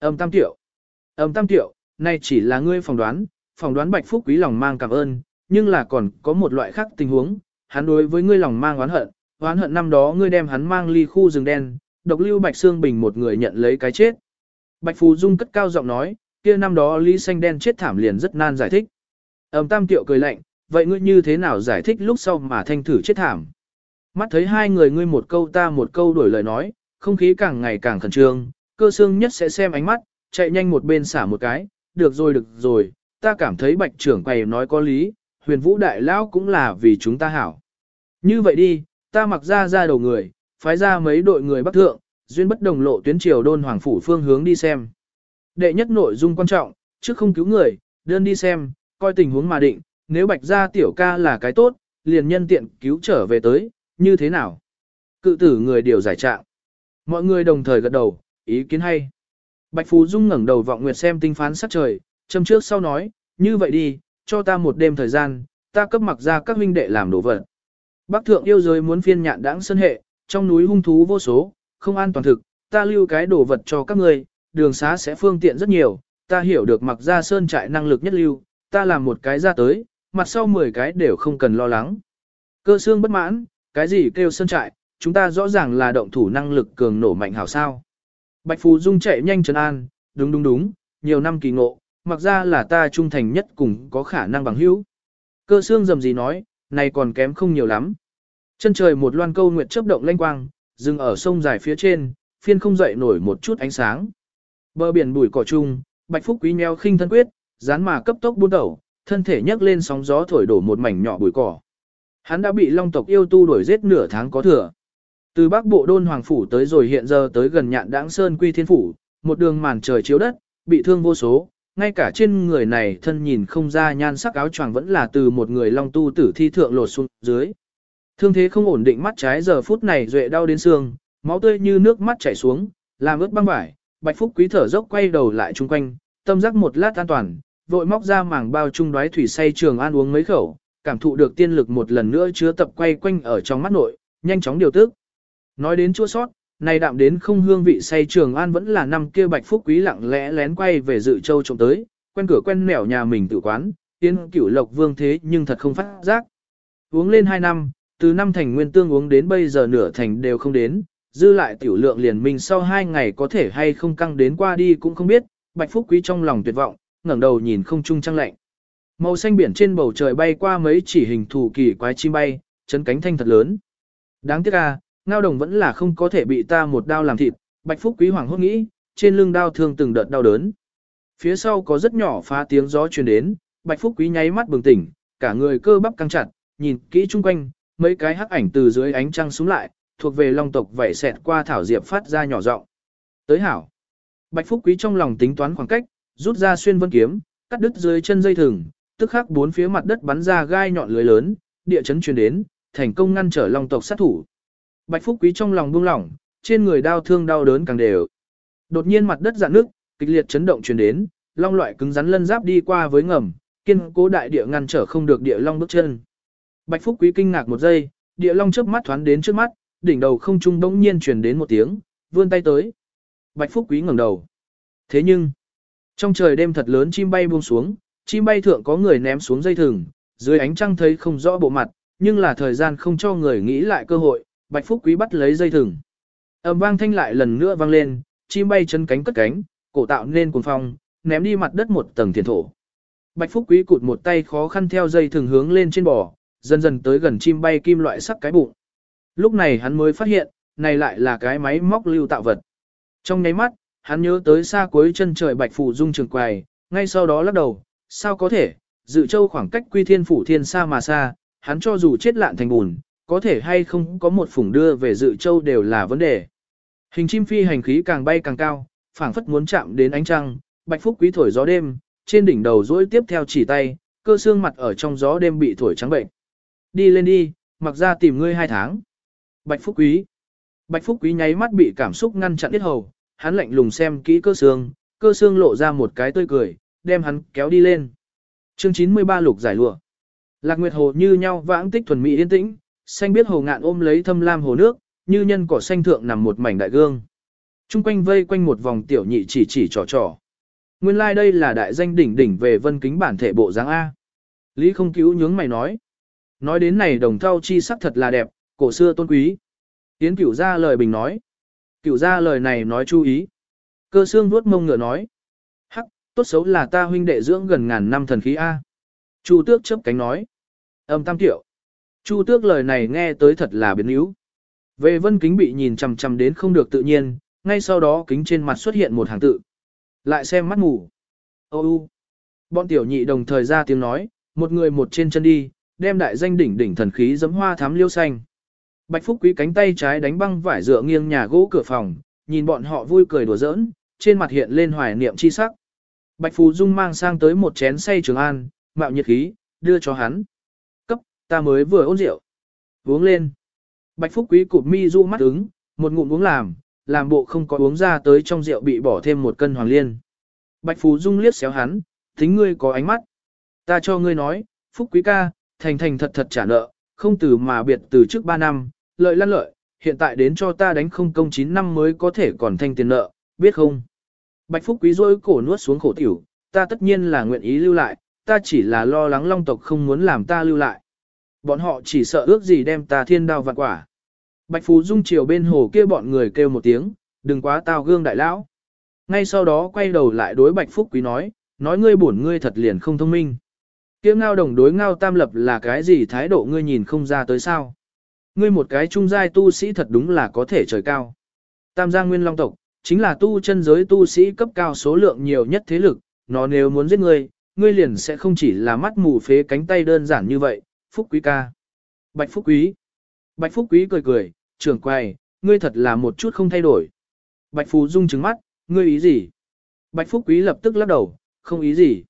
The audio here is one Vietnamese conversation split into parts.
Âm tam tiểu. Âm tam tiểu, này chỉ là ngươi phỏng đoán, phỏng đoán Bạch Phúc Quý lòng mang cảm ơn, nhưng là còn có một loại khác tình huống, hắn đối với ngươi lòng mang oán hận, oán hận năm đó ngươi đem hắn mang ly khu rừng đen, độc lưu Bạch Sương Bình một người nhận lấy cái chết. Bạch Phù Dung cất cao giọng nói, kia năm đó Lý Xanh Đen chết thảm liền rất nan giải thích. Ẩm Tam Tiệu cười lạnh, vậy ngươi như thế nào giải thích lúc sau mà thanh thử chết thảm? Mắt thấy hai người ngươi một câu ta một câu đổi lời nói, không khí càng ngày càng khẩn trương, cơ xương nhất sẽ xem ánh mắt, chạy nhanh một bên xả một cái, được rồi được rồi, ta cảm thấy bạch trưởng quầy nói có lý, huyền vũ đại lão cũng là vì chúng ta hảo. Như vậy đi, ta mặc ra ra đầu người, phái ra mấy đội người bắc thượng, duyên bất đồng lộ tuyến triều đôn hoàng phủ phương hướng đi xem. Đệ nhất nội dung quan trọng, trước không cứu người, đơn đi xem, coi tình huống mà định, nếu bạch gia tiểu ca là cái tốt, liền nhân tiện cứu trở về tới, như thế nào? Cự tử người điều giải trạng. Mọi người đồng thời gật đầu, ý kiến hay. Bạch Phú Dung ngẩng đầu vọng nguyệt xem tinh phán sắc trời, châm trước sau nói, như vậy đi, cho ta một đêm thời gian, ta cấp mặc ra các huynh đệ làm đồ vật. Bác thượng yêu giới muốn phiên nhạn đãng sân hệ, trong núi hung thú vô số, không an toàn thực, ta lưu cái đồ vật cho các ngươi, đường xá sẽ phương tiện rất nhiều, ta hiểu được mặc ra sơn trại năng lực nhất lưu, ta làm một cái ra tới, mặt sau 10 cái đều không cần lo lắng. Cơ xương bất mãn, cái gì kêu sơn trại, chúng ta rõ ràng là động thủ năng lực cường nổ mạnh hảo sao. Bạch Phù Dung chạy nhanh trấn an, đúng đúng đúng, nhiều năm kỳ ngộ, mặc ra là ta trung thành nhất cùng có khả năng bằng hữu. Cơ xương dầm gì nói, này còn kém không nhiều lắm. Chân trời một loan câu nguyệt chớp động lanh quang, dừng ở sông dài phía trên, phiên không dậy nổi một chút ánh sáng. Bờ biển bụi cỏ chung, Bạch Phúc Quý nheo khinh thân quyết, dán mà cấp tốc buôn đầu, thân thể nhấc lên sóng gió thổi đổ một mảnh nhỏ bụi cỏ. Hắn đã bị Long tộc yêu tu đuổi giết nửa tháng có thừa. Từ Bắc Bộ Đôn Hoàng phủ tới rồi hiện giờ tới gần Nhạn Đãng Sơn Quy Thiên phủ, một đường màn trời chiếu đất, bị thương vô số, ngay cả trên người này thân nhìn không ra nhan sắc áo choàng vẫn là từ một người long tu tử thi thượng lột xuống dưới. Thương thế không ổn định mắt trái giờ phút này duệ đau đến xương, máu tươi như nước mắt chảy xuống, làm ướt băng vải, Bạch Phúc Quý thở dốc quay đầu lại chung quanh, tâm giác một lát an toàn, vội móc ra mảng bao chung đoái thủy say trường an uống mấy khẩu, cảm thụ được tiên lực một lần nữa chứa tập quay quanh ở trong mắt nội, nhanh chóng điều tức. Nói đến chua sót, này đạm đến không hương vị say trường an vẫn là năm kia Bạch Phúc Quý lặng lẽ lén quay về dự châu trộm tới, quen cửa quen nẻo nhà mình tự quán, tiên cửu lộc vương thế nhưng thật không phát giác. Uống lên 2 năm, từ năm thành nguyên tương uống đến bây giờ nửa thành đều không đến, dư lại tiểu lượng liền mình sau 2 ngày có thể hay không căng đến qua đi cũng không biết, Bạch Phúc Quý trong lòng tuyệt vọng, ngẩng đầu nhìn không trung trăng lạnh. Màu xanh biển trên bầu trời bay qua mấy chỉ hình thù kỳ quái chim bay, chấn cánh thanh thật lớn. Đáng tiếc à, ngao đồng vẫn là không có thể bị ta một đao làm thịt, Bạch Phúc Quý hoàng hốt nghĩ, trên lưng đao thương từng đợt đau đớn. Phía sau có rất nhỏ phá tiếng gió truyền đến, Bạch Phúc Quý nháy mắt bừng tỉnh, cả người cơ bắp căng chặt, nhìn kỹ chung quanh, mấy cái hắc ảnh từ dưới ánh trăng xuống lại, thuộc về long tộc vảy xẹt qua thảo diệp phát ra nhỏ giọng. Tới hảo. Bạch Phúc Quý trong lòng tính toán khoảng cách, rút ra xuyên vân kiếm, cắt đứt dưới chân dây thừng, tức khắc bốn phía mặt đất bắn ra gai nhọn lưới lớn, địa chấn truyền đến, thành công ngăn trở long tộc sát thủ. Bạch Phúc Quý trong lòng buông lỏng, trên người đau thương đau đớn càng đều. Đột nhiên mặt đất dạn nước, kịch liệt chấn động truyền đến, long loại cứng rắn lân giáp đi qua với ngầm, kiên cố đại địa ngăn trở không được địa long bước chân. Bạch Phúc Quý kinh ngạc một giây, địa long chớp mắt thoáng đến trước mắt, đỉnh đầu không trung bỗng nhiên truyền đến một tiếng, vươn tay tới. Bạch Phúc Quý ngẩng đầu. Thế nhưng, trong trời đêm thật lớn chim bay buông xuống, chim bay thượng có người ném xuống dây thừng, dưới ánh trăng thấy không rõ bộ mặt, nhưng là thời gian không cho người nghĩ lại cơ hội, Bạch Phúc Quý bắt lấy dây thừng. Ầm vang thanh lại lần nữa vang lên, chim bay chân cánh cất cánh, cổ tạo nên cuồng phong, ném đi mặt đất một tầng thiền thổ. Bạch Phúc Quý cụt một tay khó khăn theo dây thừng hướng lên trên bò, dần dần tới gần chim bay kim loại sắc cái bụng. Lúc này hắn mới phát hiện, này lại là cái máy móc lưu tạo vật. Trong nháy mắt, hắn nhớ tới xa cuối chân trời Bạch Phủ Dung trường quài, ngay sau đó lắc đầu, sao có thể, dự châu khoảng cách quy thiên phủ thiên xa mà xa, hắn cho dù chết lạn thành bùn, có thể hay không có một phủng đưa về dự châu đều là vấn đề. Hình chim phi hành khí càng bay càng cao, phảng phất muốn chạm đến ánh trăng, bạch phúc quý thổi gió đêm, trên đỉnh đầu duỗi tiếp theo chỉ tay, cơ xương mặt ở trong gió đêm bị thổi trắng bệnh. Đi lên đi, mặc ra tìm ngươi hai tháng. Bạch phúc quý. Bạch phúc quý nháy mắt bị cảm xúc ngăn chặn hết hầu, hắn lạnh lùng xem kỹ cơ xương, cơ xương lộ ra một cái tươi cười, đem hắn kéo đi lên. Chương 93 lục giải lụa. Lạc Nguyệt Hồ như nhau vãng tích thuần mỹ yên tĩnh, xanh biết hồ ngạn ôm lấy thâm lam hồ nước, như nhân cỏ xanh thượng nằm một mảnh đại gương. Trung quanh vây quanh một vòng tiểu nhị chỉ chỉ trò trò. Nguyên lai like đây là đại danh đỉnh đỉnh về vân kính bản thể bộ dáng A. Lý không cứu nhướng mày nói. Nói đến này đồng thau chi sắc thật là đẹp, cổ xưa tôn quý. Tiến cửu ra lời bình nói. Cửu ra lời này nói chú ý. Cơ xương vuốt mông ngựa nói. Hắc, tốt xấu là ta huynh đệ dưỡng gần ngàn năm thần khí A. Chu tước chớp cánh nói. Âm tam tiểu. Chu tước lời này nghe tới thật là biến yếu. Về vân kính bị nhìn chằm chằm đến không được tự nhiên, ngay sau đó kính trên mặt xuất hiện một hàng tự. Lại xem mắt ngủ. Ô u. Bọn tiểu nhị đồng thời ra tiếng nói, một người một trên chân đi, đem đại danh đỉnh đỉnh thần khí giấm hoa thám liêu xanh. Bạch Phúc Quý cánh tay trái đánh băng vải dựa nghiêng nhà gỗ cửa phòng, nhìn bọn họ vui cười đùa giỡn, trên mặt hiện lên hoài niệm chi sắc. Bạch Phú Dung mang sang tới một chén say trường an, mạo nhiệt khí, đưa cho hắn. Ta mới vừa ôn rượu. Uống lên. Bạch Phúc Quý cụp mi du mắt ứng, một ngụm uống làm, làm bộ không có uống ra tới trong rượu bị bỏ thêm một cân hoàng liên. Bạch Phú Dung liếc xéo hắn, tính ngươi có ánh mắt. Ta cho ngươi nói, Phúc Quý ca, thành thành thật thật trả nợ, không từ mà biệt từ trước 3 năm, lợi lăn lợi, hiện tại đến cho ta đánh không công 9 năm mới có thể còn thanh tiền nợ, biết không? Bạch Phúc Quý rôi cổ nuốt xuống khổ tiểu, ta tất nhiên là nguyện ý lưu lại, ta chỉ là lo lắng long tộc không muốn làm ta lưu lại. Bọn họ chỉ sợ ước gì đem ta thiên đao vạn quả. Bạch Phú Dung chiều bên hồ kia bọn người kêu một tiếng, đừng quá tao gương đại lão. Ngay sau đó quay đầu lại đối Bạch Phúc Quý nói, nói ngươi bổn ngươi thật liền không thông minh. Kia ngao đồng đối ngao tam lập là cái gì thái độ ngươi nhìn không ra tới sao. Ngươi một cái trung giai tu sĩ thật đúng là có thể trời cao. Tam gia nguyên long tộc, chính là tu chân giới tu sĩ cấp cao số lượng nhiều nhất thế lực, nó nếu muốn giết ngươi, ngươi liền sẽ không chỉ là mắt mù phế cánh tay đơn giản như vậy, Phúc Quý ca. Bạch Phúc Quý. Bạch Phúc Quý cười cười, trưởng quay, ngươi thật là một chút không thay đổi. Bạch Phú Dung trứng mắt, ngươi ý gì? Bạch Phúc Quý lập tức lắc đầu, không ý gì.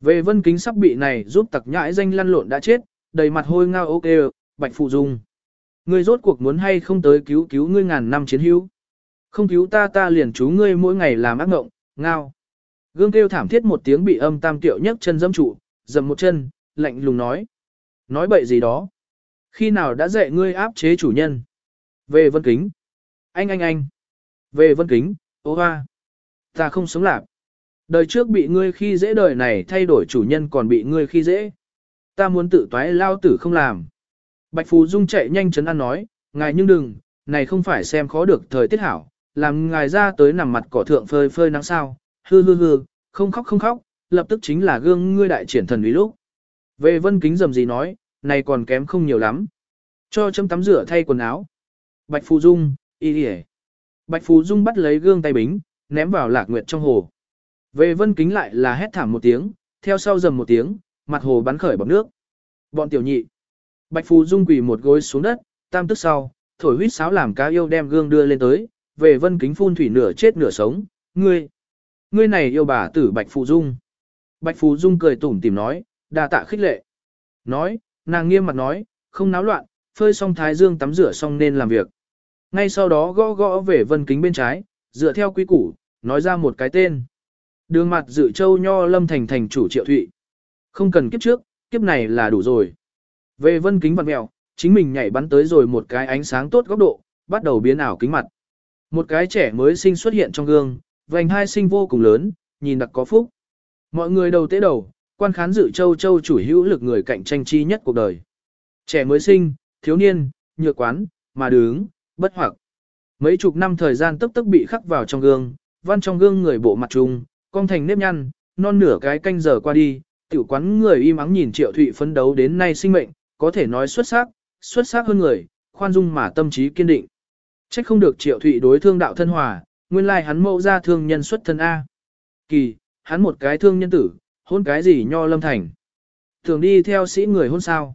Về vân kính sắp bị này giúp tặc nhãi danh lăn lộn đã chết, đầy mặt hôi ngao ok, Bạch Phú Dung. Ngươi rốt cuộc muốn hay không tới cứu cứu ngươi ngàn năm chiến hữu. Không cứu ta ta liền chú ngươi mỗi ngày làm ác ngộng, ngao. Gương kêu thảm thiết một tiếng bị âm tam tiệu nhấc chân dâm trụ, dầm một chân, lạnh lùng nói. Nói bậy gì đó. Khi nào đã dạy ngươi áp chế chủ nhân? Về vân kính. Anh anh anh. Về vân kính, ô hoa. Ta không sống lạc. Đời trước bị ngươi khi dễ đời này thay đổi chủ nhân còn bị ngươi khi dễ. Ta muốn tự toái lao tử không làm. Bạch Phú Dung chạy nhanh chấn ăn nói, ngài nhưng đừng, này không phải xem khó được thời tiết hảo, làm ngài ra tới nằm mặt cỏ thượng phơi phơi nắng sao, hư hư hư, không khóc không khóc, lập tức chính là gương ngươi đại triển thần uy lúc. Về vân kính dầm gì nói, này còn kém không nhiều lắm. Cho chấm tắm rửa thay quần áo. Bạch Phù Dung, y đi Bạch Phù Dung bắt lấy gương tay bính, ném vào lạc nguyệt trong hồ. Về vân kính lại là hét thảm một tiếng, theo sau dầm một tiếng, mặt hồ bắn khởi bọc nước. Bọn tiểu nhị. Bạch Phù Dung quỳ một gối xuống đất, tam tức sau, thổi huýt sáo làm cá yêu đem gương đưa lên tới, về vân kính phun thủy nửa chết nửa sống, ngươi. Ngươi này yêu bà tử Bạch Phù Dung. Bạch Phù Dung cười tủm tìm nói, đa tạ khích lệ. Nói, nàng nghiêm mặt nói, không náo loạn, phơi xong thái dương tắm rửa xong nên làm việc. Ngay sau đó gõ gõ về vân kính bên trái, dựa theo quy củ, nói ra một cái tên. Đường mặt dự châu nho lâm thành thành chủ triệu thụy. Không cần kiếp trước, kiếp này là đủ rồi. Về vân kính vặn mẹo, chính mình nhảy bắn tới rồi một cái ánh sáng tốt góc độ, bắt đầu biến ảo kính mặt. Một cái trẻ mới sinh xuất hiện trong gương, vành hai sinh vô cùng lớn, nhìn đặc có phúc. Mọi người đầu tế đầu, quan khán dự châu châu chủ hữu lực người cạnh tranh chi nhất cuộc đời. Trẻ mới sinh, thiếu niên, nhược quán, mà đứng, bất hoặc. Mấy chục năm thời gian tức tức bị khắc vào trong gương, văn trong gương người bộ mặt trùng, cong thành nếp nhăn, non nửa cái canh giờ qua đi, tiểu quán người im ắng nhìn triệu thụy phấn đấu đến nay sinh mệnh, có thể nói xuất sắc, xuất sắc hơn người, khoan dung mà tâm trí kiên định. Trách không được triệu thụy đối thương đạo thân hòa, nguyên lai hắn mẫu ra thương nhân xuất thân A. Kỳ, hắn một cái thương nhân tử, hôn cái gì nho lâm thành. Thường đi theo sĩ người hôn sao.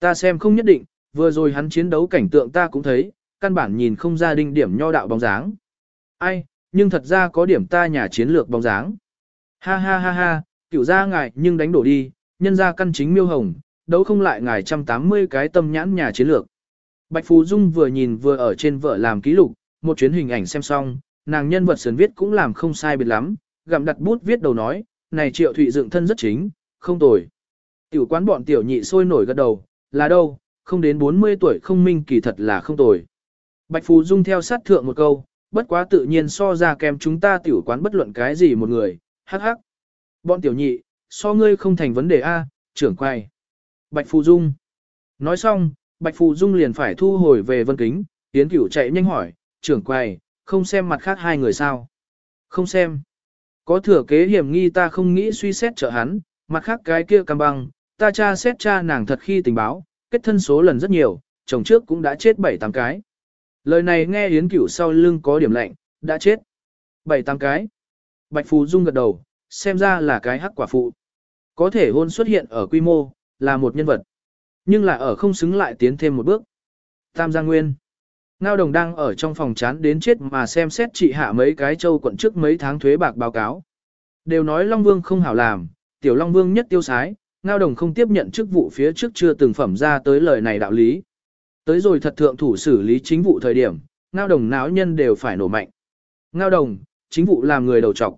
Ta xem không nhất định, vừa rồi hắn chiến đấu cảnh tượng ta cũng thấy, căn bản nhìn không ra đinh điểm nho đạo bóng dáng. Ai, nhưng thật ra có điểm ta nhà chiến lược bóng dáng. Ha ha ha ha, Cựu ra ngài nhưng đánh đổ đi, nhân ra căn chính miêu hồng, đấu không lại ngài 180 cái tâm nhãn nhà chiến lược. Bạch Phú Dung vừa nhìn vừa ở trên vợ làm ký lục, một chuyến hình ảnh xem xong, nàng nhân vật sườn viết cũng làm không sai biệt lắm, gặm đặt bút viết đầu nói, này triệu thụy dựng thân rất chính, không tồi. Tiểu quán bọn tiểu nhị sôi nổi gật đầu, là đâu, không đến 40 tuổi không minh kỳ thật là không tồi. Bạch Phú Dung theo sát thượng một câu, bất quá tự nhiên so ra kém chúng ta tiểu quán bất luận cái gì một người, hắc hắc. Bọn tiểu nhị, so ngươi không thành vấn đề A, trưởng quay. Bạch Phù Dung. Nói xong, Bạch Phù Dung liền phải thu hồi về vân kính, tiến Cửu chạy nhanh hỏi, trưởng quay, không xem mặt khác hai người sao? Không xem. Có thừa kế hiểm nghi ta không nghĩ suy xét trợ hắn, mặt khác cái kia cam băng, ta tra xét cha nàng thật khi tình báo, kết thân số lần rất nhiều, chồng trước cũng đã chết 7-8 cái. Lời này nghe Yến Cửu sau lưng có điểm lạnh, đã chết. 7-8 cái. Bạch Phù Dung gật đầu, xem ra là cái hắc quả phụ. Có thể hôn xuất hiện ở quy mô, là một nhân vật. Nhưng là ở không xứng lại tiến thêm một bước. Tam Giang Nguyên. Ngao Đồng đang ở trong phòng chán đến chết mà xem xét trị hạ mấy cái châu quận trước mấy tháng thuế bạc báo cáo. Đều nói Long Vương không hảo làm, tiểu Long Vương nhất tiêu sái, Ngao Đồng không tiếp nhận chức vụ phía trước chưa từng phẩm ra tới lời này đạo lý. Tới rồi thật thượng thủ xử lý chính vụ thời điểm, Ngao Đồng náo nhân đều phải nổ mạnh. Ngao Đồng, chính vụ làm người đầu trọc.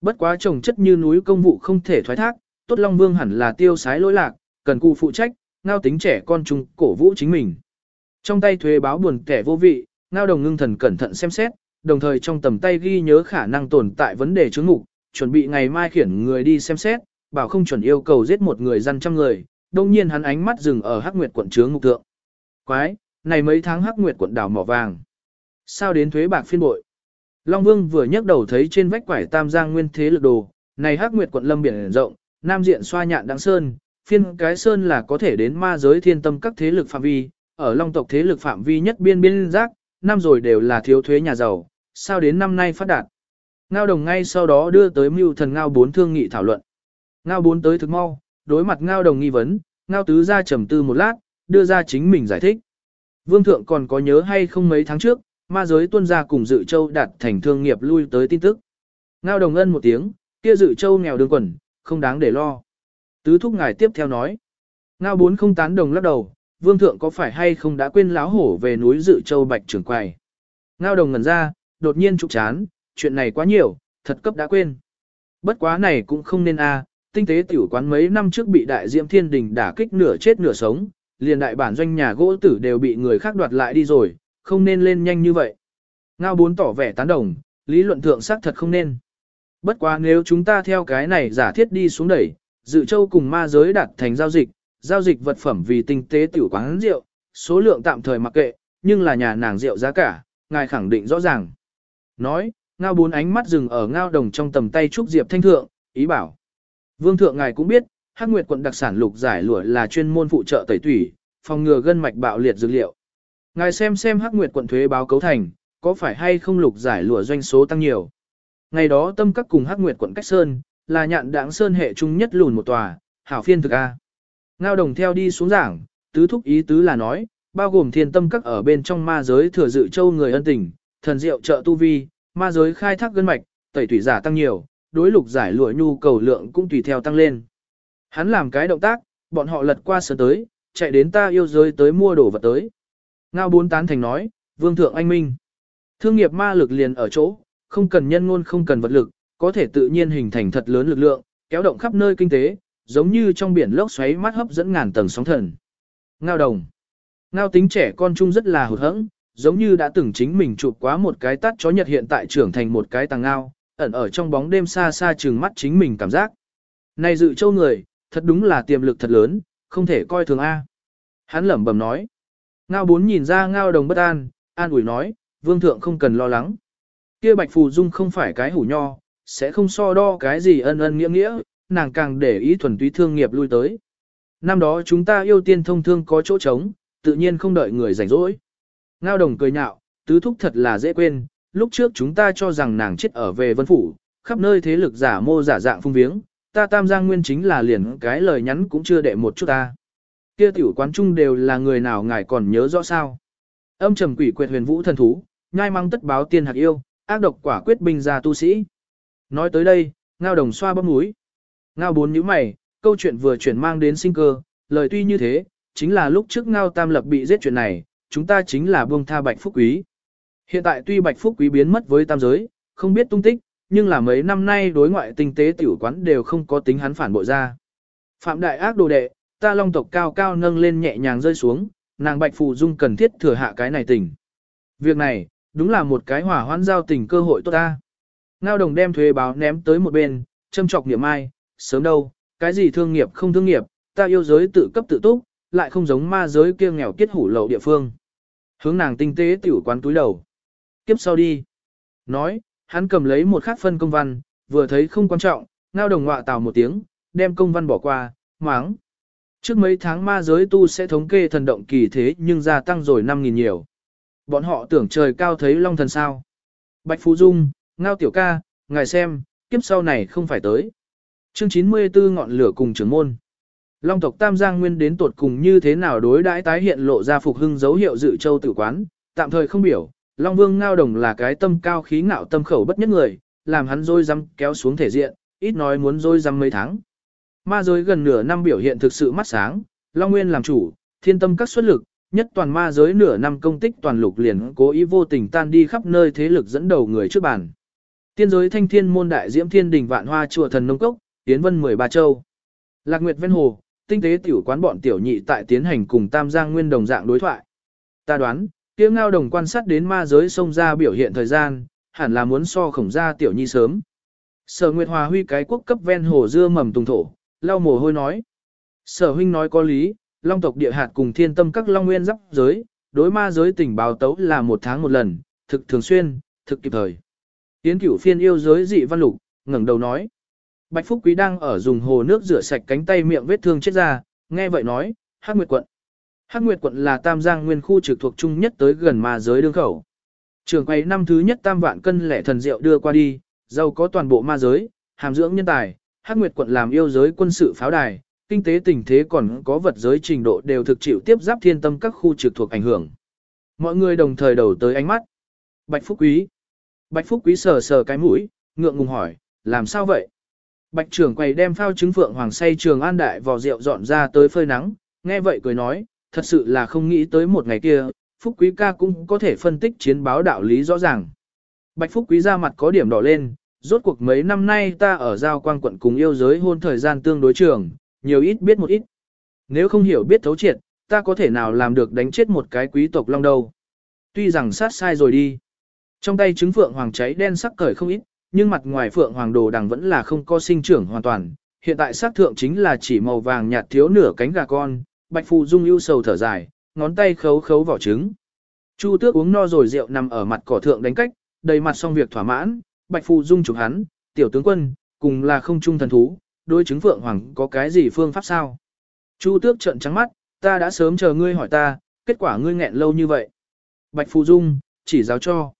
Bất quá trồng chất như núi công vụ không thể thoái thác, Tốt Long Vương hẳn là tiêu sái lỗi lạc, cần cụ phụ trách, Ngao tính trẻ con trung cổ vũ chính mình. Trong tay thuế báo buồn kẻ vô vị, Ngao Đồng ngưng thần cẩn thận xem xét, đồng thời trong tầm tay ghi nhớ khả năng tồn tại vấn đề chứng ngục, chuẩn bị ngày mai khiển người đi xem xét, bảo không chuẩn yêu cầu giết một người dân trăm người, đông nhiên hắn ánh mắt dừng ở Hắc Nguyệt quận chướng ngục tượng. Quái, này mấy tháng Hắc Nguyệt quận đảo mỏ vàng. Sao đến thuế bạc phiên bội? Long Vương vừa nhấc đầu thấy trên vách quải Tam Giang nguyên thế lực đồ, này Hắc Nguyệt quận lâm biển rộng, nam diện xoa nhạn đặng sơn, phiên cái sơn là có thể đến ma giới thiên tâm các thế lực phạm vi, ở Long tộc thế lực phạm vi nhất biên biên giác, năm rồi đều là thiếu thuế nhà giàu, sao đến năm nay phát đạt. Ngao đồng ngay sau đó đưa tới mưu thần ngao bốn thương nghị thảo luận. Ngao bốn tới thực mau, đối mặt ngao đồng nghi vấn, ngao tứ ra trầm tư một lát, đưa ra chính mình giải thích. Vương thượng còn có nhớ hay không mấy tháng trước, ma giới tuân gia cùng dự châu đạt thành thương nghiệp lui tới tin tức. Ngao đồng ân một tiếng, kia dự châu nghèo đường quẩn, không đáng để lo. Tứ thúc ngài tiếp theo nói. Ngao bốn không tán đồng lắc đầu, vương thượng có phải hay không đã quên láo hổ về núi dự châu bạch trưởng quầy. Ngao đồng ngẩn ra, đột nhiên trục chán, chuyện này quá nhiều, thật cấp đã quên. Bất quá này cũng không nên a, à, tinh tế tiểu quán mấy năm trước bị đại diễm thiên đình đả kích nửa chết nửa sống, liền đại bản doanh nhà gỗ tử đều bị người khác đoạt lại đi rồi, không nên lên nhanh như vậy. Ngao bốn tỏ vẻ tán đồng, lý luận thượng xác thật không nên. Bất quá nếu chúng ta theo cái này giả thiết đi xuống đẩy, dự châu cùng ma giới đạt thành giao dịch, giao dịch vật phẩm vì tinh tế tiểu quán rượu, số lượng tạm thời mặc kệ, nhưng là nhà nàng rượu giá cả, ngài khẳng định rõ ràng. Nói, ngao bốn ánh mắt dừng ở ngao đồng trong tầm tay trúc diệp thanh thượng, ý bảo. Vương thượng ngài cũng biết, Hắc Nguyệt quận đặc sản lục giải lụa là chuyên môn phụ trợ tẩy tủy, phòng ngừa gân mạch bạo liệt dược liệu. Ngài xem xem Hắc Nguyệt quận thuế báo cấu thành, có phải hay không lục giải lụa doanh số tăng nhiều. Ngày đó tâm các cùng Hắc Nguyệt quận cách sơn, là nhạn đảng sơn hệ trung nhất lùn một tòa, hảo phiên thực A. Ngao đồng theo đi xuống giảng, tứ thúc ý tứ là nói, bao gồm thiên tâm các ở bên trong ma giới thừa dự châu người ân tình, thần diệu trợ tu vi, ma giới khai thác gân mạch, tẩy thủy giả tăng nhiều, đối lục giải lụa nhu cầu lượng cũng tùy theo tăng lên. Hắn làm cái động tác, bọn họ lật qua sớm tới, chạy đến ta yêu giới tới mua đồ vật tới. Ngao bốn tán thành nói, vương thượng anh minh. Thương nghiệp ma lực liền ở chỗ, không cần nhân ngôn không cần vật lực, có thể tự nhiên hình thành thật lớn lực lượng, kéo động khắp nơi kinh tế, giống như trong biển lốc xoáy mắt hấp dẫn ngàn tầng sóng thần. Ngao đồng. Ngao tính trẻ con trung rất là hụt hẫng, giống như đã từng chính mình chụp quá một cái tắt chó nhật hiện tại trưởng thành một cái tàng ngao, ẩn ở trong bóng đêm xa xa trừng mắt chính mình cảm giác. Này dự châu người, thật đúng là tiềm lực thật lớn, không thể coi thường A. Hắn lẩm bẩm nói. Ngao bốn nhìn ra ngao đồng bất an, an ủi nói, vương thượng không cần lo lắng. Kia bạch phù dung không phải cái hủ nho, sẽ không so đo cái gì ân ân nghĩa nghĩa, nàng càng để ý thuần túy thương nghiệp lui tới. Năm đó chúng ta yêu tiên thông thương có chỗ trống, tự nhiên không đợi người rảnh rỗi. Ngao đồng cười nhạo, tứ thúc thật là dễ quên, lúc trước chúng ta cho rằng nàng chết ở về vân phủ, khắp nơi thế lực giả mô giả dạng phung viếng, ta tam giang nguyên chính là liền cái lời nhắn cũng chưa đệ một chút ta. Kia tiểu quán trung đều là người nào ngài còn nhớ rõ sao. Âm trầm quỷ quyệt huyền vũ thần thú, nhai mang tất báo tiên hạt yêu, ác độc quả quyết binh gia tu sĩ. Nói tới đây, ngao đồng xoa bấm mũi. Ngao bốn nhíu mày, câu chuyện vừa chuyển mang đến sinh cơ, lời tuy như thế, chính là lúc trước ngao tam lập bị giết chuyện này, chúng ta chính là buông tha bạch phúc quý. Hiện tại tuy bạch phúc quý biến mất với tam giới, không biết tung tích, nhưng là mấy năm nay đối ngoại tinh tế tiểu quán đều không có tính hắn phản bội ra. Phạm đại ác đồ đệ, ta long tộc cao cao nâng lên nhẹ nhàng rơi xuống, nàng bạch phù dung cần thiết thừa hạ cái này tình. Việc này, đúng là một cái hỏa hoãn giao tình cơ hội tốt ta. Ngao đồng đem thuế báo ném tới một bên, châm chọc niệm ai, sớm đâu, cái gì thương nghiệp không thương nghiệp, ta yêu giới tự cấp tự túc, lại không giống ma giới kia nghèo kiết hủ lậu địa phương. Hướng nàng tinh tế tiểu quán túi đầu. Kiếp sau đi. Nói, hắn cầm lấy một khắc phân công văn, vừa thấy không quan trọng, ngao đồng ngọa tào một tiếng, đem công văn bỏ qua, máng. Trước mấy tháng ma giới tu sẽ thống kê thần động kỳ thế nhưng gia tăng rồi 5.000 nhiều. Bọn họ tưởng trời cao thấy long thần sao. Bạch Phú Dung, ngao tiểu ca, ngài xem, kiếp sau này không phải tới. Chương 94 ngọn lửa cùng trưởng môn. Long tộc Tam Giang Nguyên đến tột cùng như thế nào đối đãi tái hiện lộ ra phục hưng dấu hiệu dự châu tử quán, tạm thời không biểu. Long Vương Ngao Đồng là cái tâm cao khí ngạo tâm khẩu bất nhất người, làm hắn dôi răm kéo xuống thể diện, ít nói muốn dôi răm mấy tháng. Ma giới gần nửa năm biểu hiện thực sự mắt sáng, Long Nguyên làm chủ, thiên tâm các xuất lực, nhất toàn ma giới nửa năm công tích toàn lục liền cố ý vô tình tan đi khắp nơi thế lực dẫn đầu người trước bàn. Tiên giới thanh thiên môn đại diễm thiên đình vạn hoa chùa thần nông cốc, tiến vân 13 châu. Lạc Nguyệt Ven Hồ, tinh tế tiểu quán bọn tiểu nhị tại tiến hành cùng Tam Giang Nguyên đồng dạng đối thoại. Ta đoán, kia ngao đồng quan sát đến ma giới sông ra biểu hiện thời gian, hẳn là muốn so khổng ra tiểu nhi sớm. Sở Nguyệt Hòa huy cái quốc cấp ven hồ dưa mầm tùng thổ, lau mồ hôi nói. Sở huynh nói có lý, long tộc địa hạt cùng thiên tâm các long nguyên giáp giới, đối ma giới tình báo tấu là một tháng một lần, thực thường xuyên, thực kịp thời. Tiến cửu phiên yêu giới dị văn lục, ngẩng đầu nói. Bạch Phúc Quý đang ở dùng hồ nước rửa sạch cánh tay miệng vết thương chết ra, nghe vậy nói, Hắc Nguyệt quận. Hắc Nguyệt quận là Tam Giang nguyên khu trực thuộc trung nhất tới gần ma giới đương khẩu. Trường quay năm thứ nhất tam vạn cân lẻ thần rượu đưa qua đi, giàu có toàn bộ ma giới, hàm dưỡng nhân tài, Hắc Nguyệt quận làm yêu giới quân sự pháo đài, kinh tế tình thế còn có vật giới trình độ đều thực chịu tiếp giáp thiên tâm các khu trực thuộc ảnh hưởng. Mọi người đồng thời đầu tới ánh mắt. Bạch Phúc Quý. Bạch Phúc Quý sờ sờ cái mũi, ngượng ngùng hỏi, làm sao vậy? Bạch trưởng quầy đem phao trứng phượng hoàng say trường an đại vò rượu dọn ra tới phơi nắng, nghe vậy cười nói, thật sự là không nghĩ tới một ngày kia, Phúc Quý ca cũng có thể phân tích chiến báo đạo lý rõ ràng. Bạch Phúc Quý ra mặt có điểm đỏ lên, rốt cuộc mấy năm nay ta ở giao quang quận cùng yêu giới hôn thời gian tương đối trường, nhiều ít biết một ít. Nếu không hiểu biết thấu triệt, ta có thể nào làm được đánh chết một cái quý tộc long đâu. Tuy rằng sát sai rồi đi. Trong tay trứng phượng hoàng cháy đen sắc cởi không ít, nhưng mặt ngoài phượng hoàng đồ đằng vẫn là không có sinh trưởng hoàn toàn. Hiện tại sát thượng chính là chỉ màu vàng nhạt thiếu nửa cánh gà con, bạch phù dung ưu sầu thở dài, ngón tay khấu khấu vỏ trứng. Chu tước uống no rồi rượu nằm ở mặt cỏ thượng đánh cách, đầy mặt xong việc thỏa mãn, bạch phù dung chụp hắn, tiểu tướng quân, cùng là không trung thần thú, đôi chứng phượng hoàng có cái gì phương pháp sao? Chu tước trợn trắng mắt, ta đã sớm chờ ngươi hỏi ta, kết quả ngươi nghẹn lâu như vậy. Bạch phù dung, chỉ giáo cho.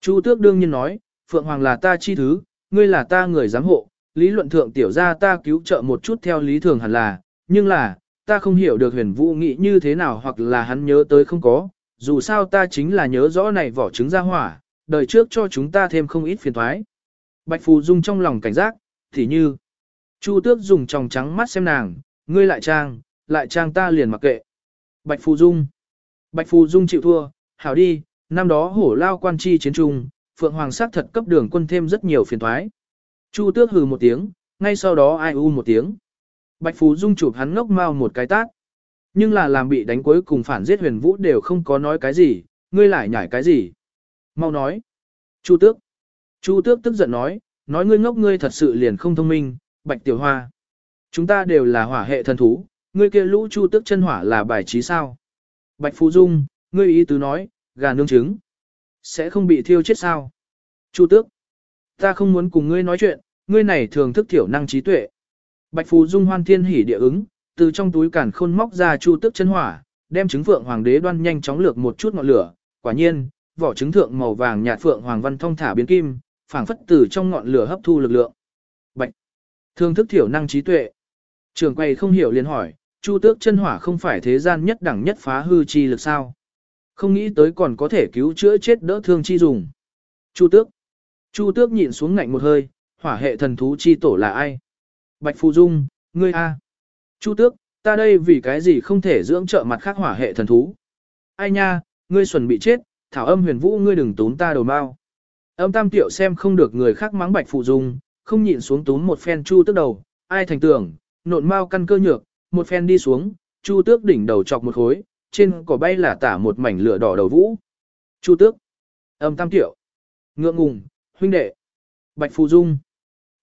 Chu tước đương nhiên nói, phượng hoàng là ta chi thứ, ngươi là ta người giám hộ, lý luận thượng tiểu ra ta cứu trợ một chút theo lý thường hẳn là, nhưng là, ta không hiểu được huyền vũ nghĩ như thế nào hoặc là hắn nhớ tới không có, dù sao ta chính là nhớ rõ này vỏ trứng ra hỏa, đời trước cho chúng ta thêm không ít phiền thoái. Bạch Phù Dung trong lòng cảnh giác, thì như, Chu Tước dùng tròng trắng mắt xem nàng, ngươi lại trang, lại trang ta liền mặc kệ. Bạch Phù Dung, Bạch Phù Dung chịu thua, hảo đi, năm đó hổ lao quan chi chiến trung, Phượng Hoàng sắc thật cấp đường quân thêm rất nhiều phiền thoái. Chu Tước hừ một tiếng, ngay sau đó ai u một tiếng. Bạch Phú Dung chụp hắn ngốc mau một cái tát. Nhưng là làm bị đánh cuối cùng phản giết huyền vũ đều không có nói cái gì, ngươi lại nhảy cái gì. Mau nói. Chu tước. Chu tước tức giận nói, nói ngươi ngốc ngươi thật sự liền không thông minh, bạch tiểu hoa. Chúng ta đều là hỏa hệ thần thú, ngươi kia lũ chu tước chân hỏa là bài trí sao. Bạch Phú Dung, ngươi ý tứ nói, gà nướng trứng. Sẽ không bị thiêu chết sao. Chu tước. Ta không muốn cùng ngươi nói chuyện, ngươi này thường thức thiểu năng trí tuệ. Bạch Phù Dung hoan thiên hỉ địa ứng, từ trong túi cản khôn móc ra chu tước chân hỏa, đem trứng phượng hoàng đế đoan nhanh chóng lược một chút ngọn lửa. Quả nhiên, vỏ trứng thượng màu vàng nhạt phượng hoàng văn thông thả biến kim, phảng phất từ trong ngọn lửa hấp thu lực lượng. Bạch. thường thức thiểu năng trí tuệ. Trường quay không hiểu liền hỏi, Chu Tước chân hỏa không phải thế gian nhất đẳng nhất phá hư chi lực sao? Không nghĩ tới còn có thể cứu chữa chết đỡ thương chi dùng. Chu Tước. Chu Tước nhịn xuống ngạnh một hơi, hỏa hệ thần thú chi tổ là ai? Bạch Phù Dung, ngươi a. Chu Tước, ta đây vì cái gì không thể dưỡng trợ mặt khác hỏa hệ thần thú? Ai nha, ngươi xuẩn bị chết, thảo âm huyền vũ ngươi đừng tốn ta đầu mau. Âm tam tiểu xem không được người khác mắng bạch Phù dung, không nhịn xuống tốn một phen chu tước đầu, ai thành tưởng, nộn mau căn cơ nhược, một phen đi xuống, chu tước đỉnh đầu chọc một khối, trên cỏ bay là tả một mảnh lửa đỏ đầu vũ. Chu tước. Âm tam tiểu. Ngượng ngùng, huynh đệ. Bạch Phù Dung.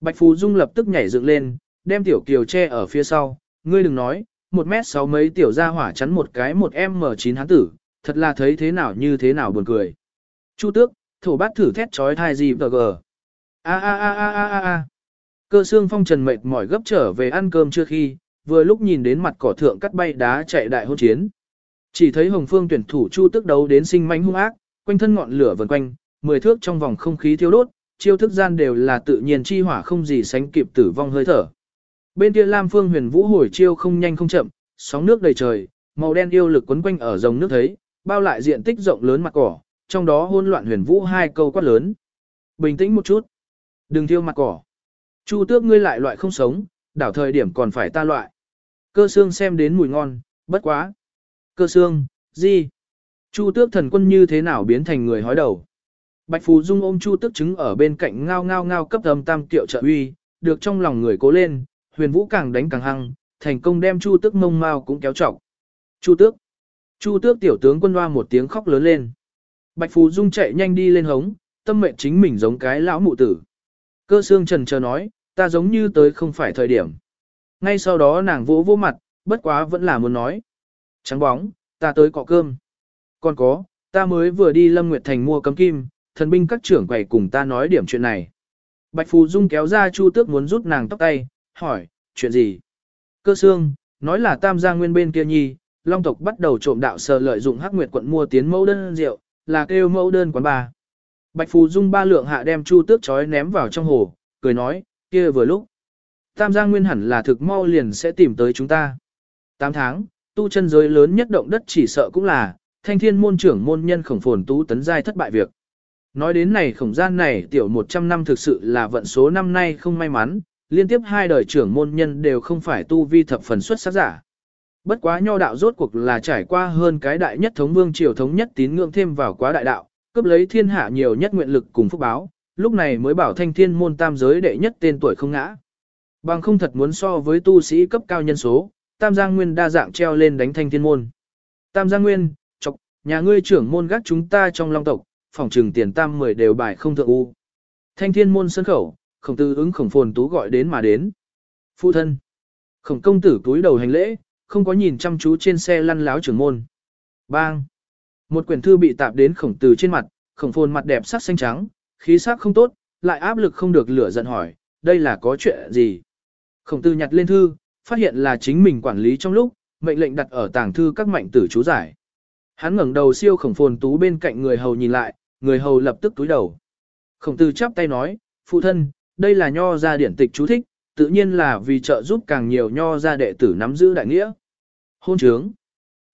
Bạch Phù Dung lập tức nhảy dựng lên, đem tiểu kiều che ở phía sau. Ngươi đừng nói, một mét sáu mấy tiểu gia hỏa chắn một cái một m chín hán tử, thật là thấy thế nào như thế nào buồn cười. Chu tước, thổ bát thử thét trói thai gì vờ gờ. A a a a a a a. Cơ xương phong trần mệt mỏi gấp trở về ăn cơm chưa khi, vừa lúc nhìn đến mặt cỏ thượng cắt bay đá chạy đại hôn chiến. Chỉ thấy Hồng Phương tuyển thủ Chu Tức đấu đến sinh mãnh hung ác, quanh thân ngọn lửa vần quanh, mười thước trong vòng không khí thiêu đốt, chiêu thức gian đều là tự nhiên chi hỏa không gì sánh kịp tử vong hơi thở. Bên kia Lam Phương Huyền Vũ hồi chiêu không nhanh không chậm, sóng nước đầy trời, màu đen yêu lực quấn quanh ở dòng nước thấy, bao lại diện tích rộng lớn mặt cỏ, trong đó hỗn loạn Huyền Vũ hai câu quát lớn. Bình tĩnh một chút, đừng thiêu mặt cỏ. Chu Tước ngươi lại loại không sống, đảo thời điểm còn phải ta loại. Cơ xương xem đến mùi ngon, bất quá. Cơ xương, gì? Chu tước thần quân như thế nào biến thành người hói đầu? Bạch Phù Dung ôm Chu tước trứng ở bên cạnh ngao ngao ngao cấp âm tam kiệu trợ uy, được trong lòng người cố lên, huyền vũ càng đánh càng hăng, thành công đem Chu tước mông mau cũng kéo trọng. Chu tước. Chu tước tiểu tướng quân hoa một tiếng khóc lớn lên. Bạch Phù Dung chạy nhanh đi lên hống, tâm mệnh chính mình giống cái lão mụ tử. Cơ xương trần chờ nói, ta giống như tới không phải thời điểm. Ngay sau đó nàng vỗ vỗ mặt, bất quá vẫn là muốn nói. Trắng bóng, ta tới cọ cơm. Còn có, ta mới vừa đi Lâm Nguyệt Thành mua cấm kim, thần binh các trưởng quầy cùng ta nói điểm chuyện này. Bạch Phù Dung kéo ra Chu Tước muốn rút nàng tóc tay, hỏi, chuyện gì? Cơ xương, nói là Tam Giang Nguyên bên kia nhi, Long tộc bắt đầu trộm đạo sờ lợi dụng Hắc Nguyệt quận mua tiến mẫu đơn rượu, là kêu mẫu đơn quán bà. Bạch Phù Dung ba lượng hạ đem Chu Tước chói ném vào trong hồ, cười nói, kia vừa lúc. Tam Giang Nguyên hẳn là thực mau liền sẽ tìm tới chúng ta. 8 tháng, tu chân giới lớn nhất động đất chỉ sợ cũng là, thanh thiên môn trưởng môn nhân khổng phồn tú tấn giai thất bại việc. Nói đến này khổng gian này tiểu 100 năm thực sự là vận số năm nay không may mắn, liên tiếp hai đời trưởng môn nhân đều không phải tu vi thập phần xuất sắc giả. Bất quá nho đạo rốt cuộc là trải qua hơn cái đại nhất thống vương triều thống nhất tín ngưỡng thêm vào quá đại đạo, cướp lấy thiên hạ nhiều nhất nguyện lực cùng phúc báo, lúc này mới bảo thanh thiên môn tam giới đệ nhất tên tuổi không ngã. Bằng không thật muốn so với tu sĩ cấp cao nhân số, Tam Giang Nguyên đa dạng treo lên đánh thanh thiên môn. Tam Giang Nguyên, chọc, nhà ngươi trưởng môn gác chúng ta trong long tộc, phòng trừng tiền tam mười đều bài không thượng u. Thanh thiên môn sân khẩu, khổng tư ứng khổng phồn tú gọi đến mà đến. Phụ thân. Khổng công tử túi đầu hành lễ, không có nhìn chăm chú trên xe lăn láo trưởng môn. Bang. Một quyển thư bị tạp đến khổng tử trên mặt, khổng phồn mặt đẹp sắc xanh trắng, khí sắc không tốt, lại áp lực không được lửa giận hỏi, đây là có chuyện gì? Khổng tử nhặt lên thư, phát hiện là chính mình quản lý trong lúc, mệnh lệnh đặt ở tàng thư các mạnh tử chú giải. Hắn ngẩng đầu siêu khổng phồn tú bên cạnh người hầu nhìn lại, người hầu lập tức túi đầu. Khổng tử chắp tay nói, phụ thân, đây là nho gia điển tịch chú thích, tự nhiên là vì trợ giúp càng nhiều nho gia đệ tử nắm giữ đại nghĩa. Hôn trướng.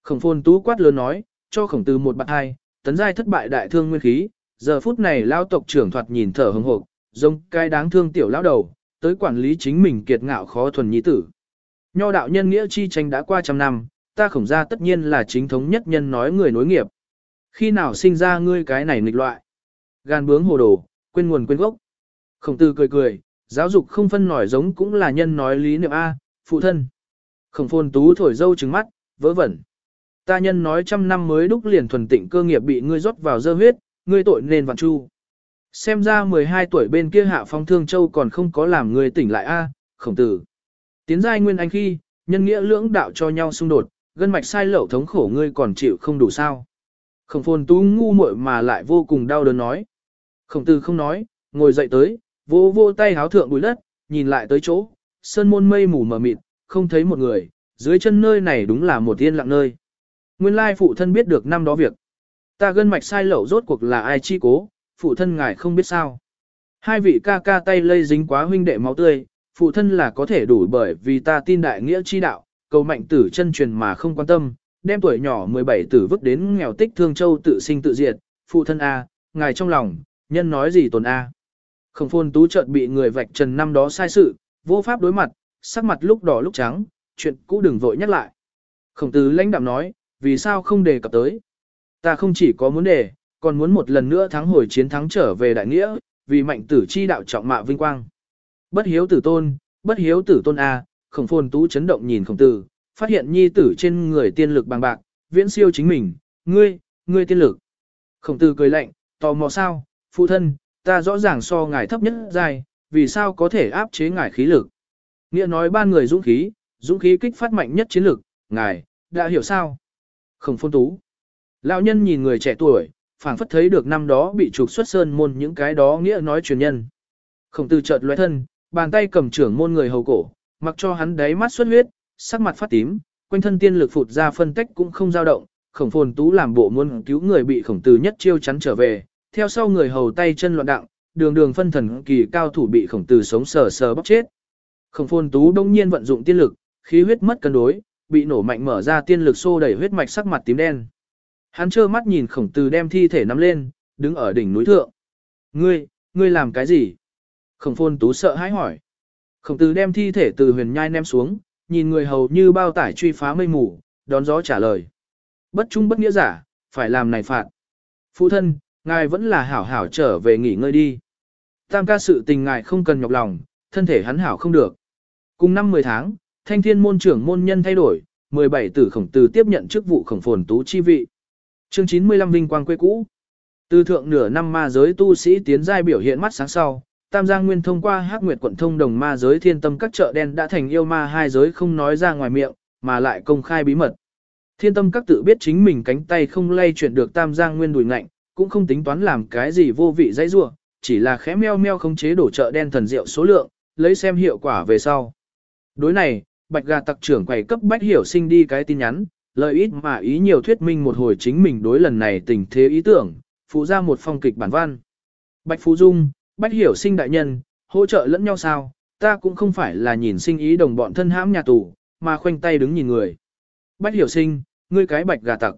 Khổng phồn tú quát lớn nói, cho khổng tử một bạn hai, tấn giai thất bại đại thương nguyên khí, giờ phút này lao tộc trưởng thoạt nhìn thở hồng hộp, giống cái đáng thương tiểu lão đầu, tới quản lý chính mình kiệt ngạo khó thuần nhi tử. Nho đạo nhân nghĩa chi tranh đã qua trăm năm, ta khổng ra tất nhiên là chính thống nhất nhân nói người nối nghiệp. Khi nào sinh ra ngươi cái này nghịch loại? Gan bướng hồ đồ, quên nguồn quên gốc. Khổng tử cười cười, giáo dục không phân nổi giống cũng là nhân nói lý niệm A, phụ thân. Khổng phôn tú thổi dâu trứng mắt, vớ vẩn. Ta nhân nói trăm năm mới đúc liền thuần tịnh cơ nghiệp bị ngươi rót vào dơ huyết, ngươi tội nên vạn chu. Xem ra 12 tuổi bên kia hạ phong thương châu còn không có làm ngươi tỉnh lại A, khổng tử. Tiến giai nguyên anh khi, nhân nghĩa lưỡng đạo cho nhau xung đột, gân mạch sai lậu thống khổ ngươi còn chịu không đủ sao. Khổng phồn tú ngu muội mà lại vô cùng đau đớn nói. Khổng tử không nói, ngồi dậy tới, vô vô tay háo thượng bùi đất, nhìn lại tới chỗ, sơn môn mây mù mờ mịt, không thấy một người, dưới chân nơi này đúng là một yên lặng nơi. Nguyên lai phụ thân biết được năm đó việc. Ta gân mạch sai lậu rốt cuộc là ai chi cố, phụ thân ngài không biết sao. Hai vị ca ca tay lây dính quá huynh đệ máu tươi, phụ thân là có thể đủ bởi vì ta tin đại nghĩa chi đạo, cầu mạnh tử chân truyền mà không quan tâm, đem tuổi nhỏ 17 tử vứt đến nghèo tích thương châu tự sinh tự diệt, phụ thân A, ngài trong lòng, nhân nói gì tồn A. Khổng phôn tú chợt bị người vạch trần năm đó sai sự, vô pháp đối mặt, sắc mặt lúc đỏ lúc trắng, chuyện cũ đừng vội nhắc lại. Khổng tử lãnh đạm nói, vì sao không đề cập tới. Ta không chỉ có muốn đề, còn muốn một lần nữa thắng hồi chiến thắng trở về đại nghĩa, vì mạnh tử chi đạo trọng mạ vinh quang. Bất hiếu tử tôn, bất hiếu tử tôn A, khổng phồn tú chấn động nhìn khổng tử, phát hiện nhi tử trên người tiên lực bằng bạc, viễn siêu chính mình, ngươi, ngươi tiên lực. Khổng tử cười lạnh, tò mò sao, phụ thân, ta rõ ràng so ngài thấp nhất dài, vì sao có thể áp chế ngài khí lực. Nghĩa nói ban người dũng khí, dũng khí kích phát mạnh nhất chiến lực, ngài, đã hiểu sao? Khổng phồn tú. Lão nhân nhìn người trẻ tuổi, phảng phất thấy được năm đó bị trục xuất sơn môn những cái đó nghĩa nói truyền nhân. Khổng tử chợt lóe thân, bàn tay cầm trưởng môn người hầu cổ, mặc cho hắn đáy mắt xuất huyết, sắc mặt phát tím, quanh thân tiên lực phụt ra phân tách cũng không dao động, khổng phồn tú làm bộ muốn cứu người bị khổng tử nhất chiêu chắn trở về, theo sau người hầu tay chân loạn đặng, đường đường phân thần kỳ cao thủ bị khổng tử sống sờ sờ bóc chết. Khổng phồn tú đông nhiên vận dụng tiên lực, khí huyết mất cân đối, bị nổ mạnh mở ra tiên lực xô đẩy huyết mạch sắc mặt tím đen. Hắn trơ mắt nhìn khổng tử đem thi thể nắm lên, đứng ở đỉnh núi thượng. Ngươi, ngươi làm cái gì? Khổng phồn tú sợ hãi hỏi. Khổng tử đem thi thể từ huyền nhai ném xuống, nhìn người hầu như bao tải truy phá mây mù, đón gió trả lời. Bất trung bất nghĩa giả, phải làm này phạt. Phụ thân, ngài vẫn là hảo hảo trở về nghỉ ngơi đi. Tam ca sự tình ngài không cần nhọc lòng, thân thể hắn hảo không được. Cùng năm 10 tháng, thanh thiên môn trưởng môn nhân thay đổi, 17 tử khổng tử tiếp nhận chức vụ khổng phồn tú chi vị. Chương 95 Vinh Quang quê cũ. Từ thượng nửa năm ma giới tu sĩ tiến giai biểu hiện mắt sáng sau, Tam Giang Nguyên thông qua Hắc Nguyệt quận thông đồng ma giới thiên tâm các chợ đen đã thành yêu ma hai giới không nói ra ngoài miệng, mà lại công khai bí mật. Thiên tâm các tự biết chính mình cánh tay không lay chuyển được Tam Giang Nguyên đùi ngạnh, cũng không tính toán làm cái gì vô vị dãy rủa, chỉ là khẽ meo meo không chế đổ chợ đen thần rượu số lượng, lấy xem hiệu quả về sau. Đối này, Bạch Gà tặc trưởng quầy cấp bách hiểu sinh đi cái tin nhắn, lời ít mà ý nhiều thuyết minh một hồi chính mình đối lần này tình thế ý tưởng, phụ ra một phong kịch bản văn. Bạch Phú Dung, Bách hiểu sinh đại nhân, hỗ trợ lẫn nhau sao, ta cũng không phải là nhìn sinh ý đồng bọn thân hãm nhà tù, mà khoanh tay đứng nhìn người. Bách hiểu sinh, ngươi cái bạch gà tặc.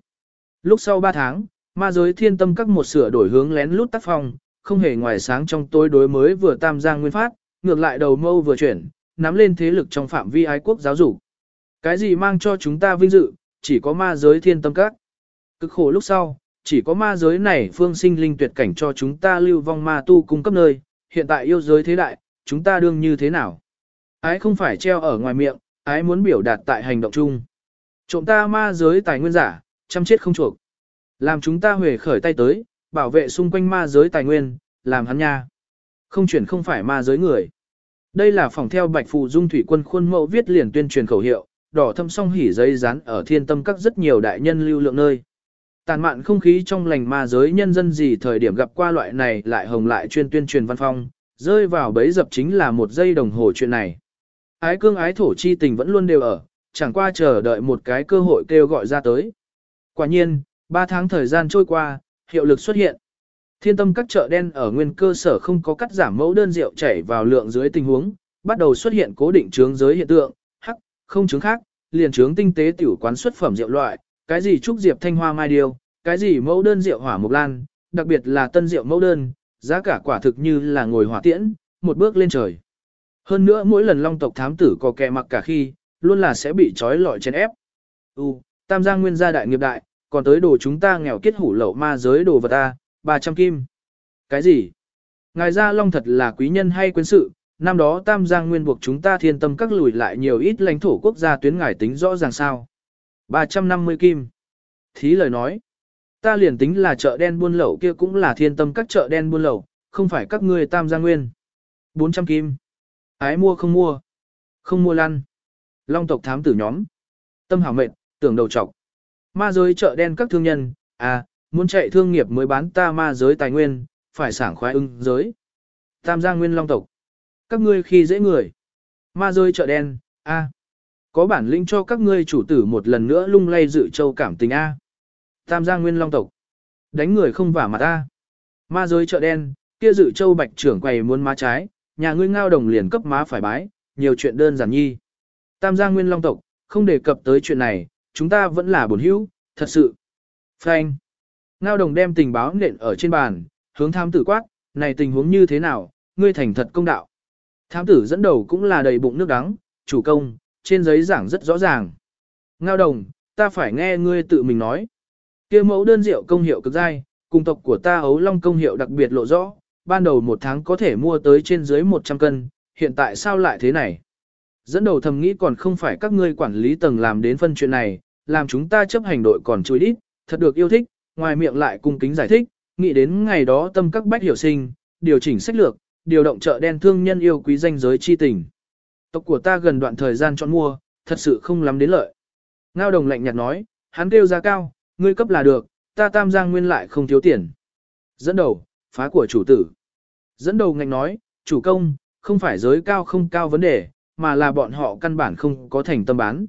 Lúc sau 3 tháng, ma giới thiên tâm các một sửa đổi hướng lén lút tác phong, không hề ngoài sáng trong tối đối mới vừa tam giang nguyên phát, ngược lại đầu mâu vừa chuyển, nắm lên thế lực trong phạm vi ái quốc giáo dục. Cái gì mang cho chúng ta vinh dự, chỉ có ma giới thiên tâm các. Cực khổ lúc sau, chỉ có ma giới này phương sinh linh tuyệt cảnh cho chúng ta lưu vong ma tu cung cấp nơi, hiện tại yêu giới thế đại, chúng ta đương như thế nào? Ái không phải treo ở ngoài miệng, ái muốn biểu đạt tại hành động chung. Trộm ta ma giới tài nguyên giả, chăm chết không chuộc. Làm chúng ta huề khởi tay tới, bảo vệ xung quanh ma giới tài nguyên, làm hắn nha. Không chuyển không phải ma giới người. Đây là phòng theo Bạch Phù Dung Thủy quân khuôn mẫu viết liền tuyên truyền khẩu hiệu, đỏ thâm song hỉ giấy dán ở thiên tâm các rất nhiều đại nhân lưu lượng nơi. Tàn mạn không khí trong lành ma giới nhân dân gì thời điểm gặp qua loại này lại hồng lại chuyên tuyên truyền văn phong, rơi vào bấy dập chính là một giây đồng hồ chuyện này. Ái cương ái thổ chi tình vẫn luôn đều ở, chẳng qua chờ đợi một cái cơ hội kêu gọi ra tới. Quả nhiên, 3 tháng thời gian trôi qua, hiệu lực xuất hiện. Thiên tâm các chợ đen ở nguyên cơ sở không có cắt giảm mẫu đơn rượu chảy vào lượng dưới tình huống, bắt đầu xuất hiện cố định trướng giới hiện tượng, hắc, không trướng khác, liền trướng tinh tế tiểu quán xuất phẩm rượu loại, cái gì trúc diệp thanh hoa mai điều, cái gì mẫu đơn rượu hỏa mộc lan, đặc biệt là tân rượu mẫu đơn, giá cả quả thực như là ngồi hỏa tiễn, một bước lên trời. Hơn nữa mỗi lần long tộc thám tử có kẻ mặc cả khi, luôn là sẽ bị trói lọi chèn ép. U, tam giang nguyên gia đại nghiệp đại, còn tới đồ chúng ta nghèo kết hủ lậu ma giới đồ vật ta, 300 kim. Cái gì? Ngài gia long thật là quý nhân hay quyến sự, năm đó tam giang nguyên buộc chúng ta thiên tâm các lùi lại nhiều ít lãnh thổ quốc gia tuyến ngài tính rõ ràng sao. 350 kim. Thí lời nói. Ta liền tính là chợ đen buôn lậu kia cũng là thiên tâm các chợ đen buôn lậu, không phải các ngươi tam gia nguyên. 400 kim. Ái mua không mua. Không mua lăn. Long tộc thám tử nhóm. Tâm hảo mệnh, tưởng đầu trọc. Ma giới chợ đen các thương nhân, à, muốn chạy thương nghiệp mới bán ta ma giới tài nguyên, phải sảng khoái ưng giới. Tam gia nguyên long tộc. Các ngươi khi dễ người. Ma giới chợ đen, a à. Có bản lĩnh cho các ngươi chủ tử một lần nữa lung lay dự châu cảm tình A. Tam gia nguyên long tộc. Đánh người không vả mặt A. Ma giới chợ đen, kia dự châu bạch trưởng quầy muốn má trái, nhà ngươi ngao đồng liền cấp má phải bái, nhiều chuyện đơn giản nhi. Tam gia nguyên long tộc, không đề cập tới chuyện này, chúng ta vẫn là bổn hữu, thật sự. Frank. Ngao đồng đem tình báo nện ở trên bàn, hướng tham tử quát, này tình huống như thế nào, ngươi thành thật công đạo. Tham tử dẫn đầu cũng là đầy bụng nước đắng, chủ công, trên giấy giảng rất rõ ràng. Ngao đồng, ta phải nghe ngươi tự mình nói. kia mẫu đơn rượu công hiệu cực dai, cùng tộc của ta ấu long công hiệu đặc biệt lộ rõ, ban đầu một tháng có thể mua tới trên dưới 100 cân, hiện tại sao lại thế này? Dẫn đầu thầm nghĩ còn không phải các ngươi quản lý tầng làm đến phân chuyện này, làm chúng ta chấp hành đội còn chui đít, thật được yêu thích, ngoài miệng lại cung kính giải thích, nghĩ đến ngày đó tâm các bách hiểu sinh, điều chỉnh sách lược, điều động chợ đen thương nhân yêu quý danh giới chi tình. Tộc của ta gần đoạn thời gian chọn mua, thật sự không lắm đến lợi. Ngao đồng lạnh nhạt nói, hắn kêu giá cao, ngươi cấp là được, ta tam giang nguyên lại không thiếu tiền. Dẫn đầu, phá của chủ tử. Dẫn đầu ngạnh nói, chủ công, không phải giới cao không cao vấn đề, mà là bọn họ căn bản không có thành tâm bán.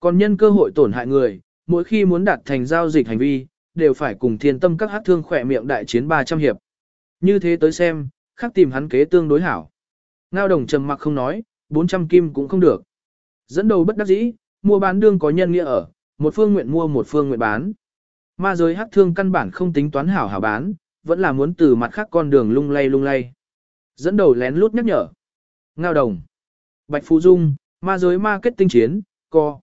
Còn nhân cơ hội tổn hại người, mỗi khi muốn đạt thành giao dịch hành vi, đều phải cùng thiên tâm các hát thương khỏe miệng đại chiến 300 hiệp. Như thế tới xem, khác tìm hắn kế tương đối hảo. Ngao đồng trầm mặc không nói, 400 kim cũng không được. Dẫn đầu bất đắc dĩ, mua bán đương có nhân nghĩa ở, một phương nguyện mua một phương nguyện bán. Ma giới hắc thương căn bản không tính toán hảo hảo bán, vẫn là muốn từ mặt khác con đường lung lay lung lay. Dẫn đầu lén lút nhắc nhở. Ngao đồng. Bạch Phú Dung, ma giới ma kết tinh chiến, co.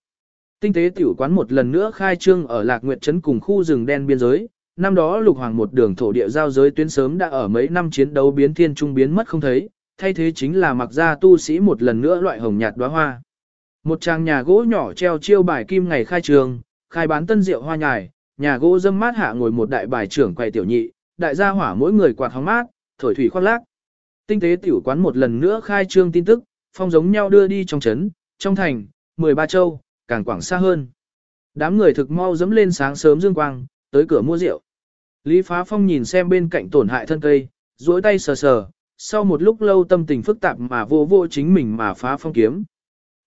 Tinh tế tiểu quán một lần nữa khai trương ở Lạc Nguyệt Trấn cùng khu rừng đen biên giới. Năm đó lục hoàng một đường thổ địa giao giới tuyến sớm đã ở mấy năm chiến đấu biến thiên trung biến mất không thấy, thay thế chính là mặc ra tu sĩ một lần nữa loại hồng nhạt đóa hoa. Một trang nhà gỗ nhỏ treo chiêu bài kim ngày khai trường, khai bán tân rượu hoa nhài, nhà gỗ dâm mát hạ ngồi một đại bài trưởng quầy tiểu nhị, đại gia hỏa mỗi người quạt hóng mát, thổi thủy khoác lác. Tinh tế tiểu quán một lần nữa khai trương tin tức, phong giống nhau đưa đi trong trấn, trong thành, 13 châu, càng quảng xa hơn. Đám người thực mau dẫm lên sáng sớm dương quang, tới cửa mua rượu. Lý Phá Phong nhìn xem bên cạnh tổn hại thân cây, duỗi tay sờ sờ, sau một lúc lâu tâm tình phức tạp mà vô vô chính mình mà phá phong kiếm.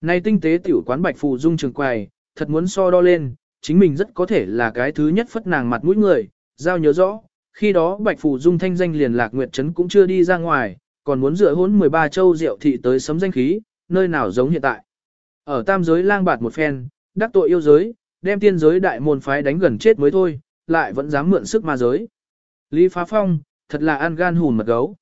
Này tinh tế tiểu quán bạch phù dung trường quài, thật muốn so đo lên, chính mình rất có thể là cái thứ nhất phất nàng mặt mũi người, giao nhớ rõ, khi đó bạch phù dung thanh danh liền lạc nguyệt trấn cũng chưa đi ra ngoài, còn muốn dựa hốn 13 châu rượu thị tới sấm danh khí, nơi nào giống hiện tại. Ở tam giới lang bạt một phen, đắc tội yêu giới, đem tiên giới đại môn phái đánh gần chết mới thôi, lại vẫn dám mượn sức ma giới. Lý Phá Phong, thật là ăn gan hùn mật gấu.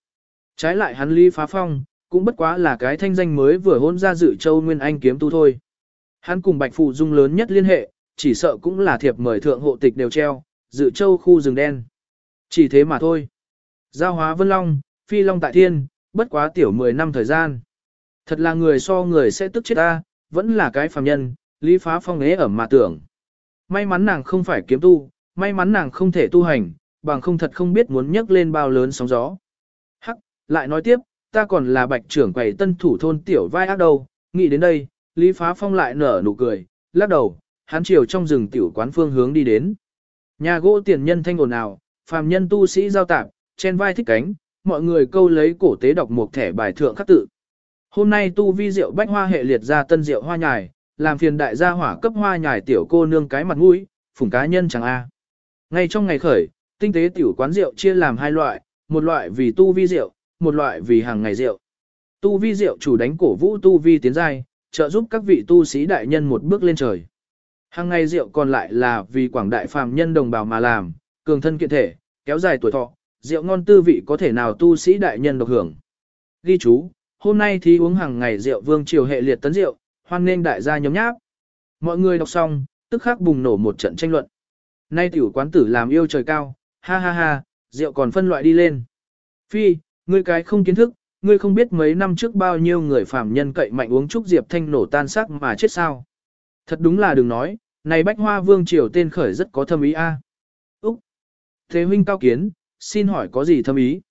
Trái lại hắn Lý Phá Phong, cũng bất quá là cái thanh danh mới vừa hôn ra dự châu Nguyên Anh kiếm tu thôi. Hắn cùng Bạch Phụ Dung lớn nhất liên hệ, chỉ sợ cũng là thiệp mời thượng hộ tịch đều treo, dự châu khu rừng đen. Chỉ thế mà thôi. Giao hóa Vân Long, Phi Long tại thiên, bất quá tiểu 10 năm thời gian. Thật là người so người sẽ tức chết ta, vẫn là cái phàm nhân, Lý Phá Phong ế ở mà tưởng. May mắn nàng không phải kiếm tu, may mắn nàng không thể tu hành, bằng không thật không biết muốn nhấc lên bao lớn sóng gió. Lại nói tiếp, ta còn là bạch trưởng quầy tân thủ thôn tiểu vai ác đâu, nghĩ đến đây, Lý Phá Phong lại nở nụ cười, lắc đầu, hắn chiều trong rừng tiểu quán phương hướng đi đến. Nhà gỗ tiền nhân thanh ồn ào, phàm nhân tu sĩ giao tạp, trên vai thích cánh, mọi người câu lấy cổ tế đọc một thẻ bài thượng khắc tự. Hôm nay tu vi rượu bách hoa hệ liệt ra tân rượu hoa nhài, làm phiền đại gia hỏa cấp hoa nhài tiểu cô nương cái mặt mũi, phủng cá nhân chẳng a. Ngay trong ngày khởi, tinh tế tiểu quán rượu chia làm hai loại, một loại vì tu vi rượu, một loại vì hàng ngày rượu. Tu vi rượu chủ đánh cổ vũ tu vi tiến giai, trợ giúp các vị tu sĩ đại nhân một bước lên trời. Hàng ngày rượu còn lại là vì quảng đại phàm nhân đồng bào mà làm, cường thân kiện thể, kéo dài tuổi thọ, rượu ngon tư vị có thể nào tu sĩ đại nhân độc hưởng. Ghi chú, hôm nay thì uống hàng ngày rượu vương triều hệ liệt tấn rượu, hoan nên đại gia nhóm nháp. Mọi người đọc xong, tức khắc bùng nổ một trận tranh luận. Nay tiểu quán tử làm yêu trời cao, ha ha ha, rượu còn phân loại đi lên. Phi, ngươi cái không kiến thức, ngươi không biết mấy năm trước bao nhiêu người phạm nhân cậy mạnh uống chúc diệp thanh nổ tan xác mà chết sao. Thật đúng là đừng nói, này bách hoa vương triều tên khởi rất có thâm ý a. Úc! Thế huynh cao kiến, xin hỏi có gì thâm ý?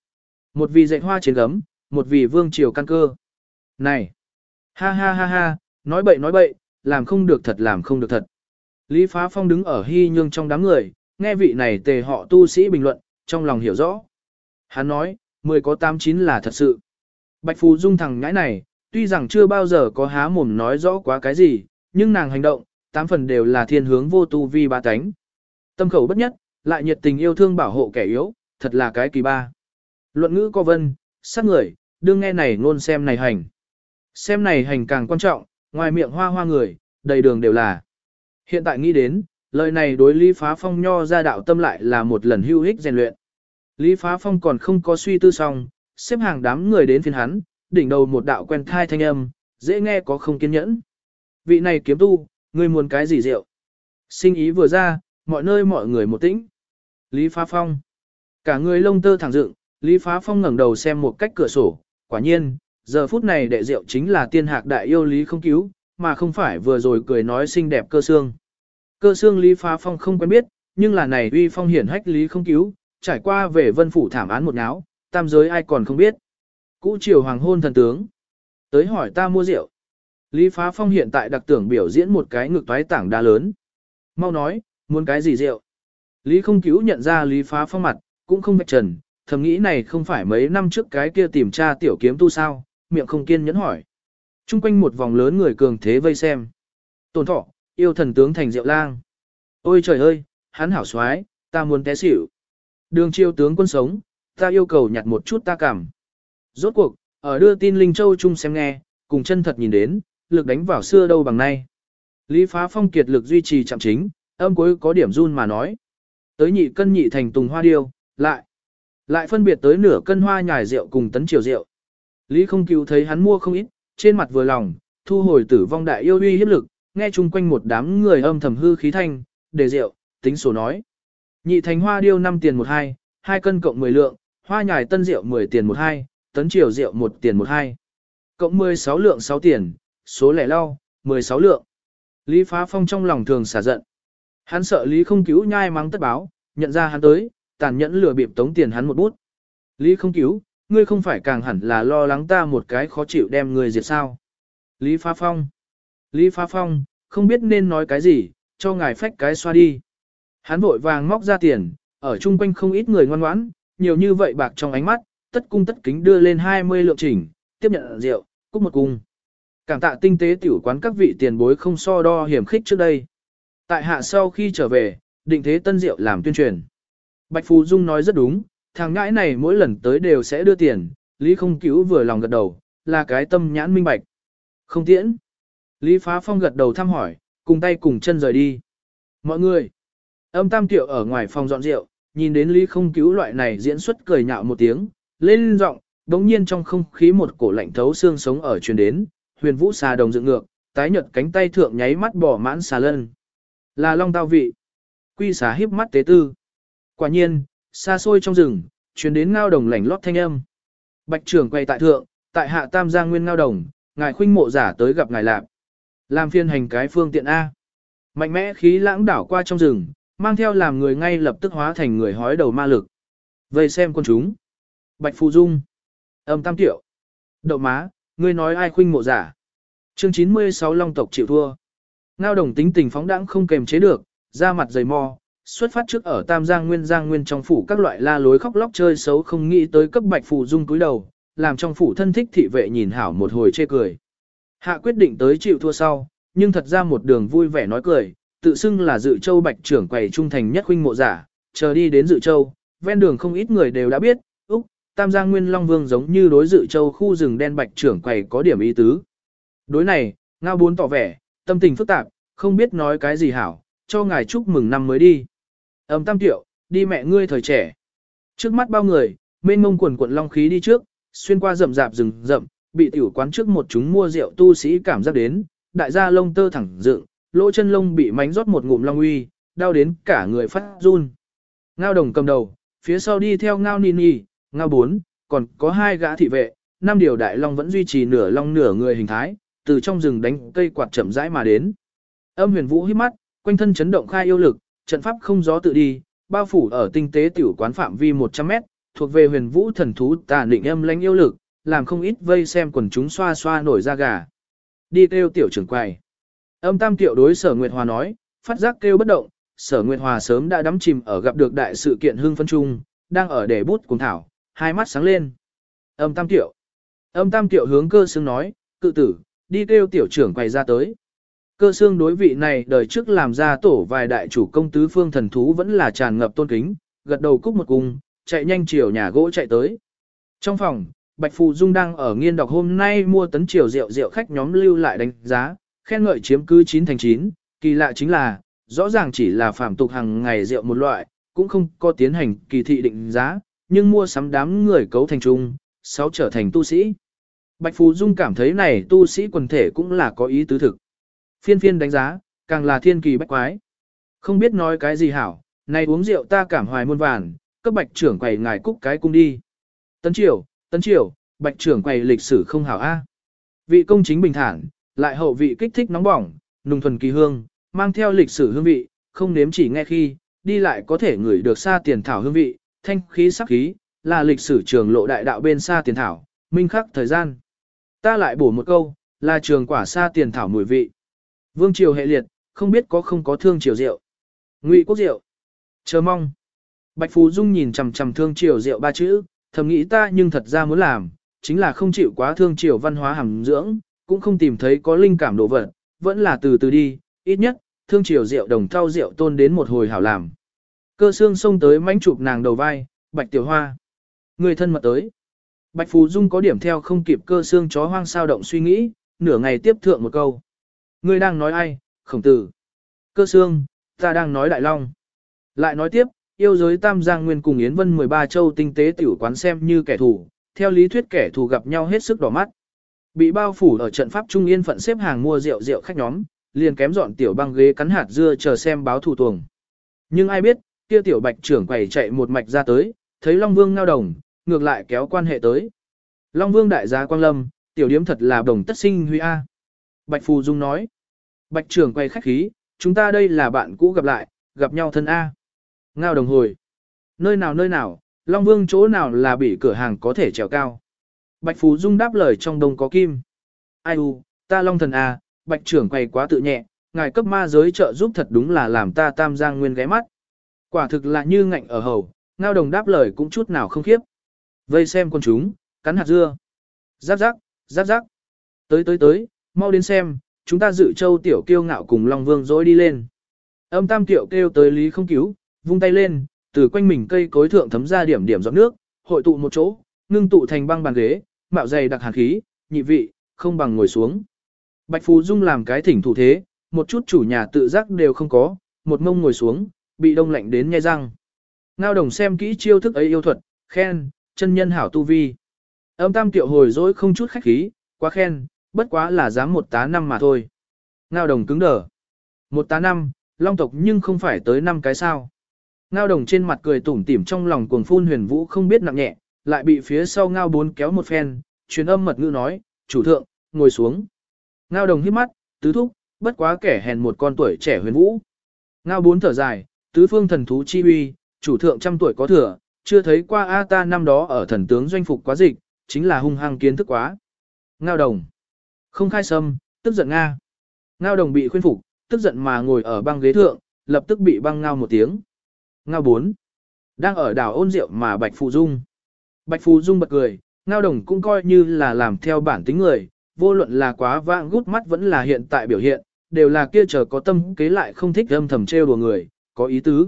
Một vì dạy hoa trên gấm, một vì vương triều căn cơ. Này! Ha ha ha ha, nói bậy nói bậy, làm không được thật làm không được thật. Lý Phá Phong đứng ở hy nhương trong đám người, nghe vị này tề họ tu sĩ bình luận, trong lòng hiểu rõ. Hắn nói, mười có tám chín là thật sự. Bạch Phù Dung thằng nhãi này, tuy rằng chưa bao giờ có há mồm nói rõ quá cái gì, nhưng nàng hành động, tám phần đều là thiên hướng vô tu vi ba tánh. Tâm khẩu bất nhất, lại nhiệt tình yêu thương bảo hộ kẻ yếu, thật là cái kỳ ba. Luận ngữ có vân, sát người, đương nghe này ngôn xem này hành. Xem này hành càng quan trọng, ngoài miệng hoa hoa người, đầy đường đều là. Hiện tại nghĩ đến, lời này đối Lý Phá Phong nho ra đạo tâm lại là một lần hưu hích rèn luyện. Lý Phá Phong còn không có suy tư xong, xếp hàng đám người đến phiên hắn, đỉnh đầu một đạo quen thai thanh âm, dễ nghe có không kiên nhẫn. Vị này kiếm tu, ngươi muốn cái gì rượu? Sinh ý vừa ra, mọi nơi mọi người một tĩnh. Lý Phá Phong. Cả người lông tơ thẳng dựng, Lý Phá Phong ngẩng đầu xem một cách cửa sổ, quả nhiên, giờ phút này đệ rượu chính là tiên hạc đại yêu Lý không cứu, mà không phải vừa rồi cười nói xinh đẹp cơ xương. Cơ xương Lý Phá Phong không quen biết, nhưng là này uy phong hiển hách Lý không cứu, trải qua về vân phủ thảm án một náo, tam giới ai còn không biết. Cũ triều hoàng hôn thần tướng. Tới hỏi ta mua rượu. Lý Phá Phong hiện tại đặc tưởng biểu diễn một cái ngực toái tảng đa lớn. Mau nói, muốn cái gì rượu? Lý không cứu nhận ra Lý Phá Phong mặt, cũng không bạch trần, thầm nghĩ này không phải mấy năm trước cái kia tìm tra tiểu kiếm tu sao, miệng không kiên nhẫn hỏi. Trung quanh một vòng lớn người cường thế vây xem. Tồn thọ, yêu thần tướng thành rượu lang. Ôi trời ơi, hắn hảo xoái, ta muốn té xỉu. Đường chiêu tướng quân sống, ta yêu cầu nhặt một chút ta cảm. Rốt cuộc, ở đưa tin Linh Châu Trung xem nghe, cùng chân thật nhìn đến, lực đánh vào xưa đâu bằng nay. Lý phá phong kiệt lực duy trì chạm chính, âm cuối có điểm run mà nói. Tới nhị cân nhị thành tùng hoa điêu, lại. Lại phân biệt tới nửa cân hoa nhài rượu cùng tấn triều rượu. Lý không cứu thấy hắn mua không ít, trên mặt vừa lòng, thu hồi tử vong đại yêu uy hiếp lực, nghe chung quanh một đám người âm thầm hư khí thanh, đề rượu, tính sổ nói. Nhị thành hoa điêu 5 tiền 1 hai, 2 cân cộng 10 lượng, hoa nhài tân rượu 10 tiền 1 hai, tấn triều rượu 1 tiền 1 hai. Cộng 16 lượng 6 tiền, số lẻ lau, 16 lượng. Lý phá phong trong lòng thường xả giận. Hắn sợ Lý không cứu nhai mắng tất báo, nhận ra hắn tới, tàn nhẫn lừa bịp tống tiền hắn một bút. Lý không cứu, ngươi không phải càng hẳn là lo lắng ta một cái khó chịu đem ngươi diệt sao. Lý phá phong. Lý phá phong, không biết nên nói cái gì, cho ngài phách cái xoa đi. Hắn vội vàng móc ra tiền, ở chung quanh không ít người ngoan ngoãn, nhiều như vậy bạc trong ánh mắt, tất cung tất kính đưa lên 20 lượng chỉnh, tiếp nhận rượu, cúc một cung. Cảm tạ tinh tế tiểu quán các vị tiền bối không so đo hiểm khích trước đây. Tại hạ sau khi trở về, định thế tân rượu làm tuyên truyền. Bạch Phù Dung nói rất đúng, thằng ngãi này mỗi lần tới đều sẽ đưa tiền, Lý không cứu vừa lòng gật đầu, là cái tâm nhãn minh bạch. Không tiễn. Lý Phá Phong gật đầu thăm hỏi, cùng tay cùng chân rời đi. Mọi người, âm tam tiểu ở ngoài phòng dọn rượu, nhìn đến Lý không cứu loại này diễn xuất cười nhạo một tiếng, lên giọng, đống nhiên trong không khí một cổ lạnh thấu xương sống ở truyền đến, huyền vũ xà đồng dựng ngược, tái nhợt cánh tay thượng nháy mắt bỏ mãn xà lân. Là long tao vị. Quy xà híp mắt tế tư. Quả nhiên, xa xôi trong rừng, truyền đến ngao đồng lảnh lót thanh âm. Bạch trưởng quay tại thượng, tại hạ tam giang nguyên ngao đồng, ngài khuynh mộ giả tới gặp ngài lạc. Làm phiên hành cái phương tiện A. Mạnh mẽ khí lãng đảo qua trong rừng, mang theo làm người ngay lập tức hóa thành người hói đầu ma lực. Vây xem con chúng. Bạch Phù Dung. Âm Tam Tiểu. Đậu má, ngươi nói ai khuynh mộ giả. Chương 96 Long tộc chịu thua. Ngao đồng tính tình phóng đãng không kềm chế được, ra mặt dày mò, xuất phát trước ở Tam Giang Nguyên Giang Nguyên trong phủ các loại la lối khóc lóc chơi xấu không nghĩ tới cấp Bạch Phù Dung túi đầu, làm trong phủ thân thích thị vệ nhìn hảo một hồi chê cười. Hạ quyết định tới chịu thua sau, nhưng thật ra một đường vui vẻ nói cười, tự xưng là dự châu bạch trưởng quầy trung thành nhất huynh mộ giả, chờ đi đến dự châu, ven đường không ít người đều đã biết, Úc, Tam Giang Nguyên Long Vương giống như đối dự châu khu rừng đen bạch trưởng quầy có điểm ý tứ. Đối này, ngao bốn tỏ vẻ, tâm tình phức tạp, không biết nói cái gì hảo, cho ngài chúc mừng năm mới đi. Ẩm tam tiệu, đi mẹ ngươi thời trẻ. Trước mắt bao người, mênh mông quần quận long khí đi trước, xuyên qua rậm rạp rừng rậm, bị tiểu quán trước một chúng mua rượu tu sĩ cảm giác đến, đại gia lông tơ thẳng dựng, lỗ chân lông bị mánh rót một ngụm long uy, đau đến cả người phát run. Ngao đồng cầm đầu, phía sau đi theo ngao nini, ngao bốn, còn có hai gã thị vệ, năm điều đại long vẫn duy trì nửa long nửa người hình thái, từ trong rừng đánh cây quạt chậm rãi mà đến. Âm huyền vũ hít mắt, quanh thân chấn động khai yêu lực, trận pháp không gió tự đi, bao phủ ở tinh tế tiểu quán phạm vi 100 mét, thuộc về huyền vũ thần thú tà định âm lãnh yêu lực, làm không ít vây xem quần chúng xoa xoa nổi da gà. Đi kêu tiểu trưởng quầy. Âm tam tiểu đối sở Nguyệt Hòa nói, phát giác kêu bất động, sở Nguyệt Hòa sớm đã đắm chìm ở gặp được đại sự kiện Hương phân trung, đang ở để bút cùng thảo, hai mắt sáng lên. Âm tam tiểu. Âm tam tiểu hướng cơ xương nói, cự tử, đi kêu tiểu trưởng quay ra tới. Cơ xương đối vị này đời trước làm ra tổ vài đại chủ công tứ phương thần thú vẫn là tràn ngập tôn kính, gật đầu cúc một cung, chạy nhanh chiều nhà gỗ chạy tới. Trong phòng, Bạch Phù Dung đang ở nghiên đọc hôm nay mua tấn triều rượu rượu khách nhóm lưu lại đánh giá, khen ngợi chiếm cứ 9 thành 9, kỳ lạ chính là, rõ ràng chỉ là phạm tục hàng ngày rượu một loại, cũng không có tiến hành kỳ thị định giá, nhưng mua sắm đám người cấu thành trung, sáu trở thành tu sĩ. Bạch phú Dung cảm thấy này tu sĩ quần thể cũng là có ý tứ thực. Phiên phiên đánh giá, càng là thiên kỳ bách quái. Không biết nói cái gì hảo, này uống rượu ta cảm hoài muôn vàn, cấp bạch trưởng quầy ngài cúc cái cung đi. Tấn triều, tấn triều, bạch trưởng quầy lịch sử không hảo A. Vị công chính bình thản, lại hậu vị kích thích nóng bỏng, nùng thuần kỳ hương, mang theo lịch sử hương vị, không nếm chỉ nghe khi, đi lại có thể ngửi được xa tiền thảo hương vị, thanh khí sắc khí, là lịch sử trường lộ đại đạo bên xa tiền thảo, minh khắc thời gian. Ta lại bổ một câu, là trường quả xa tiền thảo mùi vị. Vương triều hệ liệt, không biết có không có thương triều rượu. Ngụy quốc rượu. Chờ mong. Bạch Phú Dung nhìn chằm chằm thương triều rượu ba chữ, thầm nghĩ ta nhưng thật ra muốn làm, chính là không chịu quá thương triều văn hóa hàm dưỡng, cũng không tìm thấy có linh cảm đồ vật, vẫn là từ từ đi, ít nhất, thương triều rượu đồng thau rượu tôn đến một hồi hảo làm. Cơ xương xông tới mánh chụp nàng đầu vai, bạch tiểu hoa. Người thân mật tới. Bạch Phú Dung có điểm theo không kịp cơ xương chó hoang sao động suy nghĩ, nửa ngày tiếp thượng một câu. Ngươi đang nói ai, khổng tử. Cơ xương, ta đang nói đại long. Lại nói tiếp, yêu giới tam giang nguyên cùng Yến Vân 13 châu tinh tế tiểu quán xem như kẻ thù, theo lý thuyết kẻ thù gặp nhau hết sức đỏ mắt. Bị bao phủ ở trận pháp trung yên phận xếp hàng mua rượu rượu khách nhóm, liền kém dọn tiểu băng ghế cắn hạt dưa chờ xem báo thủ tuồng. Nhưng ai biết, kia tiểu bạch trưởng quầy chạy một mạch ra tới, thấy Long Vương ngao đồng, ngược lại kéo quan hệ tới. Long Vương đại gia Quang Lâm, tiểu điếm thật là đồng tất sinh huy A. Bạch Phù Dung nói. Bạch trưởng quay khách khí, chúng ta đây là bạn cũ gặp lại, gặp nhau thân A. Ngao đồng hồi. Nơi nào nơi nào, Long Vương chỗ nào là bị cửa hàng có thể trèo cao. Bạch Phú Dung đáp lời trong đông có kim. Ai u, ta Long thần à, Bạch trưởng quay quá tự nhẹ, ngài cấp ma giới trợ giúp thật đúng là làm ta tam giang nguyên ghé mắt. Quả thực là như ngạnh ở hầu, ngao đồng đáp lời cũng chút nào không khiếp. Vây xem con chúng, cắn hạt dưa. Giáp giáp, giáp giáp. Tới tới tới, mau đến xem, chúng ta dự châu tiểu kiêu ngạo cùng Long Vương dối đi lên. Âm tam tiểu kêu tới lý không cứu, vung tay lên, từ quanh mình cây cối thượng thấm ra điểm điểm giọt nước, hội tụ một chỗ, ngưng tụ thành băng bàn ghế, mạo dày đặc hàn khí, nhị vị, không bằng ngồi xuống. Bạch Phú Dung làm cái thỉnh thủ thế, một chút chủ nhà tự giác đều không có, một mông ngồi xuống, bị đông lạnh đến nhai răng. Ngao đồng xem kỹ chiêu thức ấy yêu thuật, khen, chân nhân hảo tu vi. Âm tam tiểu hồi dỗi không chút khách khí, quá khen, bất quá là dám một tá năm mà thôi. Ngao đồng cứng đờ. Một tá năm, long tộc nhưng không phải tới năm cái sao. Ngao đồng trên mặt cười tủm tỉm trong lòng cuồng phun huyền vũ không biết nặng nhẹ, lại bị phía sau ngao bốn kéo một phen, truyền âm mật ngữ nói, chủ thượng, ngồi xuống. Ngao đồng hít mắt, tứ thúc, bất quá kẻ hèn một con tuổi trẻ huyền vũ. Ngao bốn thở dài, tứ phương thần thú chi uy, chủ thượng trăm tuổi có thừa, chưa thấy qua A ta năm đó ở thần tướng doanh phục quá dịch, chính là hung hăng kiến thức quá. Ngao đồng. Không khai sâm, tức giận Nga. Ngao đồng bị khuyên phục, tức giận mà ngồi ở băng ghế thượng, lập tức bị băng ngao một tiếng. Ngao bốn. Đang ở đảo ôn rượu mà Bạch phụ Dung. Bạch Phù Dung bật cười, Ngao đồng cũng coi như là làm theo bản tính người, vô luận là quá vãng gút mắt vẫn là hiện tại biểu hiện, đều là kia chờ có tâm kế lại không thích âm thầm trêu đùa người, có ý tứ.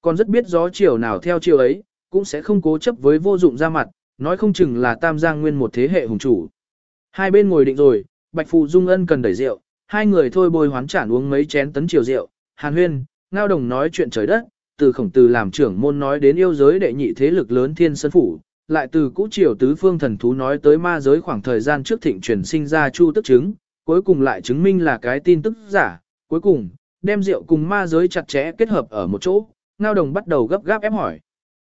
Còn rất biết gió chiều nào theo chiều ấy, cũng sẽ không cố chấp với vô dụng ra mặt, nói không chừng là tam giang nguyên một thế hệ hùng chủ. Hai bên ngồi định rồi, Bạch Phù Dung ân cần đẩy rượu, hai người thôi bồi hoán chản uống mấy chén tấn chiều rượu, hàn huyên, ngao đồng nói chuyện trời đất, từ khổng từ làm trưởng môn nói đến yêu giới đệ nhị thế lực lớn thiên sân phủ, lại từ cũ triều tứ phương thần thú nói tới ma giới khoảng thời gian trước thịnh truyền sinh ra chu tức chứng, cuối cùng lại chứng minh là cái tin tức giả, cuối cùng, đem rượu cùng ma giới chặt chẽ kết hợp ở một chỗ, ngao đồng bắt đầu gấp gáp ép hỏi.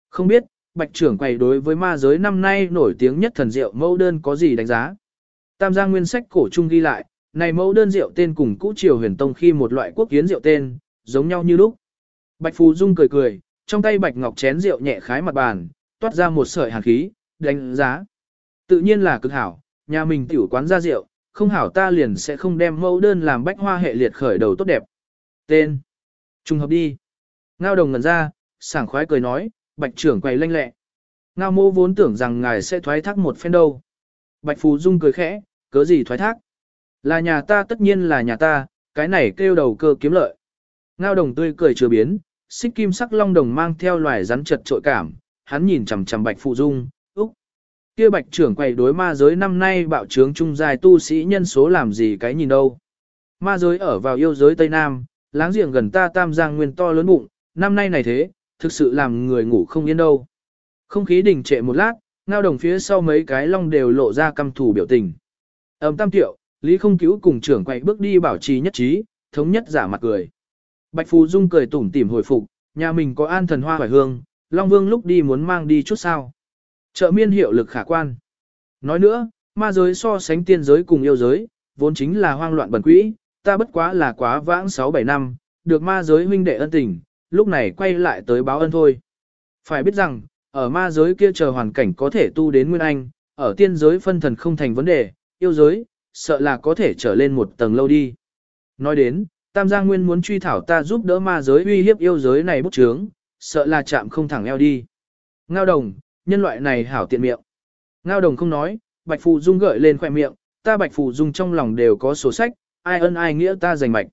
Không biết, bạch trưởng quầy đối với ma giới năm nay nổi tiếng nhất thần rượu mẫu đơn có gì đánh giá? Tam Giang nguyên sách cổ trung ghi lại, này mẫu đơn rượu tên cùng cũ triều huyền tông khi một loại quốc kiến rượu tên, giống nhau như lúc. Bạch Phù Dung cười cười, trong tay bạch ngọc chén rượu nhẹ khái mặt bàn, toát ra một sợi hàn khí, đánh giá. Tự nhiên là cực hảo, nhà mình tiểu quán ra rượu, không hảo ta liền sẽ không đem mẫu đơn làm bách hoa hệ liệt khởi đầu tốt đẹp. Tên. Trùng hợp đi. Ngao đồng ngẩn ra, sảng khoái cười nói, bạch trưởng quầy lanh lẹ. Ngao mô vốn tưởng rằng ngài sẽ thoái thác một phen đâu. Bạch Phú Dung cười khẽ, cớ gì thoái thác. Là nhà ta tất nhiên là nhà ta, cái này kêu đầu cơ kiếm lợi. Ngao đồng tươi cười chưa biến, xích kim sắc long đồng mang theo loài rắn chật trội cảm, hắn nhìn chằm chằm Bạch phụ Dung, úc. kia Bạch trưởng quầy đối ma giới năm nay bạo trướng trung dài tu sĩ nhân số làm gì cái nhìn đâu. Ma giới ở vào yêu giới Tây Nam, láng giềng gần ta tam giang nguyên to lớn bụng, năm nay này thế, thực sự làm người ngủ không yên đâu. Không khí đình trệ một lát, ngao đồng phía sau mấy cái long đều lộ ra căm thủ biểu tình. Ẩm tam tiệu, Lý không cứu cùng trưởng quậy bước đi bảo trì nhất trí, thống nhất giả mặt cười. Bạch Phù Dung cười tủm tỉm hồi phục, nhà mình có an thần hoa hoài hương, Long Vương lúc đi muốn mang đi chút sao. Trợ miên hiệu lực khả quan. Nói nữa, ma giới so sánh tiên giới cùng yêu giới, vốn chính là hoang loạn bẩn quỹ, ta bất quá là quá vãng 6-7 năm, được ma giới huynh đệ ân tình, lúc này quay lại tới báo ân thôi. Phải biết rằng, ở ma giới kia chờ hoàn cảnh có thể tu đến nguyên anh, ở tiên giới phân thần không thành vấn đề, yêu giới, sợ là có thể trở lên một tầng lâu đi. Nói đến, Tam Giang Nguyên muốn truy thảo ta giúp đỡ ma giới uy hiếp yêu giới này bút trướng, sợ là chạm không thẳng eo đi. Ngao đồng, nhân loại này hảo tiện miệng. Ngao đồng không nói, Bạch Phù Dung gợi lên khỏe miệng, ta Bạch Phù Dung trong lòng đều có sổ sách, ai ân ai nghĩa ta giành mạch.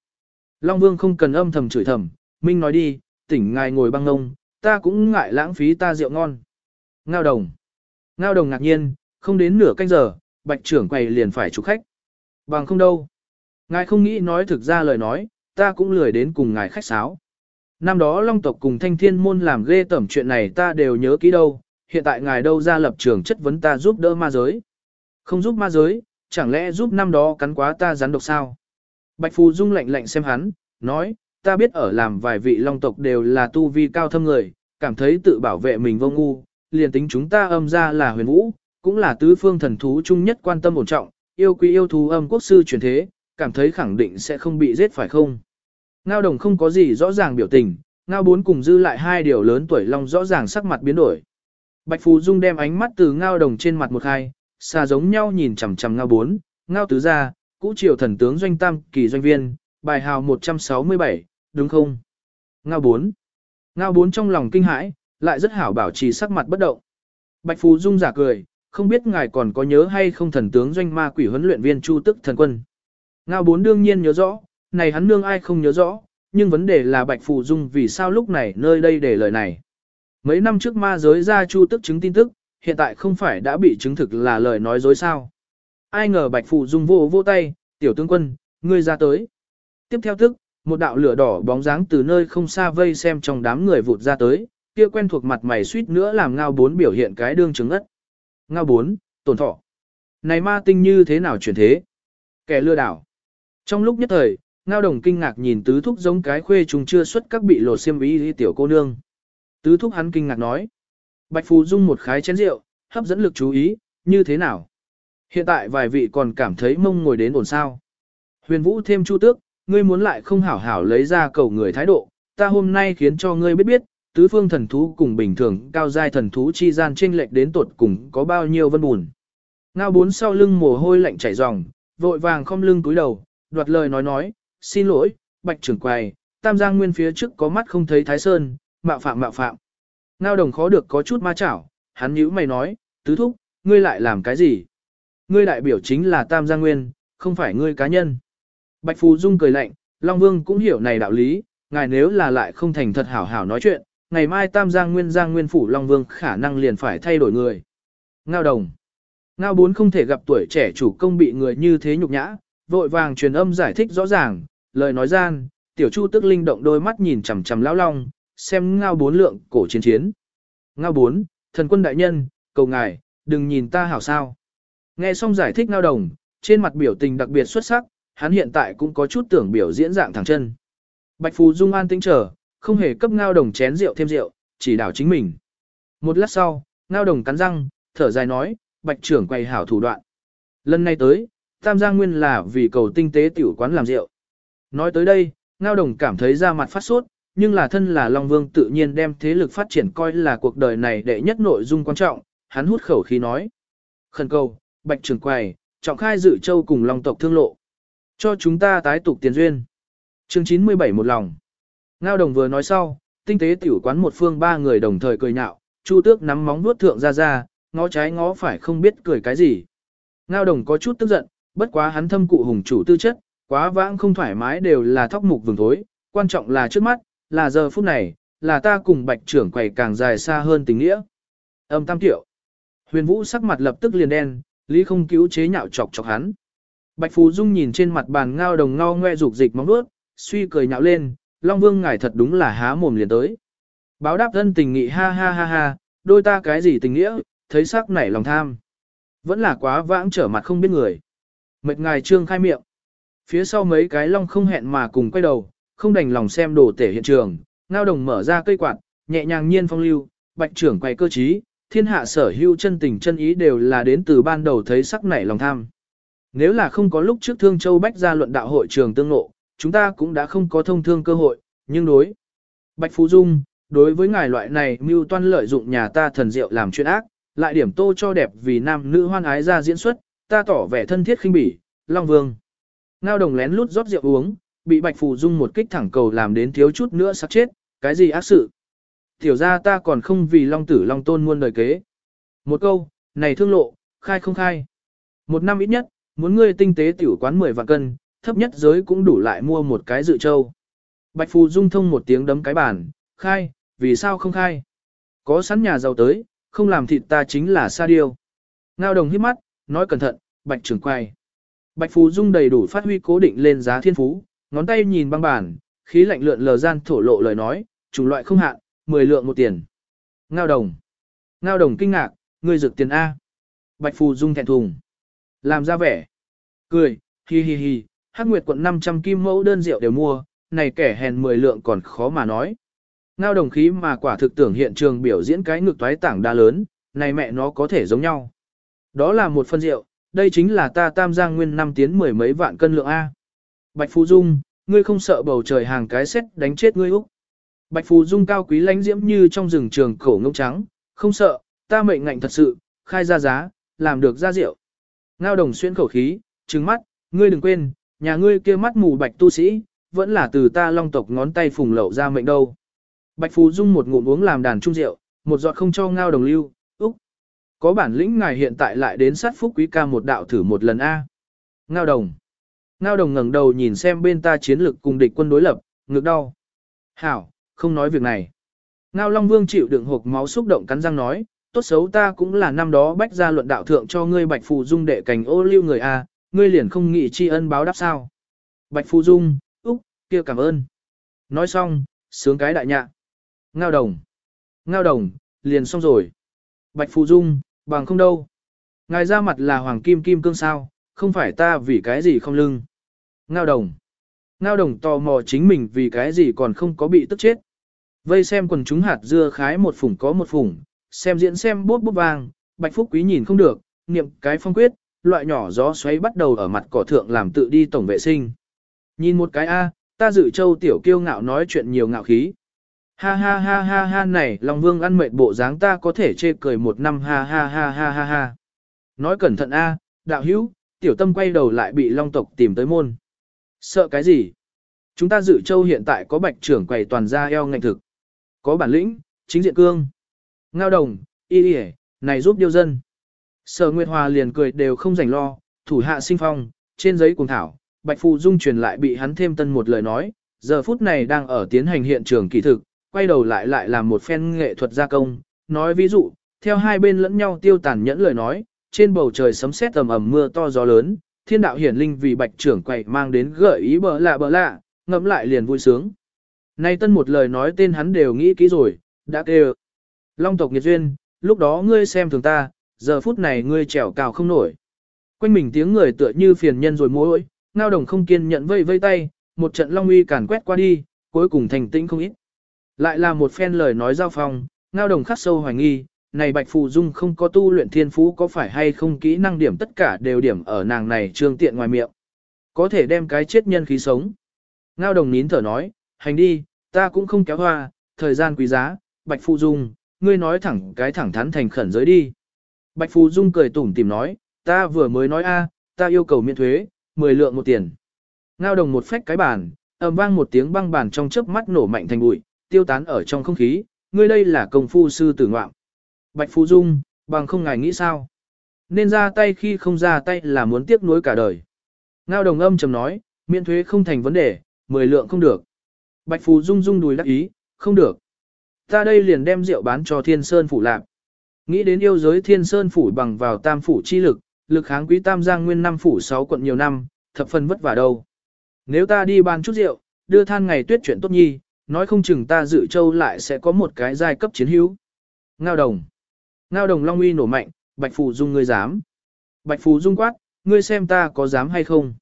Long Vương không cần âm thầm chửi thầm, Minh nói đi, tỉnh ngài ngồi băng ngông, ta cũng ngại lãng phí ta rượu ngon. Ngao đồng. Ngao đồng ngạc nhiên, không đến nửa canh giờ, Bạch trưởng quầy liền phải chủ khách. Bằng không đâu. Ngài không nghĩ nói thực ra lời nói, ta cũng lười đến cùng ngài khách sáo. Năm đó Long tộc cùng Thanh Thiên môn làm ghê tẩm chuyện này ta đều nhớ kỹ đâu, hiện tại ngài đâu ra lập trường chất vấn ta giúp đỡ ma giới. Không giúp ma giới, chẳng lẽ giúp năm đó cắn quá ta rắn độc sao? Bạch Phù Dung lạnh lạnh xem hắn, nói, ta biết ở làm vài vị Long tộc đều là tu vi cao thâm người, cảm thấy tự bảo vệ mình vô ngu, liền tính chúng ta âm ra là huyền vũ, cũng là tứ phương thần thú chung nhất quan tâm ổn trọng, yêu quý yêu thú âm quốc sư truyền thế, cảm thấy khẳng định sẽ không bị giết phải không? Ngao đồng không có gì rõ ràng biểu tình, ngao bốn cùng dư lại hai điều lớn tuổi long rõ ràng sắc mặt biến đổi. Bạch Phù Dung đem ánh mắt từ ngao đồng trên mặt một hai, xa giống nhau nhìn chằm chằm ngao bốn, ngao tứ gia, cũ triều thần tướng doanh tam kỳ doanh viên, bài hào 167, đúng không? Ngao bốn. Ngao bốn trong lòng kinh hãi, lại rất hảo bảo trì sắc mặt bất động. Bạch Phù Dung giả cười, không biết ngài còn có nhớ hay không thần tướng doanh ma quỷ huấn luyện viên Chu Tức thần quân. Ngao bốn đương nhiên nhớ rõ, này hắn nương ai không nhớ rõ, nhưng vấn đề là Bạch Phù Dung vì sao lúc này nơi đây để lời này. Mấy năm trước ma giới ra Chu Tức chứng tin tức, hiện tại không phải đã bị chứng thực là lời nói dối sao. Ai ngờ Bạch Phù Dung vô vô tay, tiểu tướng quân, ngươi ra tới. Tiếp theo tức, một đạo lửa đỏ bóng dáng từ nơi không xa vây xem trong đám người vụt ra tới, kia quen thuộc mặt mày suýt nữa làm ngao bốn biểu hiện cái đương chứng ất. Ngao bốn, tổn thọ. Này ma tinh như thế nào chuyển thế? Kẻ lừa đảo. Trong lúc nhất thời, ngao đồng kinh ngạc nhìn tứ thúc giống cái khuê trùng chưa xuất các bị lột xiêm ý tiểu cô nương. Tứ thúc hắn kinh ngạc nói. Bạch Phù dung một khái chén rượu, hấp dẫn lực chú ý, như thế nào? Hiện tại vài vị còn cảm thấy mông ngồi đến ổn sao. Huyền Vũ thêm chu tước, ngươi muốn lại không hảo hảo lấy ra cầu người thái độ, ta hôm nay khiến cho ngươi biết biết, tứ phương thần thú cùng bình thường cao giai thần thú chi gian chênh lệch đến tột cùng có bao nhiêu vân buồn. Ngao bốn sau lưng mồ hôi lạnh chảy ròng, vội vàng không lưng túi đầu, đoạt lời nói nói, xin lỗi, bạch trưởng quầy, tam giang nguyên phía trước có mắt không thấy thái sơn, mạo phạm mạo phạm. Ngao đồng khó được có chút ma chảo, hắn nhíu mày nói, tứ thúc, ngươi lại làm cái gì? Ngươi đại biểu chính là tam giang nguyên, không phải ngươi cá nhân. Bạch Phù Dung cười lạnh, Long Vương cũng hiểu này đạo lý, ngài nếu là lại không thành thật hảo hảo nói chuyện, ngày mai Tam Giang Nguyên Giang Nguyên Phủ Long Vương khả năng liền phải thay đổi người. Ngao đồng. Ngao bốn không thể gặp tuổi trẻ chủ công bị người như thế nhục nhã, vội vàng truyền âm giải thích rõ ràng, lời nói gian, tiểu chu tức linh động đôi mắt nhìn chằm chằm lão long, xem ngao bốn lượng cổ chiến chiến. Ngao bốn, thần quân đại nhân, cầu ngài, đừng nhìn ta hảo sao. Nghe xong giải thích ngao đồng, trên mặt biểu tình đặc biệt xuất sắc, hắn hiện tại cũng có chút tưởng biểu diễn dạng thẳng chân. Bạch Phù Dung an tĩnh chờ, không hề cấp ngao đồng chén rượu thêm rượu, chỉ đảo chính mình. Một lát sau, ngao đồng cắn răng, thở dài nói, bạch trưởng quay hảo thủ đoạn. Lần này tới, Tam Giang Nguyên là vì cầu tinh tế tiểu quán làm rượu. Nói tới đây, ngao đồng cảm thấy ra mặt phát sốt, nhưng là thân là Long Vương tự nhiên đem thế lực phát triển coi là cuộc đời này đệ nhất nội dung quan trọng, hắn hút khẩu khí nói. Khẩn cầu, bạch trưởng quầy, trọng khai dự châu cùng Long tộc thương lộ. Cho chúng ta tái tục tiền duyên. Chương 97 một lòng. Ngao đồng vừa nói sau, tinh tế tiểu quán một phương ba người đồng thời cười nhạo, Chu Tước nắm móng vuốt thượng ra ra, ngó trái ngó phải không biết cười cái gì. Ngao đồng có chút tức giận, bất quá hắn thâm cụ hùng chủ tư chất, quá vãng không thoải mái đều là thóc mục vừng thối, quan trọng là trước mắt, là giờ phút này, là ta cùng bạch trưởng quầy càng dài xa hơn tình nghĩa. Âm tam tiểu. Huyền Vũ sắc mặt lập tức liền đen, Lý không cứu chế nhạo chọc chọc hắn. Bạch Phú Dung nhìn trên mặt bàn ngao đồng ngao ngoe dục dịch móng nuốt, suy cười nhạo lên, Long Vương ngài thật đúng là há mồm liền tới. Báo đáp thân tình nghị ha ha ha ha, đôi ta cái gì tình nghĩa, thấy sắc nảy lòng tham. Vẫn là quá vãng trở mặt không biết người. Mệt ngài trương khai miệng. Phía sau mấy cái long không hẹn mà cùng quay đầu, không đành lòng xem đồ tể hiện trường, ngao đồng mở ra cây quạt, nhẹ nhàng nhiên phong lưu, bạch trưởng quay cơ trí, thiên hạ sở hữu chân tình chân ý đều là đến từ ban đầu thấy sắc nảy lòng tham. Nếu là không có lúc trước Thương Châu Bách ra luận đạo hội trường tương lộ chúng ta cũng đã không có thông thương cơ hội, nhưng đối. Bạch Phú Dung, đối với ngài loại này mưu toan lợi dụng nhà ta thần diệu làm chuyện ác, lại điểm tô cho đẹp vì nam nữ hoan ái ra diễn xuất, ta tỏ vẻ thân thiết khinh bỉ, Long Vương. Ngao đồng lén lút rót rượu uống, bị Bạch Phù Dung một kích thẳng cầu làm đến thiếu chút nữa sắp chết, cái gì ác sự. Tiểu ra ta còn không vì Long Tử Long Tôn muôn đời kế. Một câu, này thương lộ, khai không khai. Một năm ít nhất, muốn ngươi tinh tế tiểu quán 10 vạn cân, thấp nhất giới cũng đủ lại mua một cái dự châu. Bạch Phù Dung thông một tiếng đấm cái bàn, khai, vì sao không khai? Có sẵn nhà giàu tới, không làm thịt ta chính là sa điêu. Ngao đồng hít mắt, nói cẩn thận, Bạch trưởng quay. Bạch phú Dung đầy đủ phát huy cố định lên giá thiên phú, ngón tay nhìn băng bàn, khí lạnh lượn lờ gian thổ lộ lời nói, chủng loại không hạn, 10 lượng một tiền. Ngao đồng. Ngao đồng kinh ngạc, ngươi rực tiền A. Bạch Phù Dung thẹn thùng. Làm ra vẻ. Cười, hi hi hi, Hắc Nguyệt quận 500 kim mẫu đơn rượu đều mua, này kẻ hèn 10 lượng còn khó mà nói. Ngao đồng khí mà quả thực tưởng hiện trường biểu diễn cái ngực toái tảng đa lớn, này mẹ nó có thể giống nhau. Đó là một phân rượu, đây chính là ta tam giang nguyên năm tiến mười mấy vạn cân lượng A. Bạch Phú Dung, ngươi không sợ bầu trời hàng cái xét đánh chết ngươi Úc. Bạch Phú Dung cao quý lánh diễm như trong rừng trường cổ ngông trắng, không sợ, ta mệnh ngạnh thật sự, khai ra giá, làm được ra rượu. Ngao đồng xuyên khẩu khí, trừng mắt, ngươi đừng quên, nhà ngươi kia mắt mù bạch tu sĩ, vẫn là từ ta long tộc ngón tay phùng lậu ra mệnh đâu. Bạch Phú Dung một ngụm uống làm đàn trung rượu, một giọt không cho ngao đồng lưu. Có bản lĩnh ngài hiện tại lại đến sát phúc quý ca một đạo thử một lần A. Ngao đồng. Ngao đồng ngẩng đầu nhìn xem bên ta chiến lực cùng địch quân đối lập, ngực đau. Hảo, không nói việc này. Ngao Long Vương chịu đựng hộp máu xúc động cắn răng nói, tốt xấu ta cũng là năm đó bách ra luận đạo thượng cho ngươi Bạch Phù Dung đệ cảnh ô lưu người A, ngươi liền không nghĩ tri ân báo đáp sao. Bạch Phù Dung, úc, kia cảm ơn. Nói xong, sướng cái đại nhạ. Ngao đồng. Ngao đồng, liền xong rồi. Bạch Phù Dung, bằng không đâu. Ngài ra mặt là hoàng kim kim cương sao, không phải ta vì cái gì không lưng. Ngao đồng. Ngao đồng tò mò chính mình vì cái gì còn không có bị tức chết. Vây xem quần chúng hạt dưa khái một phủng có một phủng, xem diễn xem bút bút vàng, Bạch Phúc Quý nhìn không được, niệm cái phong quyết, loại nhỏ gió xoáy bắt đầu ở mặt cỏ thượng làm tự đi tổng vệ sinh. Nhìn một cái A, ta dự châu tiểu kiêu ngạo nói chuyện nhiều ngạo khí. Ha ha ha ha ha này, Long Vương ăn mệt bộ dáng ta có thể chê cười một năm ha ha ha ha ha ha. Nói cẩn thận A, đạo hữu, tiểu tâm quay đầu lại bị Long tộc tìm tới môn. Sợ cái gì? Chúng ta dự châu hiện tại có bạch trưởng quầy toàn gia eo ngạnh thực. Có bản lĩnh, chính diện cương. Ngao đồng, y đi này giúp điêu dân. Sở Nguyệt Hòa liền cười đều không rảnh lo, thủ hạ sinh phong, trên giấy cùng thảo, Bạch Phù Dung truyền lại bị hắn thêm tân một lời nói, giờ phút này đang ở tiến hành hiện trường kỳ thực, quay đầu lại lại làm một phen nghệ thuật gia công, nói ví dụ, theo hai bên lẫn nhau tiêu tàn nhẫn lời nói, trên bầu trời sấm sét tầm ầm mưa to gió lớn, thiên đạo hiển linh vì bạch trưởng quậy mang đến gợi ý bỡ lạ bỡ lạ, ngẫm lại liền vui sướng. Nay tân một lời nói tên hắn đều nghĩ kỹ rồi, đã kêu. Long tộc nghiệt duyên, lúc đó ngươi xem thường ta, giờ phút này ngươi trèo cao không nổi. Quanh mình tiếng người tựa như phiền nhân rồi mối, ngao đồng không kiên nhận vây vây tay, một trận long uy càn quét qua đi, cuối cùng thành tĩnh không ít. Lại là một phen lời nói giao phong, ngao đồng khắc sâu hoài nghi, này Bạch Phù Dung không có tu luyện thiên phú có phải hay không kỹ năng điểm tất cả đều điểm ở nàng này trương tiện ngoài miệng. Có thể đem cái chết nhân khí sống. Ngao đồng nín thở nói, hành đi, ta cũng không kéo hoa, thời gian quý giá, Bạch Phù Dung, ngươi nói thẳng cái thẳng thắn thành khẩn giới đi. Bạch Phù Dung cười tủm tìm nói, ta vừa mới nói a, ta yêu cầu miễn thuế, 10 lượng một tiền. Ngao đồng một phách cái bàn, ầm vang một tiếng băng bàn trong chớp mắt nổ mạnh thành bụi, tiêu tán ở trong không khí, ngươi đây là công phu sư tử ngoạm. Bạch Phú Dung, bằng không ngài nghĩ sao? Nên ra tay khi không ra tay là muốn tiếc nuối cả đời. Ngao đồng âm trầm nói, miễn thuế không thành vấn đề, mười lượng không được. Bạch Phú Dung dung đùi đắc ý, không được. Ta đây liền đem rượu bán cho Thiên Sơn Phủ Lạc. Nghĩ đến yêu giới Thiên Sơn Phủ bằng vào tam phủ chi lực, lực kháng quý tam giang nguyên năm phủ sáu quận nhiều năm, thập phần vất vả đâu. Nếu ta đi bán chút rượu, đưa than ngày tuyết chuyện tốt nhi, nói không chừng ta dự châu lại sẽ có một cái giai cấp chiến hữu. Ngao đồng. Ngao đồng long uy nổ mạnh, bạch phù dung ngươi dám. Bạch phù dung quát, ngươi xem ta có dám hay không.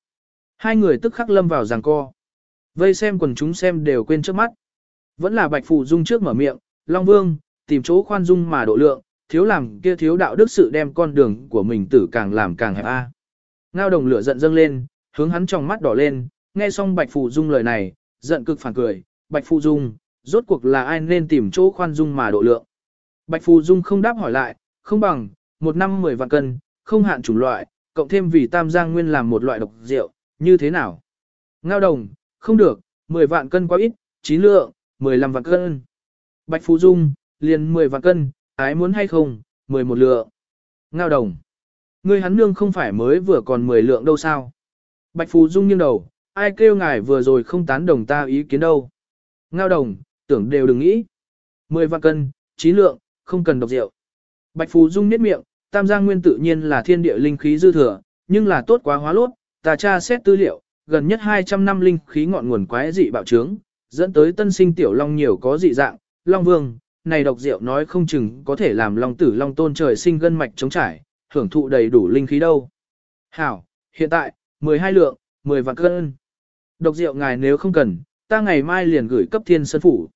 Hai người tức khắc lâm vào giằng co. Vây xem quần chúng xem đều quên trước mắt. Vẫn là bạch phù dung trước mở miệng, long vương, tìm chỗ khoan dung mà độ lượng, thiếu làm kia thiếu đạo đức sự đem con đường của mình tử càng làm càng hẹp a. Ngao đồng lửa giận dâng lên, hướng hắn trong mắt đỏ lên, nghe xong bạch phù dung lời này, giận cực phản cười, Bạch Phụ Dung, rốt cuộc là ai nên tìm chỗ khoan dung mà độ lượng. Bạch Phù Dung không đáp hỏi lại, không bằng, một năm 10 vạn cân, không hạn chủng loại, cộng thêm vì tam giang nguyên làm một loại độc rượu, như thế nào? Ngao đồng, không được, 10 vạn cân quá ít, chín lượng, 15 vạn cân. Bạch Phù Dung, liền 10 vạn cân, ái muốn hay không, 11 lượng. Ngao đồng. Ngươi hắn nương không phải mới vừa còn 10 lượng đâu sao? Bạch Phù Dung nghiêng đầu, ai kêu ngài vừa rồi không tán đồng ta ý kiến đâu. Ngao đồng, tưởng đều đừng nghĩ. 10 vạn cân, chín lượng, không cần độc rượu. Bạch phù Dung niết miệng, tam giang nguyên tự nhiên là thiên địa linh khí dư thừa, nhưng là tốt quá hóa lốt, ta tra xét tư liệu, gần nhất 200 năm linh khí ngọn nguồn quái dị bạo trướng, dẫn tới tân sinh tiểu long nhiều có dị dạng, long vương, này độc rượu nói không chừng có thể làm long tử long tôn trời sinh gân mạch chống trải, hưởng thụ đầy đủ linh khí đâu. Hảo, hiện tại, 12 lượng, 10 vạn cân. Độc rượu ngài nếu không cần, ta ngày mai liền gửi cấp thiên sân phủ.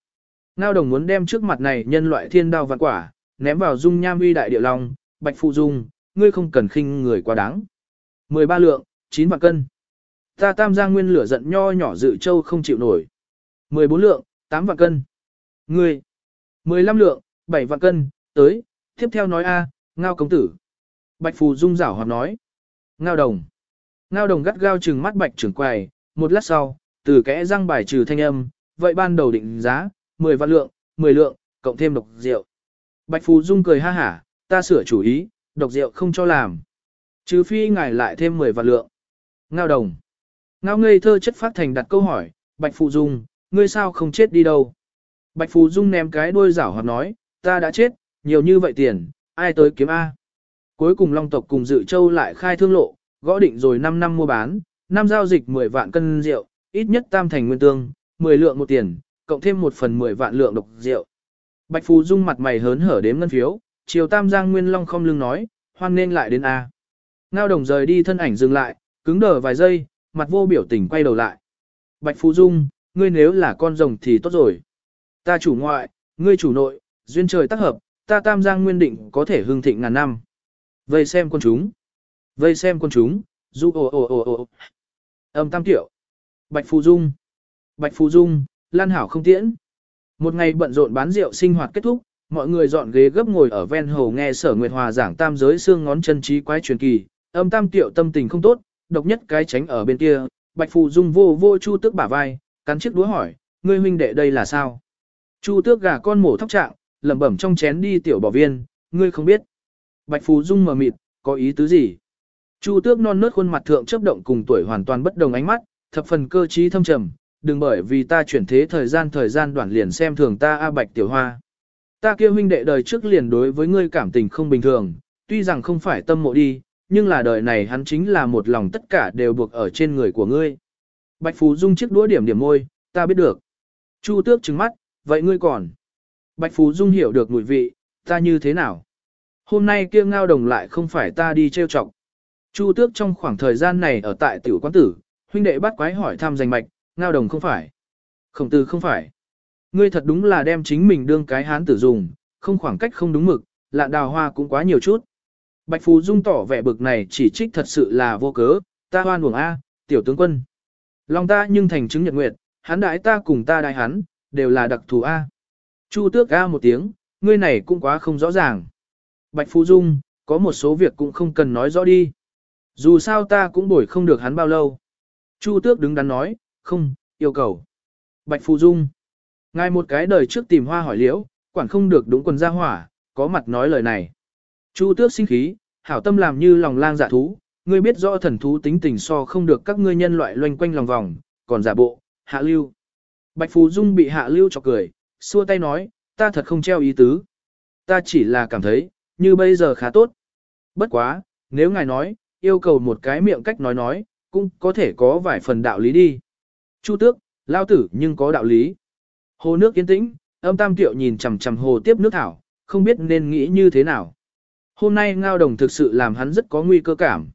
Ngao đồng muốn đem trước mặt này nhân loại thiên đao vạn quả, ném vào dung nham uy đại địa long, bạch phụ dung, ngươi không cần khinh người quá đáng. 13 lượng, 9 vạn cân. Ta tam giang nguyên lửa giận nho nhỏ dự châu không chịu nổi. 14 lượng, 8 vạn cân. Ngươi. 15 lượng, 7 vạn cân, tới, tiếp theo nói a, ngao công tử. Bạch phù dung rảo hoặc nói. Ngao đồng. Ngao đồng gắt gao trừng mắt bạch trưởng quầy, một lát sau, từ kẽ răng bài trừ thanh âm, vậy ban đầu định giá, 10 vạn lượng, 10 lượng, cộng thêm độc rượu. Bạch phù dung cười ha hả, ta sửa chủ ý, độc rượu không cho làm. Trừ phi ngài lại thêm 10 vạn lượng. Ngao đồng. Ngao ngây thơ chất phát thành đặt câu hỏi, Bạch Phù Dung, ngươi sao không chết đi đâu? Bạch Phù Dung ném cái đuôi rảo hoặc nói, ta đã chết, nhiều như vậy tiền, ai tới kiếm A? Cuối cùng Long tộc cùng Dự Châu lại khai thương lộ, gõ định rồi 5 năm mua bán, năm giao dịch 10 vạn cân rượu, ít nhất tam thành nguyên tương, 10 lượng một tiền, cộng thêm một phần 10 vạn lượng độc rượu. Bạch Phù Dung mặt mày hớn hở đếm ngân phiếu, chiều tam giang nguyên long không lưng nói, hoan nên lại đến A. Ngao đồng rời đi thân ảnh dừng lại, cứng đờ vài giây, mặt vô biểu tình quay đầu lại. Bạch Phú Dung, ngươi nếu là con rồng thì tốt rồi. Ta chủ ngoại, ngươi chủ nội, duyên trời tác hợp, ta tam giang nguyên định có thể hưng thịnh ngàn năm. Vây xem con chúng. Vây xem con chúng, du ồ ồ ồ ồ. Âm tam tiểu. Bạch Phù Dung. Bạch Phù Dung, Lan Hảo không tiễn. Một ngày bận rộn bán rượu sinh hoạt kết thúc, mọi người dọn ghế gấp ngồi ở ven hồ nghe sở Nguyệt Hòa giảng tam giới xương ngón chân trí quái truyền kỳ, âm tam tiểu tâm tình không tốt, độc nhất cái tránh ở bên kia, Bạch Phù Dung vô vô Chu Tước bả vai, cắn chiếc đũa hỏi, ngươi huynh đệ đây là sao? Chu Tước gà con mổ thóc trạng, lẩm bẩm trong chén đi tiểu bỏ viên, ngươi không biết. Bạch Phù Dung mờ mịt, có ý tứ gì? Chu Tước non nớt khuôn mặt thượng chớp động cùng tuổi hoàn toàn bất đồng ánh mắt, thập phần cơ trí thâm trầm, đừng bởi vì ta chuyển thế thời gian thời gian đoạn liền xem thường ta a Bạch tiểu hoa. Ta kia huynh đệ đời trước liền đối với ngươi cảm tình không bình thường, tuy rằng không phải tâm mộ đi, nhưng là đời này hắn chính là một lòng tất cả đều buộc ở trên người của ngươi. Bạch Phú Dung chiếc đũa điểm điểm môi, ta biết được. Chu tước trừng mắt, vậy ngươi còn. Bạch Phú Dung hiểu được mùi vị, ta như thế nào? Hôm nay kia ngao đồng lại không phải ta đi trêu chọc. Chu tước trong khoảng thời gian này ở tại tiểu quán tử, huynh đệ bắt quái hỏi thăm danh mạch, ngao đồng không phải. Khổng tử không phải. Ngươi thật đúng là đem chính mình đương cái hán tử dùng, không khoảng cách không đúng mực, lạn đào hoa cũng quá nhiều chút. Bạch Phú Dung tỏ vẻ bực này chỉ trích thật sự là vô cớ, ta hoan uổng A, tiểu tướng quân. Lòng ta nhưng thành chứng nhật nguyệt, hắn đãi ta cùng ta đại hắn, đều là đặc thù A. Chu tước A một tiếng, ngươi này cũng quá không rõ ràng. Bạch Phú Dung, có một số việc cũng không cần nói rõ đi. Dù sao ta cũng bổi không được hắn bao lâu. Chu tước đứng đắn nói, không, yêu cầu. Bạch Phù Dung, ngài một cái đời trước tìm hoa hỏi liễu, quản không được đúng quần ra hỏa, có mặt nói lời này. Chu tước sinh khí, hảo tâm làm như lòng lang dạ thú, ngươi biết rõ thần thú tính tình so không được các ngươi nhân loại loanh quanh lòng vòng, còn giả bộ, hạ lưu. Bạch Phù Dung bị hạ lưu chọc cười, xua tay nói, ta thật không treo ý tứ. Ta chỉ là cảm thấy, như bây giờ khá tốt. Bất quá, nếu ngài nói, yêu cầu một cái miệng cách nói nói, cũng có thể có vài phần đạo lý đi. Chu tước, lao tử nhưng có đạo lý. Hồ nước yên tĩnh, âm tam tiệu nhìn chằm chằm hồ tiếp nước thảo, không biết nên nghĩ như thế nào. Hôm nay ngao đồng thực sự làm hắn rất có nguy cơ cảm.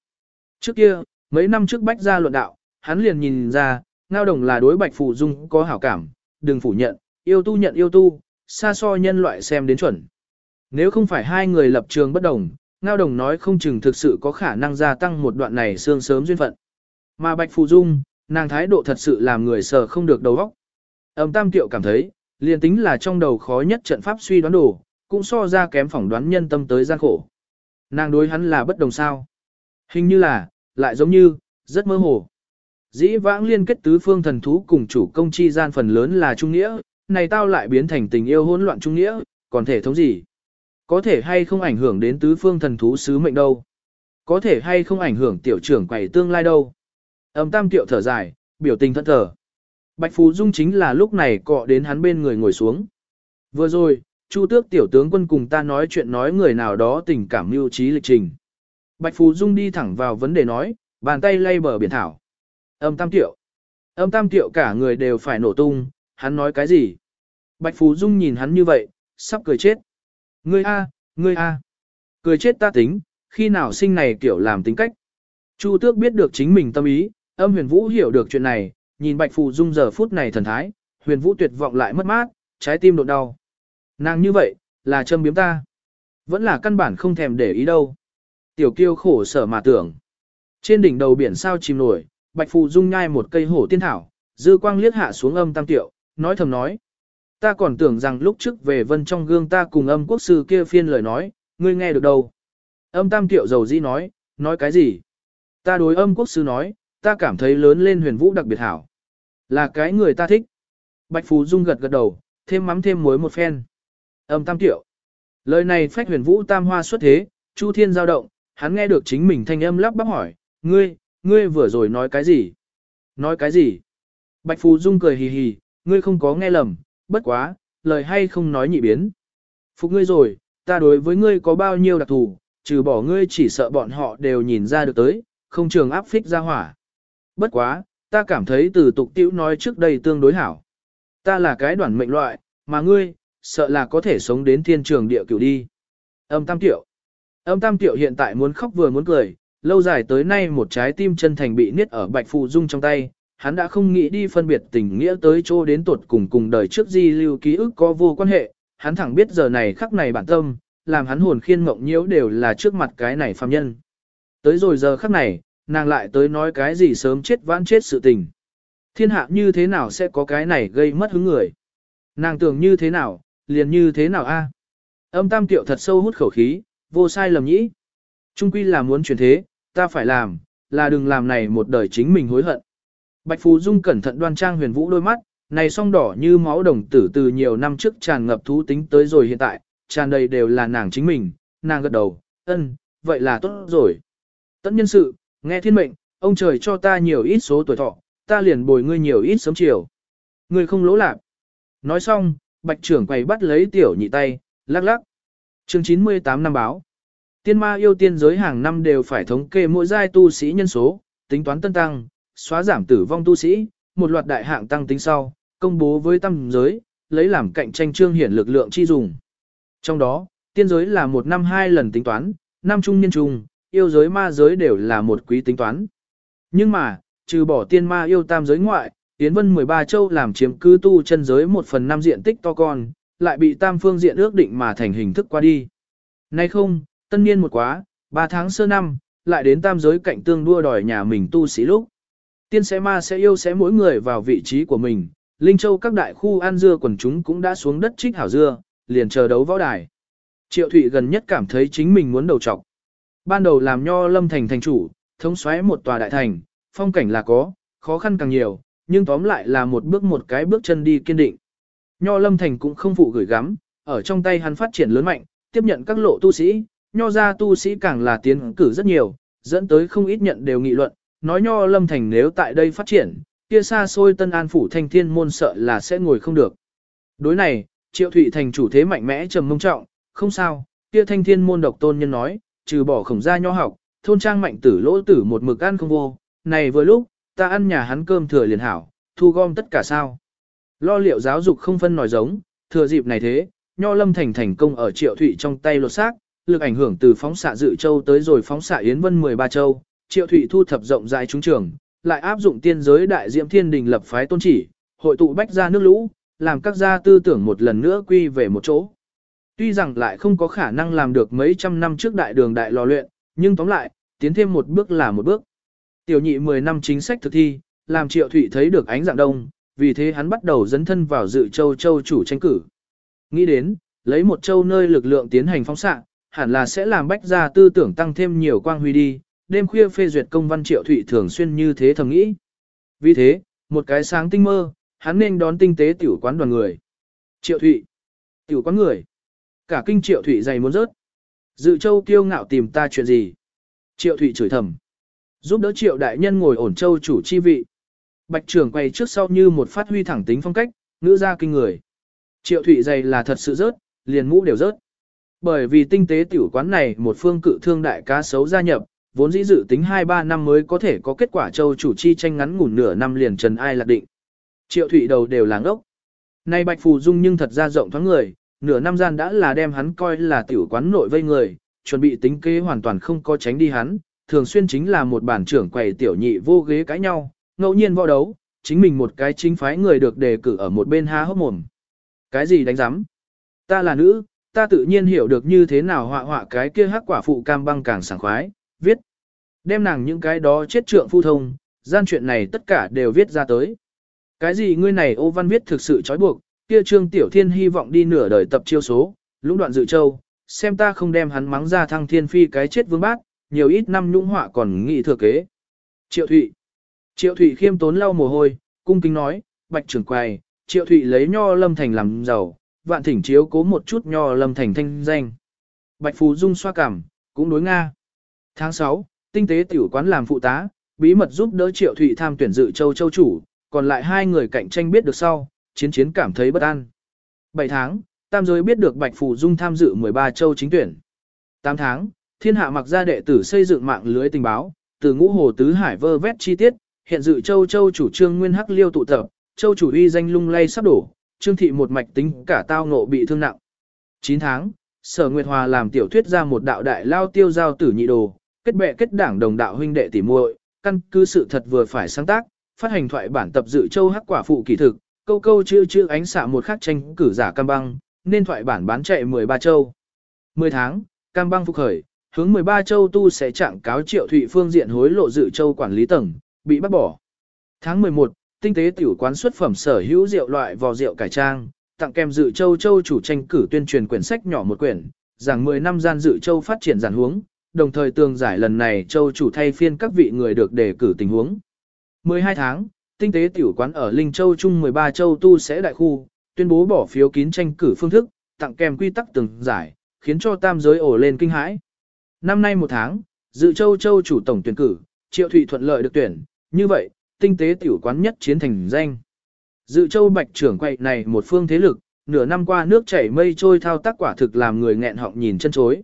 Trước kia, mấy năm trước bách ra luận đạo, hắn liền nhìn ra, ngao đồng là đối bạch phụ dung có hảo cảm, đừng phủ nhận, yêu tu nhận yêu tu, xa so nhân loại xem đến chuẩn. Nếu không phải hai người lập trường bất đồng, ngao đồng nói không chừng thực sự có khả năng gia tăng một đoạn này xương sớm duyên phận. Mà bạch phù dung, nàng thái độ thật sự làm người sợ không được đầu óc. Âm tam tiệu cảm thấy, liền tính là trong đầu khó nhất trận pháp suy đoán đủ, cũng so ra kém phỏng đoán nhân tâm tới gian khổ. Nàng đối hắn là bất đồng sao. Hình như là, lại giống như, rất mơ hồ. Dĩ vãng liên kết tứ phương thần thú cùng chủ công chi gian phần lớn là trung nghĩa, này tao lại biến thành tình yêu hỗn loạn trung nghĩa, còn thể thống gì? Có thể hay không ảnh hưởng đến tứ phương thần thú sứ mệnh đâu? Có thể hay không ảnh hưởng tiểu trưởng quầy tương lai đâu? Âm tam tiệu thở dài, biểu tình thẫn thờ. Bạch Phú Dung chính là lúc này cọ đến hắn bên người ngồi xuống. Vừa rồi, Chu tước tiểu tướng quân cùng ta nói chuyện nói người nào đó tình cảm mưu trí lịch trình. Bạch Phú Dung đi thẳng vào vấn đề nói, bàn tay lay bờ biển thảo. Âm tam tiệu. Âm tam tiệu cả người đều phải nổ tung, hắn nói cái gì? Bạch Phú Dung nhìn hắn như vậy, sắp cười chết. Ngươi a, ngươi a. Cười chết ta tính, khi nào sinh này kiểu làm tính cách. Chu tước biết được chính mình tâm ý, âm huyền vũ hiểu được chuyện này, nhìn Bạch Phù Dung giờ phút này thần thái, huyền vũ tuyệt vọng lại mất mát, trái tim đột đau. Nàng như vậy, là châm biếm ta. Vẫn là căn bản không thèm để ý đâu. Tiểu kiêu khổ sở mà tưởng. Trên đỉnh đầu biển sao chìm nổi, Bạch Phù Dung nhai một cây hổ tiên thảo, dư quang liếc hạ xuống âm tam tiệu, nói thầm nói. Ta còn tưởng rằng lúc trước về vân trong gương ta cùng âm quốc sư kia phiên lời nói, ngươi nghe được đâu. Âm tam tiệu dầu dĩ nói, nói cái gì? Ta đối âm quốc sư nói, ta cảm thấy lớn lên huyền vũ đặc biệt hảo. Là cái người ta thích. Bạch Phú Dung gật gật đầu, thêm mắm thêm muối một phen. Âm tam tiểu. Lời này phách huyền vũ tam hoa xuất thế, Chu Thiên giao động, hắn nghe được chính mình thanh âm lắp bắp hỏi, ngươi, ngươi vừa rồi nói cái gì? Nói cái gì? Bạch Phú Dung cười hì hì, ngươi không có nghe lầm, bất quá, lời hay không nói nhị biến. Phục ngươi rồi, ta đối với ngươi có bao nhiêu đặc thù, trừ bỏ ngươi chỉ sợ bọn họ đều nhìn ra được tới, không trường áp phích ra hỏa. Bất quá, ta cảm thấy từ tục tiểu nói trước đây tương đối hảo. Ta là cái đoạn mệnh loại, mà ngươi, sợ là có thể sống đến thiên trường địa cửu đi. Âm tam tiểu. Âm tam tiểu hiện tại muốn khóc vừa muốn cười, lâu dài tới nay một trái tim chân thành bị niết ở bạch phụ dung trong tay, hắn đã không nghĩ đi phân biệt tình nghĩa tới chỗ đến tuột cùng cùng đời trước di lưu ký ức có vô quan hệ, hắn thẳng biết giờ này khắc này bản tâm, làm hắn hồn khiên ngộng nhiễu đều là trước mặt cái này phàm nhân. Tới rồi giờ khắc này, nàng lại tới nói cái gì sớm chết vãn chết sự tình. Thiên hạ như thế nào sẽ có cái này gây mất hứng người. Nàng tưởng như thế nào, liền như thế nào a? Âm tam tiệu thật sâu hút khẩu khí, vô sai lầm nhĩ. Trung quy là muốn chuyển thế, ta phải làm, là đừng làm này một đời chính mình hối hận. Bạch Phú Dung cẩn thận đoan trang huyền vũ đôi mắt, này song đỏ như máu đồng tử từ nhiều năm trước tràn ngập thú tính tới rồi hiện tại, tràn đầy đều là nàng chính mình, nàng gật đầu, ân, vậy là tốt rồi. Tất nhân sự, nghe thiên mệnh, ông trời cho ta nhiều ít số tuổi thọ, ta liền bồi ngươi nhiều ít sớm chiều. Ngươi không lỗ lạc. Nói xong, bạch trưởng quầy bắt lấy tiểu nhị tay, lắc lắc. chương 98 năm báo. Tiên ma yêu tiên giới hàng năm đều phải thống kê mỗi giai tu sĩ nhân số, tính toán tân tăng, xóa giảm tử vong tu sĩ, một loạt đại hạng tăng tính sau, công bố với tâm giới, lấy làm cạnh tranh trương hiển lực lượng chi dùng. Trong đó, tiên giới là một năm hai lần tính toán, năm trung niên trung, yêu giới ma giới đều là một quý tính toán. Nhưng mà, trừ bỏ tiên ma yêu tam giới ngoại, Tiến Vân 13 châu làm chiếm cư tu chân giới một phần năm diện tích to con, lại bị tam phương diện ước định mà thành hình thức qua đi. Nay không, tân niên một quá, ba tháng sơ năm, lại đến tam giới cạnh tương đua đòi nhà mình tu sĩ lúc. Tiên sẽ ma sẽ yêu sẽ mỗi người vào vị trí của mình, Linh Châu các đại khu an dưa quần chúng cũng đã xuống đất trích hảo dưa, liền chờ đấu võ đài. Triệu Thụy gần nhất cảm thấy chính mình muốn đầu trọc. Ban đầu làm nho lâm thành thành chủ, thống xoáy một tòa đại thành, phong cảnh là có, khó khăn càng nhiều, nhưng tóm lại là một bước một cái bước chân đi kiên định. Nho lâm thành cũng không phụ gửi gắm, ở trong tay hắn phát triển lớn mạnh, tiếp nhận các lộ tu sĩ, nho ra tu sĩ càng là tiến cử rất nhiều, dẫn tới không ít nhận đều nghị luận, nói nho lâm thành nếu tại đây phát triển, kia xa xôi tân an phủ thanh thiên môn sợ là sẽ ngồi không được. Đối này, triệu thụy thành chủ thế mạnh mẽ trầm mông trọng, không sao, kia thanh thiên môn độc tôn nhân nói, trừ bỏ khổng gia nho học, thôn trang mạnh tử lỗ tử một mực ăn không vô, này vừa lúc, ta ăn nhà hắn cơm thừa liền hảo, thu gom tất cả sao. Lo liệu giáo dục không phân nòi giống, thừa dịp này thế, nho lâm thành thành công ở triệu thụy trong tay lột xác, lực ảnh hưởng từ phóng xạ dự châu tới rồi phóng xạ yến vân 13 châu, triệu thụy thu thập rộng rãi trúng trường, lại áp dụng tiên giới đại diễm thiên đình lập phái tôn chỉ, hội tụ bách ra nước lũ, làm các gia tư tưởng một lần nữa quy về một chỗ. Tuy rằng lại không có khả năng làm được mấy trăm năm trước đại đường đại lò luyện, nhưng tóm lại, tiến thêm một bước là một bước. Tiểu nhị 10 năm chính sách thực thi, làm triệu thụy thấy được ánh dạng đông, vì thế hắn bắt đầu dấn thân vào dự châu châu chủ tranh cử. Nghĩ đến, lấy một châu nơi lực lượng tiến hành phóng xạ, hẳn là sẽ làm bách gia tư tưởng tăng thêm nhiều quang huy đi, đêm khuya phê duyệt công văn triệu thụy thường xuyên như thế thầm nghĩ. Vì thế, một cái sáng tinh mơ, hắn nên đón tinh tế tiểu quán đoàn người. Triệu thụy, tiểu quán người, cả kinh triệu thủy dày muốn rớt. Dự châu kiêu ngạo tìm ta chuyện gì? Triệu thủy chửi thầm. Giúp đỡ triệu đại nhân ngồi ổn châu chủ chi vị. Bạch trưởng quay trước sau như một phát huy thẳng tính phong cách, ngữ ra kinh người. Triệu thủy dày là thật sự rớt, liền mũ đều rớt. Bởi vì tinh tế tiểu quán này một phương cự thương đại cá sấu gia nhập, vốn dĩ dự tính 2-3 năm mới có thể có kết quả châu chủ chi tranh ngắn ngủn nửa năm liền trần ai lạc định. Triệu thủy đầu đều làng ốc. Nay bạch phù dung nhưng thật ra rộng thoáng người, nửa năm gian đã là đem hắn coi là tiểu quán nội vây người, chuẩn bị tính kế hoàn toàn không có tránh đi hắn, thường xuyên chính là một bản trưởng quầy tiểu nhị vô ghế cãi nhau, ngẫu nhiên võ đấu, chính mình một cái chính phái người được đề cử ở một bên há hốc mồm. Cái gì đánh giám? Ta là nữ, ta tự nhiên hiểu được như thế nào họa họa cái kia hắc quả phụ cam băng càng sảng khoái, viết. Đem nàng những cái đó chết trượng phu thông, gian chuyện này tất cả đều viết ra tới. Cái gì ngươi này ô văn viết thực sự trói buộc, kia trương tiểu thiên hy vọng đi nửa đời tập chiêu số, lũng đoạn dự châu, xem ta không đem hắn mắng ra thăng thiên phi cái chết vương bác, nhiều ít năm nhũng họa còn nghị thừa kế. Triệu Thụy Triệu Thụy khiêm tốn lau mồ hôi, cung kính nói, bạch trưởng quầy, Triệu Thụy lấy nho lâm thành làm giàu, vạn thỉnh chiếu cố một chút nho lâm thành thanh danh. Bạch Phú Dung xoa cảm, cũng đối Nga. Tháng 6, tinh tế tiểu quán làm phụ tá, bí mật giúp đỡ Triệu Thụy tham tuyển dự châu châu chủ, còn lại hai người cạnh tranh biết được sau, chiến chiến cảm thấy bất an. 7 tháng, tam giới biết được Bạch Phù Dung tham dự 13 châu chính tuyển. 8 tháng, thiên hạ mặc ra đệ tử xây dựng mạng lưới tình báo, từ ngũ hồ tứ hải vơ vét chi tiết, hiện dự châu châu chủ trương nguyên hắc liêu tụ tập, châu chủ uy danh lung lay sắp đổ, trương thị một mạch tính cả tao ngộ bị thương nặng. 9 tháng, Sở Nguyệt Hòa làm tiểu thuyết ra một đạo đại lao tiêu giao tử nhị đồ, kết bè kết đảng đồng đạo huynh đệ tỉ muội, căn cứ sự thật vừa phải sáng tác, phát hành thoại bản tập dự châu hắc quả phụ kỳ thực, câu câu chữ chữ ánh xạ một khắc tranh cử giả cam băng, nên thoại bản bán chạy 13 châu. 10 tháng, cam băng phục khởi, hướng 13 châu tu sẽ trạng cáo triệu thụy phương diện hối lộ dự châu quản lý tầng, bị bắt bỏ. Tháng 11, tinh tế tiểu quán xuất phẩm sở hữu rượu loại vò rượu cải trang, tặng kèm dự châu châu chủ tranh cử tuyên truyền quyển sách nhỏ một quyển, rằng 10 năm gian dự châu phát triển giản huống, đồng thời tường giải lần này châu chủ thay phiên các vị người được đề cử tình huống. 12 tháng, tinh tế tiểu quán ở Linh Châu Trung 13 châu tu sẽ đại khu, tuyên bố bỏ phiếu kín tranh cử phương thức, tặng kèm quy tắc từng giải, khiến cho tam giới ổ lên kinh hãi. Năm nay một tháng, dự châu châu chủ tổng tuyển cử, triệu thụy thuận lợi được tuyển, như vậy, tinh tế tiểu quán nhất chiến thành danh. Dự châu bạch trưởng quậy này một phương thế lực, nửa năm qua nước chảy mây trôi thao tác quả thực làm người nghẹn họng nhìn chân chối.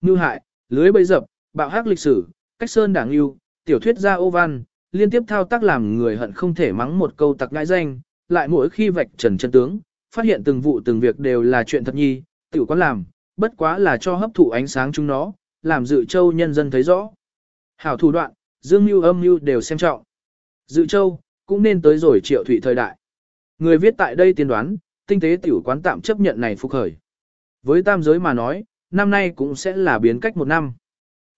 Như hại, lưới bẫy dập, bạo hắc lịch sử, cách sơn đảng yêu, tiểu thuyết gia ô văn, liên tiếp thao tác làm người hận không thể mắng một câu tặc ngãi danh, lại mỗi khi vạch trần chân tướng, phát hiện từng vụ từng việc đều là chuyện thật nhi, tiểu quán làm, bất quá là cho hấp thụ ánh sáng chúng nó, làm dự châu nhân dân thấy rõ. Hảo thủ đoạn, dương mưu âm mưu đều xem trọng. Dự châu, cũng nên tới rồi triệu thủy thời đại. Người viết tại đây tiên đoán, tinh tế tiểu quán tạm chấp nhận này phục khởi. Với tam giới mà nói, năm nay cũng sẽ là biến cách một năm.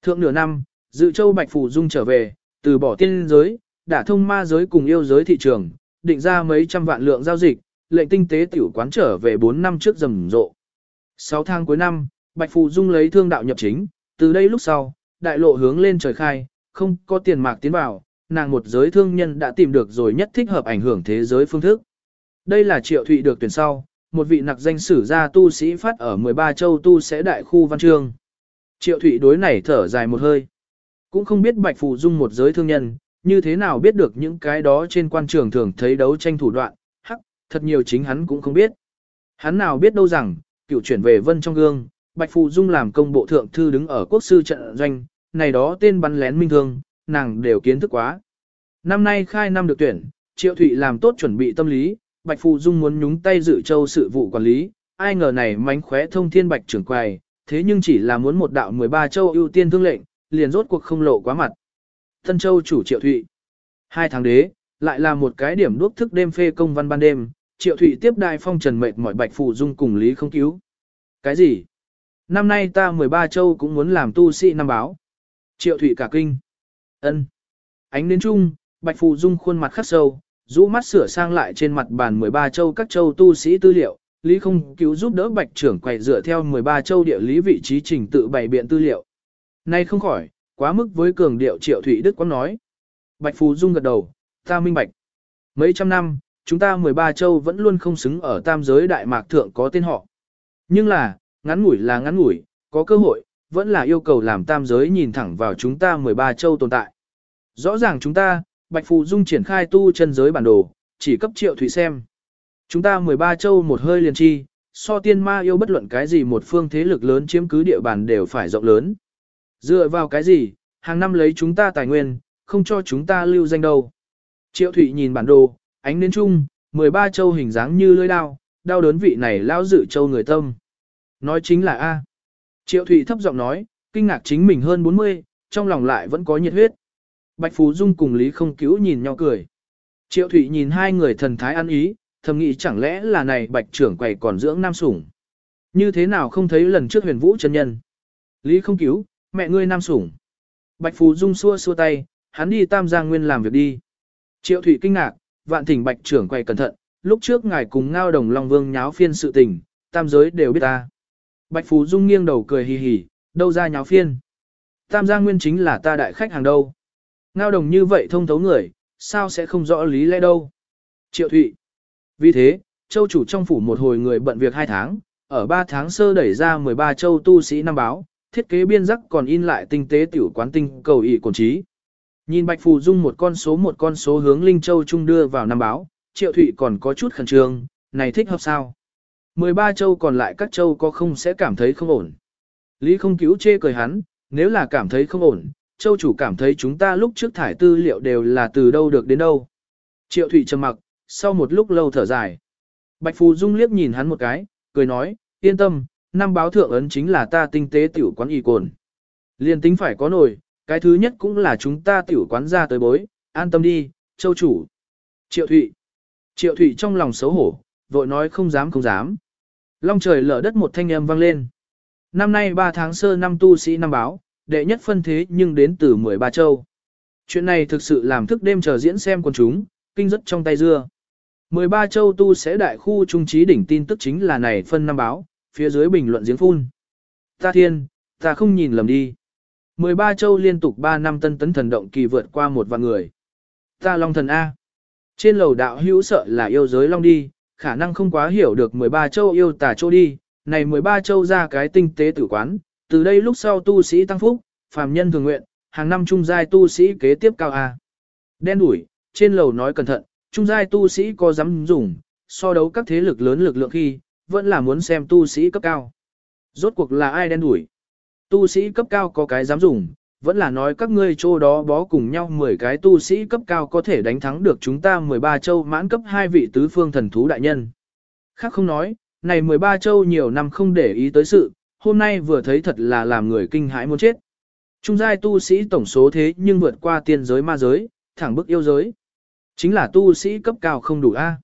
Thượng nửa năm, dự châu Bạch phủ Dung trở về, từ bỏ tiên giới, đã thông ma giới cùng yêu giới thị trường, định ra mấy trăm vạn lượng giao dịch, lệnh tinh tế tiểu quán trở về 4 năm trước rầm rộ. 6 tháng cuối năm, Bạch Phù Dung lấy thương đạo nhập chính, từ đây lúc sau, đại lộ hướng lên trời khai, không có tiền mạc tiến vào, nàng một giới thương nhân đã tìm được rồi nhất thích hợp ảnh hưởng thế giới phương thức. Đây là triệu thụy được tuyển sau, một vị nặc danh sử gia tu sĩ phát ở 13 châu tu sẽ đại khu văn chương. Triệu thụy đối này thở dài một hơi. Cũng không biết Bạch Phù Dung một giới thương nhân, như thế nào biết được những cái đó trên quan trường thường thấy đấu tranh thủ đoạn, hắc, thật nhiều chính hắn cũng không biết. Hắn nào biết đâu rằng, cựu chuyển về vân trong gương, Bạch Phù Dung làm công bộ thượng thư đứng ở quốc sư trận doanh, này đó tên bắn lén minh thương, nàng đều kiến thức quá. Năm nay khai năm được tuyển, Triệu Thụy làm tốt chuẩn bị tâm lý, Bạch Phù Dung muốn nhúng tay dự châu sự vụ quản lý, ai ngờ này mánh khóe thông thiên Bạch trưởng quầy, thế nhưng chỉ là muốn một đạo 13 châu ưu tiên thương lệnh, liền rốt cuộc không lộ quá mặt. Tân Châu chủ Triệu Thụy. Hai tháng đế, lại là một cái điểm đuốc thức đêm phê công văn ban đêm, Triệu Thụy tiếp đại phong trần mệt mỏi Bạch phụ Dung cùng Lý không cứu. Cái gì? Năm nay ta 13 châu cũng muốn làm tu sĩ năm báo. Triệu Thụy cả kinh. ân Ánh đến chung, Bạch phụ Dung khuôn mặt khắc sâu, rũ mắt sửa sang lại trên mặt bàn 13 châu các châu tu sĩ tư liệu, Lý không cứu giúp đỡ bạch trưởng quầy dựa theo 13 châu địa lý vị trí trình tự bày biện tư liệu. Nay không khỏi, quá mức với cường điệu triệu thủy đức quán nói. Bạch phù Dung gật đầu, ta minh bạch. Mấy trăm năm, chúng ta 13 châu vẫn luôn không xứng ở tam giới Đại Mạc Thượng có tên họ. Nhưng là, ngắn ngủi là ngắn ngủi, có cơ hội, vẫn là yêu cầu làm tam giới nhìn thẳng vào chúng ta 13 châu tồn tại. Rõ ràng chúng ta, Bạch Phù Dung triển khai tu chân giới bản đồ, chỉ cấp triệu thủy xem. Chúng ta 13 châu một hơi liền chi, so tiên ma yêu bất luận cái gì một phương thế lực lớn chiếm cứ địa bàn đều phải rộng lớn. Dựa vào cái gì, hàng năm lấy chúng ta tài nguyên, không cho chúng ta lưu danh đâu. Triệu Thụy nhìn bản đồ, ánh đến chung, 13 châu hình dáng như lưỡi đao, đau đớn vị này lao dự châu người tâm. Nói chính là A. Triệu Thụy thấp giọng nói, kinh ngạc chính mình hơn 40, trong lòng lại vẫn có nhiệt huyết. Bạch Phú Dung cùng Lý không cứu nhìn nhau cười. Triệu Thụy nhìn hai người thần thái ăn ý, thầm nghĩ chẳng lẽ là này bạch trưởng quầy còn dưỡng nam sủng. Như thế nào không thấy lần trước huyền vũ chân nhân. Lý không cứu, mẹ ngươi nam sủng. Bạch Phú Dung xua xua tay, hắn đi tam giang nguyên làm việc đi. Triệu Thụy kinh ngạc, vạn thỉnh bạch trưởng quay cẩn thận, lúc trước ngài cùng ngao đồng Long Vương nháo phiên sự tình, tam giới đều biết ta. Bạch Phú Dung nghiêng đầu cười hì hì, đâu ra nháo phiên. Tam giang nguyên chính là ta đại khách hàng đâu. Ngao đồng như vậy thông thấu người, sao sẽ không rõ lý lẽ đâu. Triệu Thụy. Vì thế, châu chủ trong phủ một hồi người bận việc hai tháng, ở ba tháng sơ đẩy ra 13 châu tu sĩ năm báo, thiết kế biên giác còn in lại tinh tế tiểu quán tinh cầu ý cổn trí. Nhìn Bạch Phù Dung một con số một con số hướng Linh Châu Trung đưa vào năm báo, Triệu Thụy còn có chút khẩn trương, này thích hợp sao? 13 châu còn lại các châu có không sẽ cảm thấy không ổn. Lý không cứu chê cười hắn, nếu là cảm thấy không ổn, châu chủ cảm thấy chúng ta lúc trước thải tư liệu đều là từ đâu được đến đâu. Triệu Thụy trầm mặc, sau một lúc lâu thở dài. Bạch Phù Dung liếc nhìn hắn một cái, cười nói, yên tâm, năm báo thượng ấn chính là ta tinh tế tiểu quán y cồn. Liên tính phải có nổi, cái thứ nhất cũng là chúng ta tiểu quán ra tới bối, an tâm đi, châu chủ. Triệu Thụy. Triệu Thụy trong lòng xấu hổ, vội nói không dám không dám. Long trời lở đất một thanh âm vang lên. Năm nay 3 tháng sơ năm tu sĩ năm báo, đệ nhất phân thế nhưng đến từ 13 châu. Chuyện này thực sự làm thức đêm chờ diễn xem con chúng, kinh rất trong tay dưa. 13 châu tu sẽ đại khu trung trí đỉnh tin tức chính là này phân năm báo, phía dưới bình luận giếng phun. Ta thiên, ta không nhìn lầm đi. 13 châu liên tục 3 năm tân tấn thần động kỳ vượt qua một vạn người. Ta long thần A. Trên lầu đạo hữu sợ là yêu giới long đi, khả năng không quá hiểu được 13 châu yêu tà châu đi, này 13 châu ra cái tinh tế tử quán, từ đây lúc sau tu sĩ tăng phúc, phàm nhân thường nguyện, hàng năm trung giai tu sĩ kế tiếp cao A. Đen đuổi, trên lầu nói cẩn thận, trung giai tu sĩ có dám dùng, so đấu các thế lực lớn lực lượng khi, vẫn là muốn xem tu sĩ cấp cao. Rốt cuộc là ai đen đuổi? Tu sĩ cấp cao có cái dám dùng, vẫn là nói các ngươi chỗ đó bó cùng nhau 10 cái tu sĩ cấp cao có thể đánh thắng được chúng ta 13 châu mãn cấp hai vị tứ phương thần thú đại nhân. Khác không nói, này 13 châu nhiều năm không để ý tới sự, hôm nay vừa thấy thật là làm người kinh hãi muốn chết. Trung giai tu sĩ tổng số thế nhưng vượt qua tiên giới ma giới, thẳng bức yêu giới. Chính là tu sĩ cấp cao không đủ A.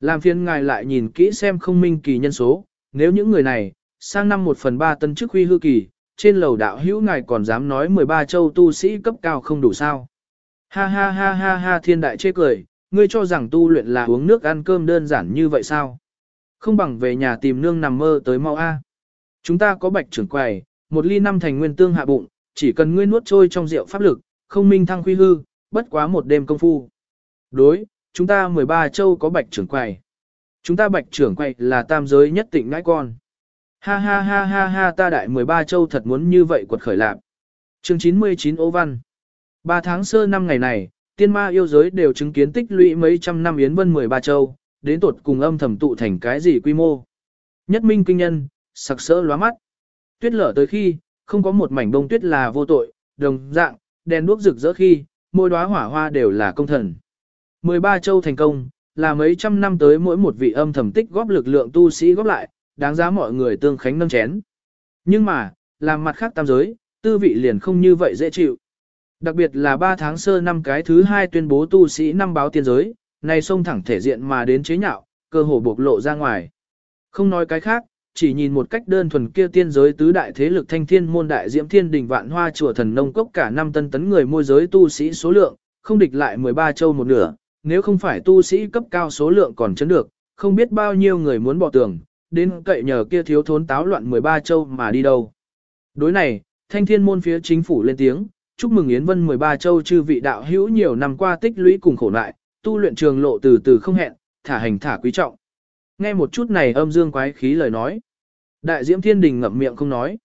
Làm phiền ngài lại nhìn kỹ xem không minh kỳ nhân số, nếu những người này, sang năm 1 phần 3 tân chức huy hư kỳ, trên lầu đạo hữu ngài còn dám nói 13 châu tu sĩ cấp cao không đủ sao. Ha ha ha ha ha thiên đại chê cười, ngươi cho rằng tu luyện là uống nước ăn cơm đơn giản như vậy sao? Không bằng về nhà tìm nương nằm mơ tới mau A. Chúng ta có bạch trưởng quầy, một ly năm thành nguyên tương hạ bụng, chỉ cần ngươi nuốt trôi trong rượu pháp lực, không minh thăng khuy hư, bất quá một đêm công phu. Đối, chúng ta 13 châu có bạch trưởng quầy. Chúng ta bạch trưởng quầy là tam giới nhất tịnh ngãi con. Ha ha ha ha ha ta đại 13 châu thật muốn như vậy quật khởi lạc. Chương 99 Ô Văn 3 tháng sơ năm ngày này, tiên ma yêu giới đều chứng kiến tích lũy mấy trăm năm yến vân 13 châu, đến tột cùng âm thầm tụ thành cái gì quy mô. Nhất minh kinh nhân, sặc sỡ lóa mắt. Tuyết lở tới khi, không có một mảnh bông tuyết là vô tội, đồng dạng, đèn đuốc rực rỡ khi, môi đóa hỏa hoa đều là công thần. 13 châu thành công, là mấy trăm năm tới mỗi một vị âm thầm tích góp lực lượng tu sĩ góp lại, đáng giá mọi người tương khánh nâng chén. Nhưng mà, làm mặt khác tam giới, tư vị liền không như vậy dễ chịu. Đặc biệt là 3 tháng sơ năm cái thứ hai tuyên bố tu sĩ năm báo tiên giới, này xông thẳng thể diện mà đến chế nhạo, cơ hồ bộc lộ ra ngoài. Không nói cái khác, chỉ nhìn một cách đơn thuần kia tiên giới tứ đại thế lực thanh thiên môn đại diễm thiên đình vạn hoa chùa thần nông cốc cả năm tân tấn người môi giới tu sĩ số lượng, không địch lại 13 châu một nửa, nếu không phải tu sĩ cấp cao số lượng còn chấn được, không biết bao nhiêu người muốn bỏ tường, đến cậy nhờ kia thiếu thốn táo loạn 13 châu mà đi đâu. Đối này, thanh thiên môn phía chính phủ lên tiếng, chúc mừng Yến Vân 13 châu chư vị đạo hữu nhiều năm qua tích lũy cùng khổ lại, tu luyện trường lộ từ từ không hẹn, thả hành thả quý trọng. Nghe một chút này âm dương quái khí lời nói. Đại diễm thiên đình ngậm miệng không nói.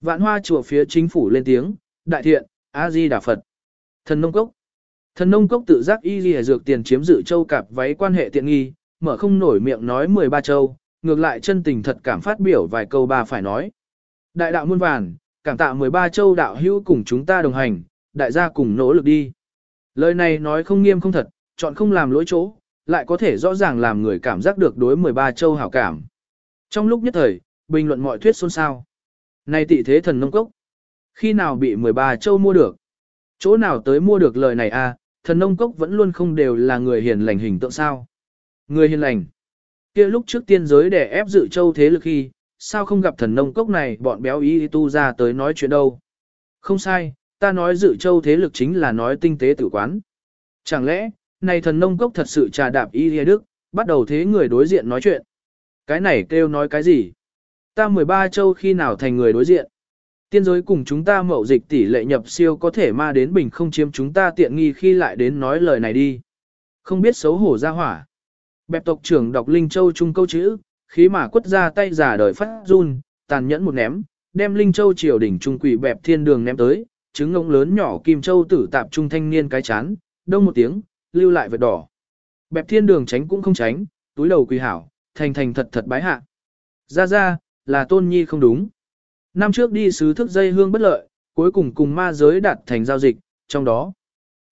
Vạn hoa chùa phía chính phủ lên tiếng, đại thiện, A-di Đà Phật. Thần nông cốc. Thần nông cốc tự giác y ghi dược tiền chiếm dự châu cạp váy quan hệ tiện nghi, mở không nổi miệng nói 13 châu, ngược lại chân tình thật cảm phát biểu vài câu bà phải nói. Đại đạo muôn vàn, cảm tạ 13 châu đạo hữu cùng chúng ta đồng hành, đại gia cùng nỗ lực đi. Lời này nói không nghiêm không thật, chọn không làm lỗi chỗ, lại có thể rõ ràng làm người cảm giác được đối 13 châu hảo cảm. Trong lúc nhất thời, bình luận mọi thuyết xôn xao. Này tị thế thần nông cốc. Khi nào bị 13 châu mua được? Chỗ nào tới mua được lời này a? À, thần nông cốc vẫn luôn không đều là người hiền lành hình tượng sao. Người hiền lành. kia lúc trước tiên giới để ép dự châu thế lực khi, sao không gặp thần nông cốc này bọn béo ý tu ra tới nói chuyện đâu. Không sai, ta nói dự châu thế lực chính là nói tinh tế tử quán. Chẳng lẽ, này thần nông cốc thật sự trà đạp y lìa đức, bắt đầu thế người đối diện nói chuyện. Cái này kêu nói cái gì? Ta 13 châu khi nào thành người đối diện? Tiên giới cùng chúng ta mậu dịch tỷ lệ nhập siêu có thể ma đến bình không chiếm chúng ta tiện nghi khi lại đến nói lời này đi. Không biết xấu hổ ra hỏa. Bẹp tộc trưởng đọc Linh Châu chung câu chữ, khí mà quất ra tay giả đời phát run, tàn nhẫn một ném, đem Linh Châu triều đỉnh trung quỷ bẹp thiên đường ném tới, trứng ngỗng lớn nhỏ kim châu tử tạp trung thanh niên cái chán, đông một tiếng, lưu lại vệt đỏ. Bẹp thiên đường tránh cũng không tránh, túi đầu quỳ hảo, thành thành thật thật bái hạ. Ra ra, là tôn nhi không đúng. Năm trước đi sứ thức dây hương bất lợi, cuối cùng cùng ma giới đạt thành giao dịch, trong đó.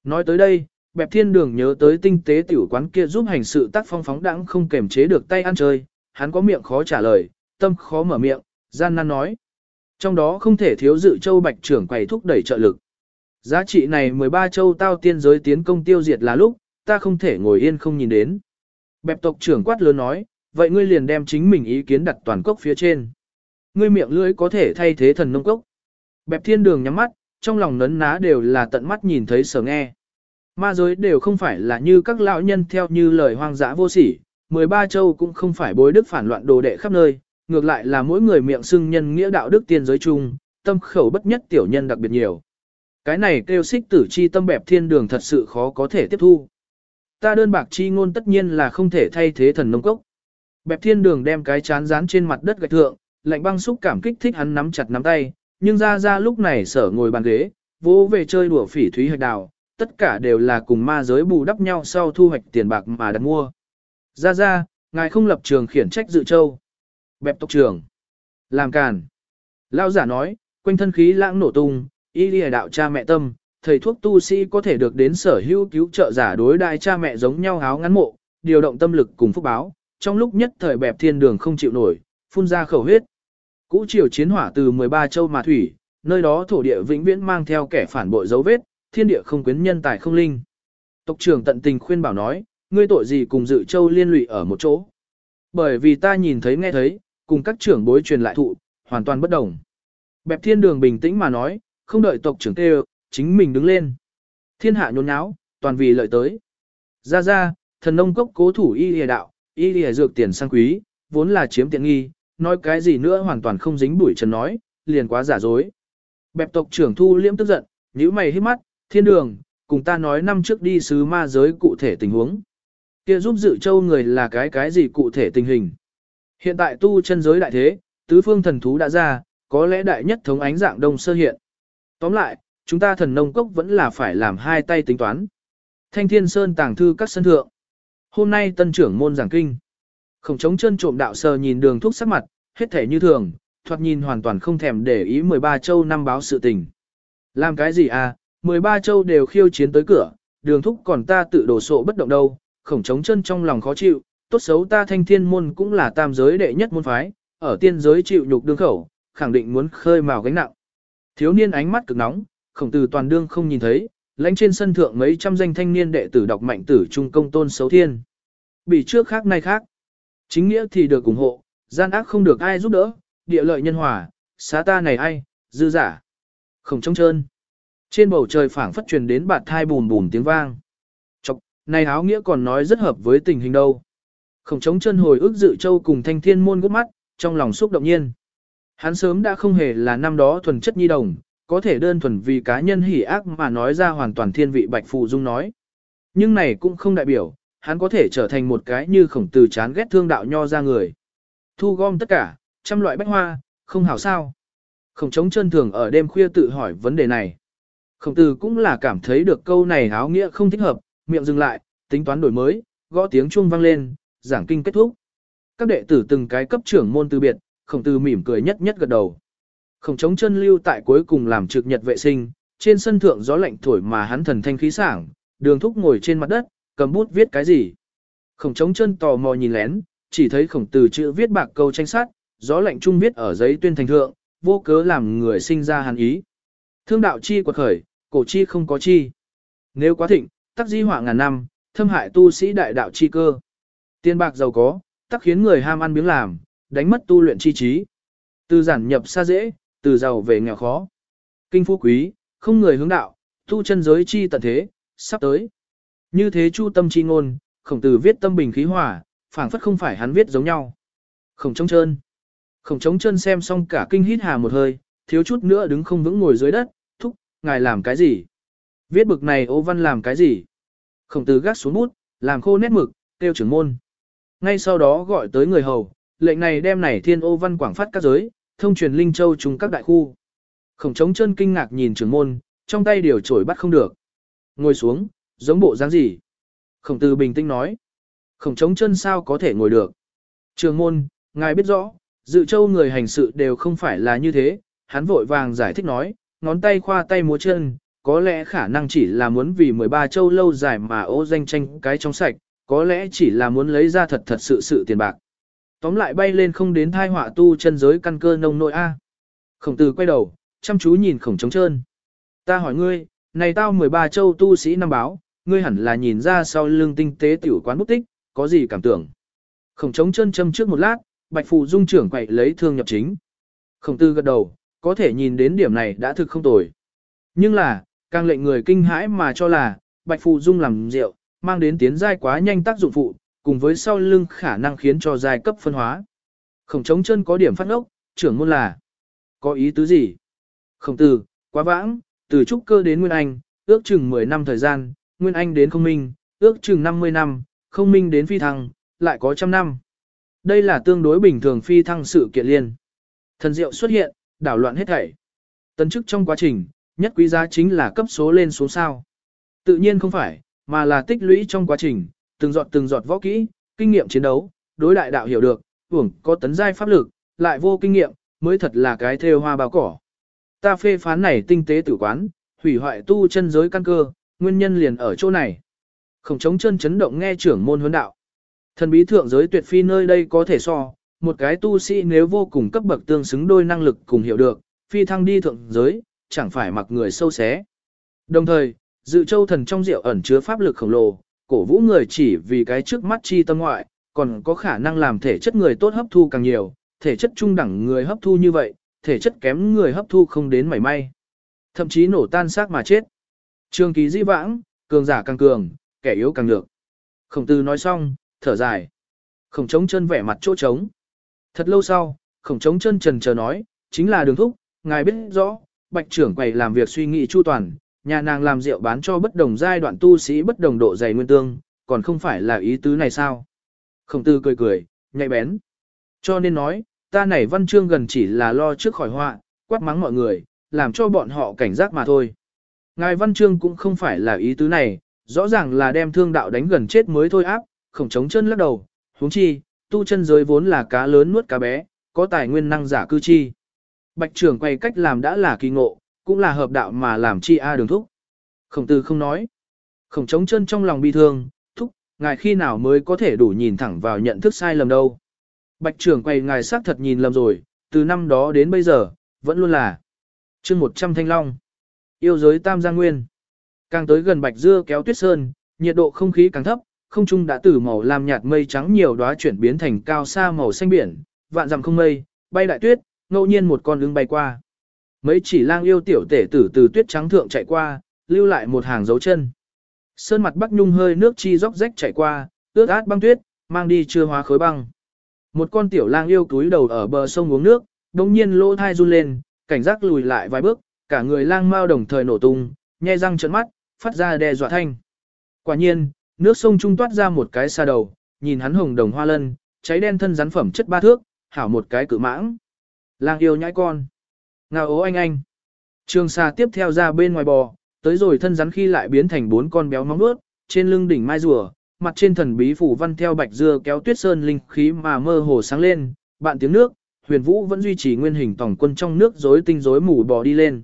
Nói tới đây, bẹp thiên đường nhớ tới tinh tế tiểu quán kia giúp hành sự tác phong phóng đãng không kềm chế được tay ăn chơi, hắn có miệng khó trả lời, tâm khó mở miệng, gian nan nói. Trong đó không thể thiếu dự châu bạch trưởng quầy thúc đẩy trợ lực. Giá trị này 13 châu tao tiên giới tiến công tiêu diệt là lúc, ta không thể ngồi yên không nhìn đến. Bẹp tộc trưởng quát lớn nói, vậy ngươi liền đem chính mình ý kiến đặt toàn cốc phía trên. Ngươi miệng lưỡi có thể thay thế thần nông cốc. Bẹp thiên đường nhắm mắt, trong lòng nấn ná đều là tận mắt nhìn thấy sở nghe. Ma giới đều không phải là như các lão nhân theo như lời hoang dã vô sỉ, 13 châu cũng không phải bối đức phản loạn đồ đệ khắp nơi, ngược lại là mỗi người miệng xưng nhân nghĩa đạo đức tiên giới chung, tâm khẩu bất nhất tiểu nhân đặc biệt nhiều. Cái này kêu xích tử chi tâm bẹp thiên đường thật sự khó có thể tiếp thu. Ta đơn bạc chi ngôn tất nhiên là không thể thay thế thần nông cốc. Bẹp thiên đường đem cái chán dán trên mặt đất gạch thượng, lạnh băng xúc cảm kích thích hắn nắm chặt nắm tay, nhưng ra ra lúc này sở ngồi bàn ghế, vỗ về chơi đùa phỉ thúy hạch đào, tất cả đều là cùng ma giới bù đắp nhau sau thu hoạch tiền bạc mà đặt mua. Ra ra, ngài không lập trường khiển trách dự châu. Bẹp tộc trường. Làm càn. Lao giả nói, quanh thân khí lãng nổ tung, y lìa đạo cha mẹ tâm, thầy thuốc tu sĩ có thể được đến sở hữu cứu trợ giả đối đại cha mẹ giống nhau háo ngắn mộ, điều động tâm lực cùng phúc báo, trong lúc nhất thời bẹp thiên đường không chịu nổi, phun ra khẩu huyết. Cũ triều chiến hỏa từ 13 châu mà thủy, nơi đó thổ địa vĩnh viễn mang theo kẻ phản bội dấu vết, thiên địa không quyến nhân tài không linh. Tộc trưởng tận tình khuyên bảo nói, ngươi tội gì cùng dự châu liên lụy ở một chỗ. Bởi vì ta nhìn thấy nghe thấy, cùng các trưởng bối truyền lại thụ, hoàn toàn bất đồng. Bẹp thiên đường bình tĩnh mà nói, không đợi tộc trưởng kêu, chính mình đứng lên. Thiên hạ nhốn nháo, toàn vì lợi tới. Ra ra, thần nông cốc cố thủ y lìa đạo, y lìa dược tiền sang quý, vốn là chiếm tiện nghi, nói cái gì nữa hoàn toàn không dính bụi trần nói, liền quá giả dối. Bẹp tộc trưởng thu liễm tức giận, nhíu mày hít mắt, thiên đường, cùng ta nói năm trước đi sứ ma giới cụ thể tình huống. Kia giúp dự châu người là cái cái gì cụ thể tình hình. Hiện tại tu chân giới đại thế, tứ phương thần thú đã ra, có lẽ đại nhất thống ánh dạng đông sơ hiện. Tóm lại, chúng ta thần nông cốc vẫn là phải làm hai tay tính toán. Thanh thiên sơn tàng thư các sân thượng. Hôm nay tân trưởng môn giảng kinh. Khổng trống chân trộm đạo sờ nhìn đường thuốc sắc mặt, hết thể như thường, thoạt nhìn hoàn toàn không thèm để ý 13 châu năm báo sự tình. Làm cái gì à, 13 châu đều khiêu chiến tới cửa, đường thúc còn ta tự đổ sộ bất động đâu, khổng trống chân trong lòng khó chịu, tốt xấu ta thanh thiên môn cũng là tam giới đệ nhất môn phái, ở tiên giới chịu nhục đương khẩu, khẳng định muốn khơi mào gánh nặng. Thiếu niên ánh mắt cực nóng, khổng tử toàn đương không nhìn thấy, lãnh trên sân thượng mấy trăm danh thanh niên đệ tử đọc mạnh tử trung công tôn xấu thiên. Bị trước khác nay khác. Chính nghĩa thì được ủng hộ, gian ác không được ai giúp đỡ, địa lợi nhân hòa, xá ta này ai, dư giả. Khổng trông trơn. Trên bầu trời phảng phất truyền đến bạt thai bùn bùn tiếng vang. Chọc, Này áo nghĩa còn nói rất hợp với tình hình đâu. Khổng trống chân hồi ức dự châu cùng thanh thiên môn gút mắt, trong lòng xúc động nhiên. Hắn sớm đã không hề là năm đó thuần chất nhi đồng, có thể đơn thuần vì cá nhân hỉ ác mà nói ra hoàn toàn thiên vị bạch phù dung nói. Nhưng này cũng không đại biểu, hắn có thể trở thành một cái như khổng tử chán ghét thương đạo nho ra người. Thu gom tất cả, trăm loại bách hoa, không hảo sao. Khổng trống chân thường ở đêm khuya tự hỏi vấn đề này. Khổng tử cũng là cảm thấy được câu này áo nghĩa không thích hợp, miệng dừng lại, tính toán đổi mới, gõ tiếng chuông vang lên, giảng kinh kết thúc. Các đệ tử từng cái cấp trưởng môn từ biệt, khổng tử mỉm cười nhất nhất gật đầu. Khổng trống chân lưu tại cuối cùng làm trực nhật vệ sinh, trên sân thượng gió lạnh thổi mà hắn thần thanh khí sảng, đường thúc ngồi trên mặt đất, cầm bút viết cái gì. Khổng trống chân tò mò nhìn lén, chỉ thấy khổng từ chữ viết bạc câu tranh sát, gió lạnh trung viết ở giấy tuyên thành thượng, vô cớ làm người sinh ra hàn ý. Thương đạo chi quật khởi, cổ chi không có chi. Nếu quá thịnh, tắc di họa ngàn năm, thâm hại tu sĩ đại đạo chi cơ. Tiền bạc giàu có, tắc khiến người ham ăn miếng làm, đánh mất tu luyện chi trí. Từ giản nhập xa dễ, từ giàu về nghèo khó. Kinh phú quý, không người hướng đạo, tu chân giới chi tận thế, sắp tới. Như thế chu tâm chi ngôn, khổng tử viết tâm bình khí hòa, phảng phất không phải hắn viết giống nhau. Khổng trống trơn. Khổng trống trơn xem xong cả kinh hít hà một hơi, thiếu chút nữa đứng không vững ngồi dưới đất, thúc, ngài làm cái gì? Viết bực này ô văn làm cái gì? Khổng tử gác xuống bút, làm khô nét mực, tiêu trưởng môn. Ngay sau đó gọi tới người hầu, lệnh này đem này thiên ô văn quảng phát các giới, thông truyền linh châu trùng các đại khu. Khổng trống chân kinh ngạc nhìn trưởng môn, trong tay điều trổi bắt không được. Ngồi xuống, giống bộ dáng gì? Khổng tử bình tĩnh nói. Khổng trống chân sao có thể ngồi được? Trường môn, ngài biết rõ, dự châu người hành sự đều không phải là như thế. Hắn vội vàng giải thích nói, ngón tay khoa tay múa chân, có lẽ khả năng chỉ là muốn vì 13 châu lâu dài mà ô danh tranh cái trong sạch, có lẽ chỉ là muốn lấy ra thật thật sự sự tiền bạc. Tóm lại bay lên không đến thai họa tu chân giới căn cơ nông nội A. Khổng tử quay đầu, chăm chú nhìn khổng trống trơn. Ta hỏi ngươi, này tao 13 châu tu sĩ năm báo, ngươi hẳn là nhìn ra sau lưng tinh tế tiểu quán bút tích, có gì cảm tưởng. Khổng trống chân châm trước một lát, bạch phù dung trưởng quậy lấy thương nhập chính. Khổng tư gật đầu, có thể nhìn đến điểm này đã thực không tồi. Nhưng là, càng lệnh người kinh hãi mà cho là, bạch phù dung làm rượu, mang đến tiến giai quá nhanh tác dụng phụ, cùng với sau lưng khả năng khiến cho giai cấp phân hóa. Khổng trống chân có điểm phát ốc, trưởng môn là. Có ý tứ gì? Khổng tử, quá vãng, từ trúc cơ đến Nguyên Anh, ước chừng 10 năm thời gian, Nguyên Anh đến không minh, ước chừng 50 năm, không minh đến phi thăng, lại có trăm năm. Đây là tương đối bình thường phi thăng sự kiện liên. Thần diệu xuất hiện, đảo loạn hết thảy. Tấn chức trong quá trình, nhất quý giá chính là cấp số lên xuống sao. Tự nhiên không phải, mà là tích lũy trong quá trình, từng giọt từng giọt võ kỹ, kinh nghiệm chiến đấu, đối đại đạo hiểu được, hưởng có tấn giai pháp lực, lại vô kinh nghiệm, mới thật là cái thêu hoa bao cỏ. Ta phê phán này tinh tế tử quán, hủy hoại tu chân giới căn cơ, nguyên nhân liền ở chỗ này. Khổng chống chân chấn động nghe trưởng môn huấn đạo. Thần bí thượng giới tuyệt phi nơi đây có thể so, một cái tu sĩ nếu vô cùng cấp bậc tương xứng đôi năng lực cùng hiểu được, phi thăng đi thượng giới, chẳng phải mặc người sâu xé. Đồng thời, dự châu thần trong rượu ẩn chứa pháp lực khổng lồ, cổ vũ người chỉ vì cái trước mắt chi tâm ngoại, còn có khả năng làm thể chất người tốt hấp thu càng nhiều, thể chất trung đẳng người hấp thu như vậy, thể chất kém người hấp thu không đến mảy may. Thậm chí nổ tan xác mà chết. Trường ký di vãng, cường giả càng cường, kẻ yếu càng được. Khổng tử nói xong, thở dài. Khổng trống chân vẻ mặt chỗ trống. Thật lâu sau, khổng trống chân trần chờ nói, chính là đường thúc, ngài biết rõ, bạch trưởng quầy làm việc suy nghĩ chu toàn, nhà nàng làm rượu bán cho bất đồng giai đoạn tu sĩ bất đồng độ dày nguyên tương, còn không phải là ý tứ này sao? Khổng tử cười cười, nhạy bén. Cho nên nói, ta này văn chương gần chỉ là lo trước khỏi họa, quát mắng mọi người, làm cho bọn họ cảnh giác mà thôi. Ngài văn chương cũng không phải là ý tứ này, rõ ràng là đem thương đạo đánh gần chết mới thôi áp, không chống chân lắc đầu, huống chi, tu chân giới vốn là cá lớn nuốt cá bé, có tài nguyên năng giả cư chi. Bạch trưởng quay cách làm đã là kỳ ngộ, cũng là hợp đạo mà làm chi a đường thúc. Khổng tử không nói. Khổng chống chân trong lòng bi thương, thúc, ngài khi nào mới có thể đủ nhìn thẳng vào nhận thức sai lầm đâu. Bạch trưởng quay ngài xác thật nhìn lầm rồi, từ năm đó đến bây giờ, vẫn luôn là chương 100 thanh long. Yêu giới tam gia nguyên. Càng tới gần bạch dưa kéo tuyết sơn, nhiệt độ không khí càng thấp, không trung đã từ màu lam nhạt mây trắng nhiều đóa chuyển biến thành cao xa màu xanh biển, vạn dặm không mây, bay đại tuyết, ngẫu nhiên một con lưng bay qua. Mấy chỉ lang yêu tiểu tể tử từ tuyết trắng thượng chạy qua, lưu lại một hàng dấu chân. Sơn mặt bắc nhung hơi nước chi róc rách chảy qua, ướt át băng tuyết, mang đi chưa hóa khối băng. Một con tiểu lang yêu túi đầu ở bờ sông uống nước, đồng nhiên lỗ thai run lên, cảnh giác lùi lại vài bước, cả người lang mau đồng thời nổ tung, nhe răng trợn mắt, phát ra đe dọa thanh. Quả nhiên, nước sông trung toát ra một cái xa đầu, nhìn hắn hồng đồng hoa lân, cháy đen thân rắn phẩm chất ba thước, hảo một cái cự mãng. Lang yêu nhãi con. Ngao ố anh anh. Trường xa tiếp theo ra bên ngoài bò, tới rồi thân rắn khi lại biến thành bốn con béo móng nuốt, trên lưng đỉnh mai rùa, mặt trên thần bí phủ văn theo bạch dưa kéo tuyết sơn linh khí mà mơ hồ sáng lên, bạn tiếng nước, huyền vũ vẫn duy trì nguyên hình tổng quân trong nước rối tinh rối mù bò đi lên.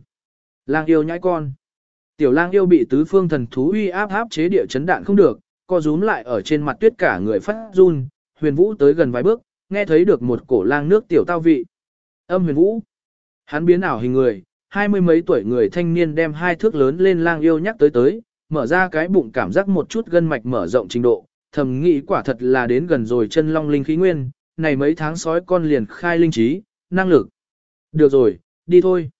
Lang yêu nhãi con. Tiểu lang yêu bị tứ phương thần thú uy áp áp chế địa chấn đạn không được, co rúm lại ở trên mặt tuyết cả người phát run, huyền vũ tới gần vài bước, nghe thấy được một cổ lang nước tiểu tao vị. Âm huyền vũ. Hắn biến ảo hình người, hai mươi mấy tuổi người thanh niên đem hai thước lớn lên lang yêu nhắc tới tới, mở ra cái bụng cảm giác một chút gân mạch mở rộng trình độ, thầm nghĩ quả thật là đến gần rồi chân long linh khí nguyên, này mấy tháng sói con liền khai linh trí, năng lực. Được rồi, đi thôi.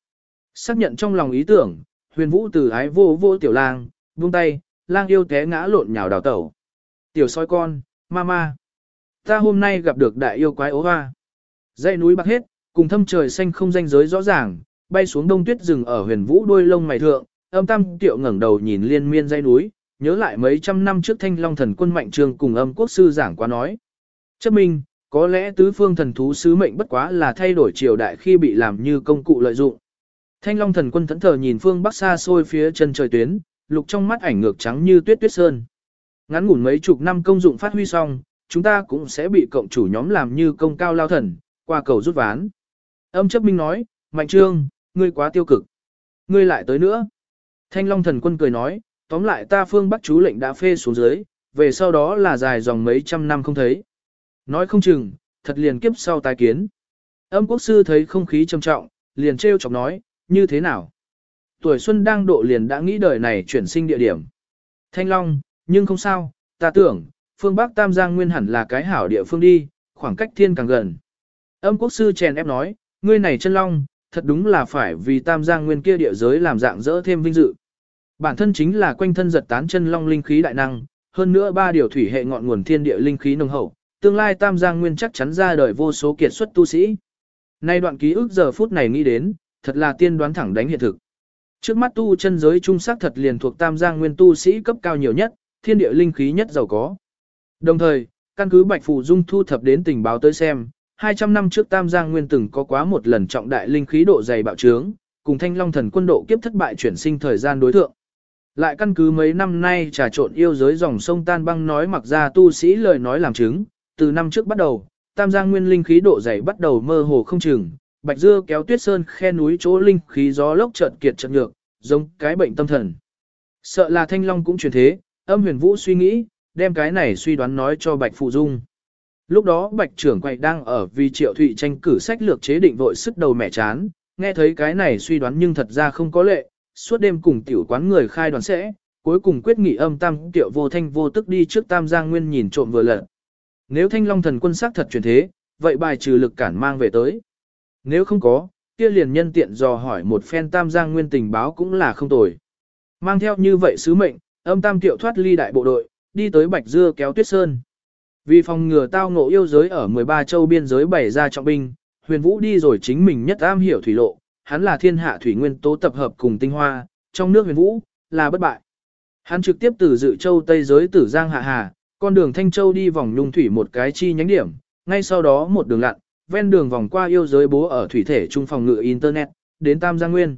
Xác nhận trong lòng ý tưởng, huyền vũ từ ái vô vô tiểu lang, buông tay, lang yêu té ngã lộn nhào đào tẩu. Tiểu soi con, mama. Ta hôm nay gặp được đại yêu quái ố hoa. Dãy núi bạc hết, cùng thâm trời xanh không danh giới rõ ràng, bay xuống đông tuyết rừng ở huyền vũ đuôi lông mày thượng, âm tam tiểu ngẩng đầu nhìn liên miên dãy núi, nhớ lại mấy trăm năm trước thanh long thần quân mạnh trường cùng âm quốc sư giảng qua nói. Chấp minh, có lẽ tứ phương thần thú sứ mệnh bất quá là thay đổi triều đại khi bị làm như công cụ lợi dụng. Thanh long thần quân thẫn thờ nhìn phương bắc xa xôi phía chân trời tuyến, lục trong mắt ảnh ngược trắng như tuyết tuyết sơn. Ngắn ngủn mấy chục năm công dụng phát huy xong, chúng ta cũng sẽ bị cộng chủ nhóm làm như công cao lao thần, qua cầu rút ván. Âm chấp minh nói, Mạnh Trương, ngươi quá tiêu cực. Ngươi lại tới nữa. Thanh Long thần quân cười nói, tóm lại ta phương Bắc chú lệnh đã phê xuống dưới, về sau đó là dài dòng mấy trăm năm không thấy. Nói không chừng, thật liền kiếp sau tái kiến. Âm quốc sư thấy không khí trầm trọng, liền trêu chọc nói, như thế nào? Tuổi xuân đang độ liền đã nghĩ đời này chuyển sinh địa điểm. Thanh Long, nhưng không sao, ta tưởng, phương Bắc Tam Giang nguyên hẳn là cái hảo địa phương đi, khoảng cách thiên càng gần. Âm quốc sư chèn ép nói, ngươi này chân long, thật đúng là phải vì Tam Giang nguyên kia địa giới làm dạng dỡ thêm vinh dự. Bản thân chính là quanh thân giật tán chân long linh khí đại năng, hơn nữa ba điều thủy hệ ngọn nguồn thiên địa linh khí nồng hậu, tương lai Tam Giang nguyên chắc chắn ra đời vô số kiệt xuất tu sĩ. Nay đoạn ký ức giờ phút này nghĩ đến, thật là tiên đoán thẳng đánh hiện thực. Trước mắt tu chân giới trung sắc thật liền thuộc Tam Giang nguyên tu sĩ cấp cao nhiều nhất, thiên địa linh khí nhất giàu có. Đồng thời, căn cứ Bạch Phù Dung thu thập đến tình báo tới xem, 200 năm trước Tam Giang Nguyên từng có quá một lần trọng đại linh khí độ dày bạo trướng, cùng Thanh Long thần quân độ kiếp thất bại chuyển sinh thời gian đối thượng. Lại căn cứ mấy năm nay trà trộn yêu giới dòng sông tan băng nói mặc ra tu sĩ lời nói làm chứng, từ năm trước bắt đầu, Tam Giang Nguyên linh khí độ dày bắt đầu mơ hồ không chừng, Bạch Dưa kéo Tuyết Sơn khe núi chỗ linh khí gió lốc chợt kiệt chợt nhược, giống cái bệnh tâm thần. Sợ là Thanh Long cũng truyền thế, âm huyền vũ suy nghĩ, đem cái này suy đoán nói cho Bạch Phụ Dung. Lúc đó Bạch trưởng quầy đang ở vì Triệu Thụy tranh cử sách lược chế định vội sức đầu mẹ chán, nghe thấy cái này suy đoán nhưng thật ra không có lệ, suốt đêm cùng tiểu quán người khai đoán sẽ, cuối cùng quyết nghị âm tam tiểu vô thanh vô tức đi trước Tam Giang Nguyên nhìn trộm vừa lận. Nếu Thanh Long thần quân sắc thật truyền thế, vậy bài trừ lực cản mang về tới. Nếu không có, kia liền nhân tiện dò hỏi một phen Tam Giang Nguyên tình báo cũng là không tồi. Mang theo như vậy sứ mệnh, âm tam tiểu thoát ly đại bộ đội, đi tới Bạch Dưa kéo Tuyết Sơn. Vì phòng ngừa tao ngộ yêu giới ở 13 châu biên giới bày ra trọng binh, huyền vũ đi rồi chính mình nhất am hiểu thủy lộ, hắn là thiên hạ thủy nguyên tố tập hợp cùng tinh hoa, trong nước huyền vũ, là bất bại. Hắn trực tiếp từ dự châu Tây giới tử Giang Hạ Hà, con đường Thanh Châu đi vòng lung thủy một cái chi nhánh điểm, ngay sau đó một đường lặn, ven đường vòng qua yêu giới bố ở thủy thể trung phòng ngự Internet, đến Tam Giang Nguyên.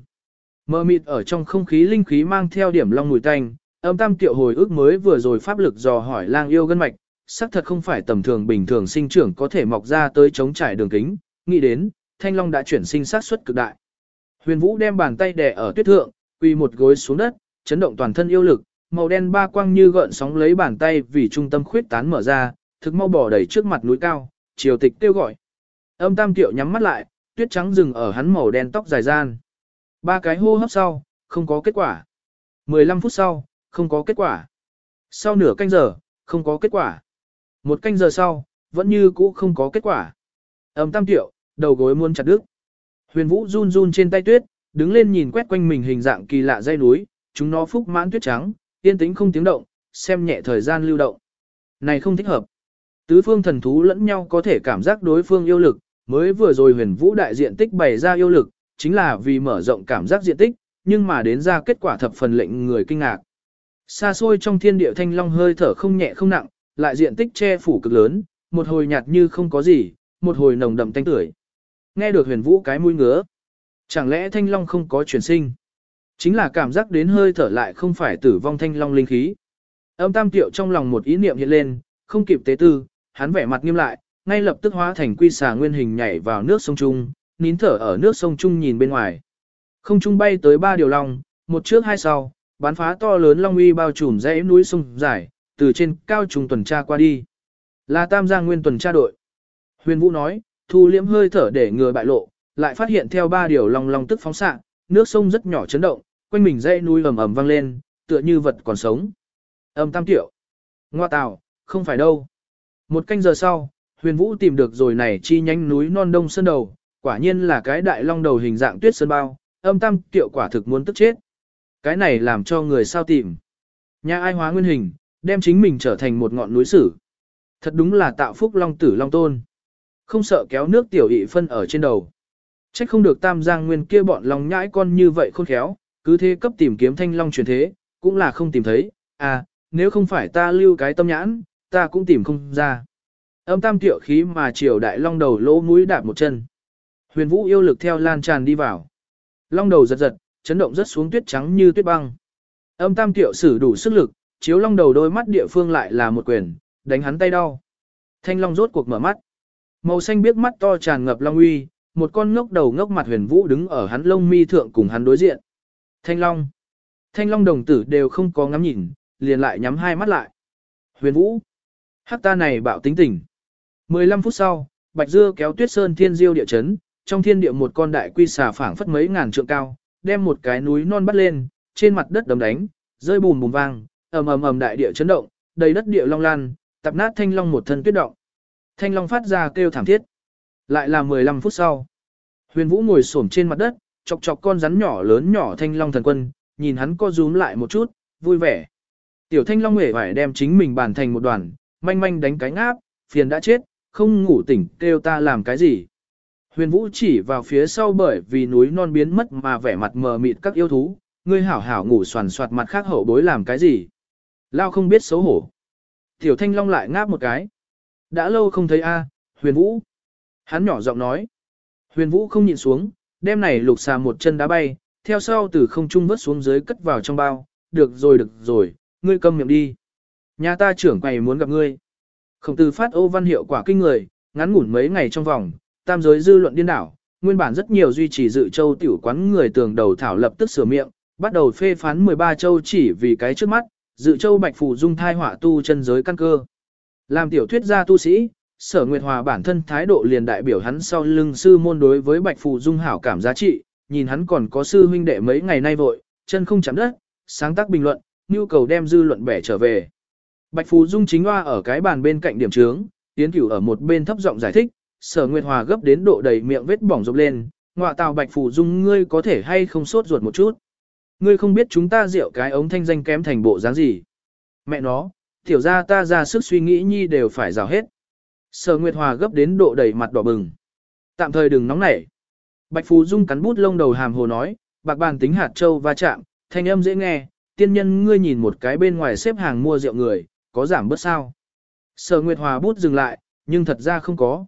Mơ mịt ở trong không khí linh khí mang theo điểm long mùi tanh, âm tam tiểu hồi ức mới vừa rồi pháp lực dò hỏi lang yêu gân mạch, xác thật không phải tầm thường bình thường sinh trưởng có thể mọc ra tới chống trải đường kính, nghĩ đến, thanh long đã chuyển sinh sát suất cực đại. Huyền Vũ đem bàn tay đè ở tuyết thượng, quỳ một gối xuống đất, chấn động toàn thân yêu lực, màu đen ba quang như gợn sóng lấy bàn tay vì trung tâm khuyết tán mở ra, thực mau bỏ đầy trước mặt núi cao, triều tịch kêu gọi. Âm Tam Tiệu nhắm mắt lại, tuyết trắng dừng ở hắn màu đen tóc dài gian. Ba cái hô hấp sau, không có kết quả. 15 phút sau, không có kết quả. Sau nửa canh giờ, không có kết quả. Một canh giờ sau, vẫn như cũ không có kết quả. Âm tam tiệu, đầu gối muốn chặt đứt. Huyền Vũ run run trên tay tuyết, đứng lên nhìn quét quanh mình hình dạng kỳ lạ dây núi, chúng nó phúc mãn tuyết trắng, yên tĩnh không tiếng động, xem nhẹ thời gian lưu động. Này không thích hợp. Tứ phương thần thú lẫn nhau có thể cảm giác đối phương yêu lực, mới vừa rồi huyền vũ đại diện tích bày ra yêu lực, chính là vì mở rộng cảm giác diện tích, nhưng mà đến ra kết quả thập phần lệnh người kinh ngạc. Xa xôi trong thiên địa thanh long hơi thở không nhẹ không nặng, lại diện tích che phủ cực lớn, một hồi nhạt như không có gì, một hồi nồng đậm tanh tưởi. Nghe được huyền vũ cái mũi ngứa. Chẳng lẽ thanh long không có chuyển sinh? Chính là cảm giác đến hơi thở lại không phải tử vong thanh long linh khí. Âm tam tiệu trong lòng một ý niệm hiện lên, không kịp tế tư, hắn vẻ mặt nghiêm lại, ngay lập tức hóa thành quy xà nguyên hình nhảy vào nước sông Trung, nín thở ở nước sông Trung nhìn bên ngoài. Không trung bay tới ba điều long, một trước hai sau, bắn phá to lớn long uy bao trùm dãy núi sông dài, từ trên cao trùng tuần tra qua đi. Là Tam Giang Nguyên tuần tra đội. Huyền Vũ nói, thu liễm hơi thở để ngừa bại lộ, lại phát hiện theo ba điều long long tức phóng xạ, nước sông rất nhỏ chấn động, quanh mình dãy núi ầm ầm vang lên, tựa như vật còn sống. Âm tam tiểu. Ngoa tào, không phải đâu. Một canh giờ sau, huyền vũ tìm được rồi này chi nhánh núi non đông sơn đầu, quả nhiên là cái đại long đầu hình dạng tuyết sơn bao, âm tam Tiệu quả thực muốn tức chết. Cái này làm cho người sao tìm. Nhà ai hóa nguyên hình, đem chính mình trở thành một ngọn núi sử. Thật đúng là tạo phúc long tử long tôn. Không sợ kéo nước tiểu ị phân ở trên đầu. Trách không được tam giang nguyên kia bọn lòng nhãi con như vậy khôn khéo, cứ thế cấp tìm kiếm thanh long truyền thế, cũng là không tìm thấy, à, nếu không phải ta lưu cái tâm nhãn, ta cũng tìm không ra. Âm tam tiệu khí mà chiều đại long đầu lỗ mũi đạp một chân. Huyền vũ yêu lực theo lan tràn đi vào. Long đầu giật giật, chấn động rất xuống tuyết trắng như tuyết băng. Âm tam tiệu sử đủ sức lực, chiếu long đầu đôi mắt địa phương lại là một quyền, đánh hắn tay đau. Thanh long rốt cuộc mở mắt. Màu xanh biết mắt to tràn ngập long uy, một con ngốc đầu ngốc mặt huyền vũ đứng ở hắn lông mi thượng cùng hắn đối diện. Thanh long. Thanh long đồng tử đều không có ngắm nhìn, liền lại nhắm hai mắt lại. Huyền vũ. Hắc ta này bạo tính tình. 15 phút sau, Bạch Dưa kéo Tuyết Sơn Thiên Diêu địa chấn, trong thiên địa một con đại quy xà phảng phất mấy ngàn trượng cao, đem một cái núi non bắt lên, trên mặt đất đấm đánh, rơi bùm bùm vang, ầm ầm ầm đại địa chấn động, đầy đất địa long lan, tập nát thanh long một thân tuyết động. Thanh long phát ra kêu thảm thiết. Lại là 15 phút sau. Huyền Vũ ngồi xổm trên mặt đất, chọc chọc con rắn nhỏ lớn nhỏ thanh long thần quân, nhìn hắn co rúm lại một chút, vui vẻ. Tiểu thanh long hề phải đem chính mình bàn thành một đoàn, manh manh đánh cánh áp, phiền đã chết, không ngủ tỉnh, kêu ta làm cái gì. Huyền Vũ chỉ vào phía sau bởi vì núi non biến mất mà vẻ mặt mờ mịt các yêu thú, ngươi hảo hảo ngủ soàn soạt mặt khác hậu bối làm cái gì. Lao không biết xấu hổ. Tiểu Thanh Long lại ngáp một cái. Đã lâu không thấy a, Huyền Vũ. Hắn nhỏ giọng nói. Huyền Vũ không nhìn xuống, đem này lục xà một chân đá bay, theo sau từ không trung vớt xuống dưới cất vào trong bao. Được rồi được rồi, ngươi câm miệng đi. Nhà ta trưởng quầy muốn gặp ngươi. Khổng tử phát ô văn hiệu quả kinh người, ngắn ngủn mấy ngày trong vòng, tam giới dư luận điên đảo, nguyên bản rất nhiều duy trì dự châu tiểu quán người tường đầu thảo lập tức sửa miệng, bắt đầu phê phán 13 châu chỉ vì cái trước mắt, dự châu bạch phù dung thai họa tu chân giới căn cơ. Làm tiểu thuyết gia tu sĩ, sở nguyệt hòa bản thân thái độ liền đại biểu hắn sau lưng sư môn đối với bạch phù dung hảo cảm giá trị, nhìn hắn còn có sư huynh đệ mấy ngày nay vội, chân không chạm đất, sáng tác bình luận, nhu cầu đem dư luận bẻ trở về. Bạch phù dung chính hoa ở cái bàn bên cạnh điểm trướng, tiến cửu ở một bên thấp giọng giải thích, sở nguyệt hòa gấp đến độ đầy miệng vết bỏng rộp lên, ngọa tào bạch phù dung ngươi có thể hay không sốt ruột một chút. Ngươi không biết chúng ta rượu cái ống thanh danh kém thành bộ dáng gì. Mẹ nó, tiểu ra ta ra sức suy nghĩ nhi đều phải rào hết. Sở Nguyệt Hòa gấp đến độ đầy mặt đỏ bừng. Tạm thời đừng nóng nảy. Bạch Phù Dung cắn bút lông đầu hàm hồ nói, bạc bàn tính hạt châu va chạm, thanh âm dễ nghe, tiên nhân ngươi nhìn một cái bên ngoài xếp hàng mua rượu người, có giảm bớt sao. Sở Nguyệt Hòa bút dừng lại, nhưng thật ra không có.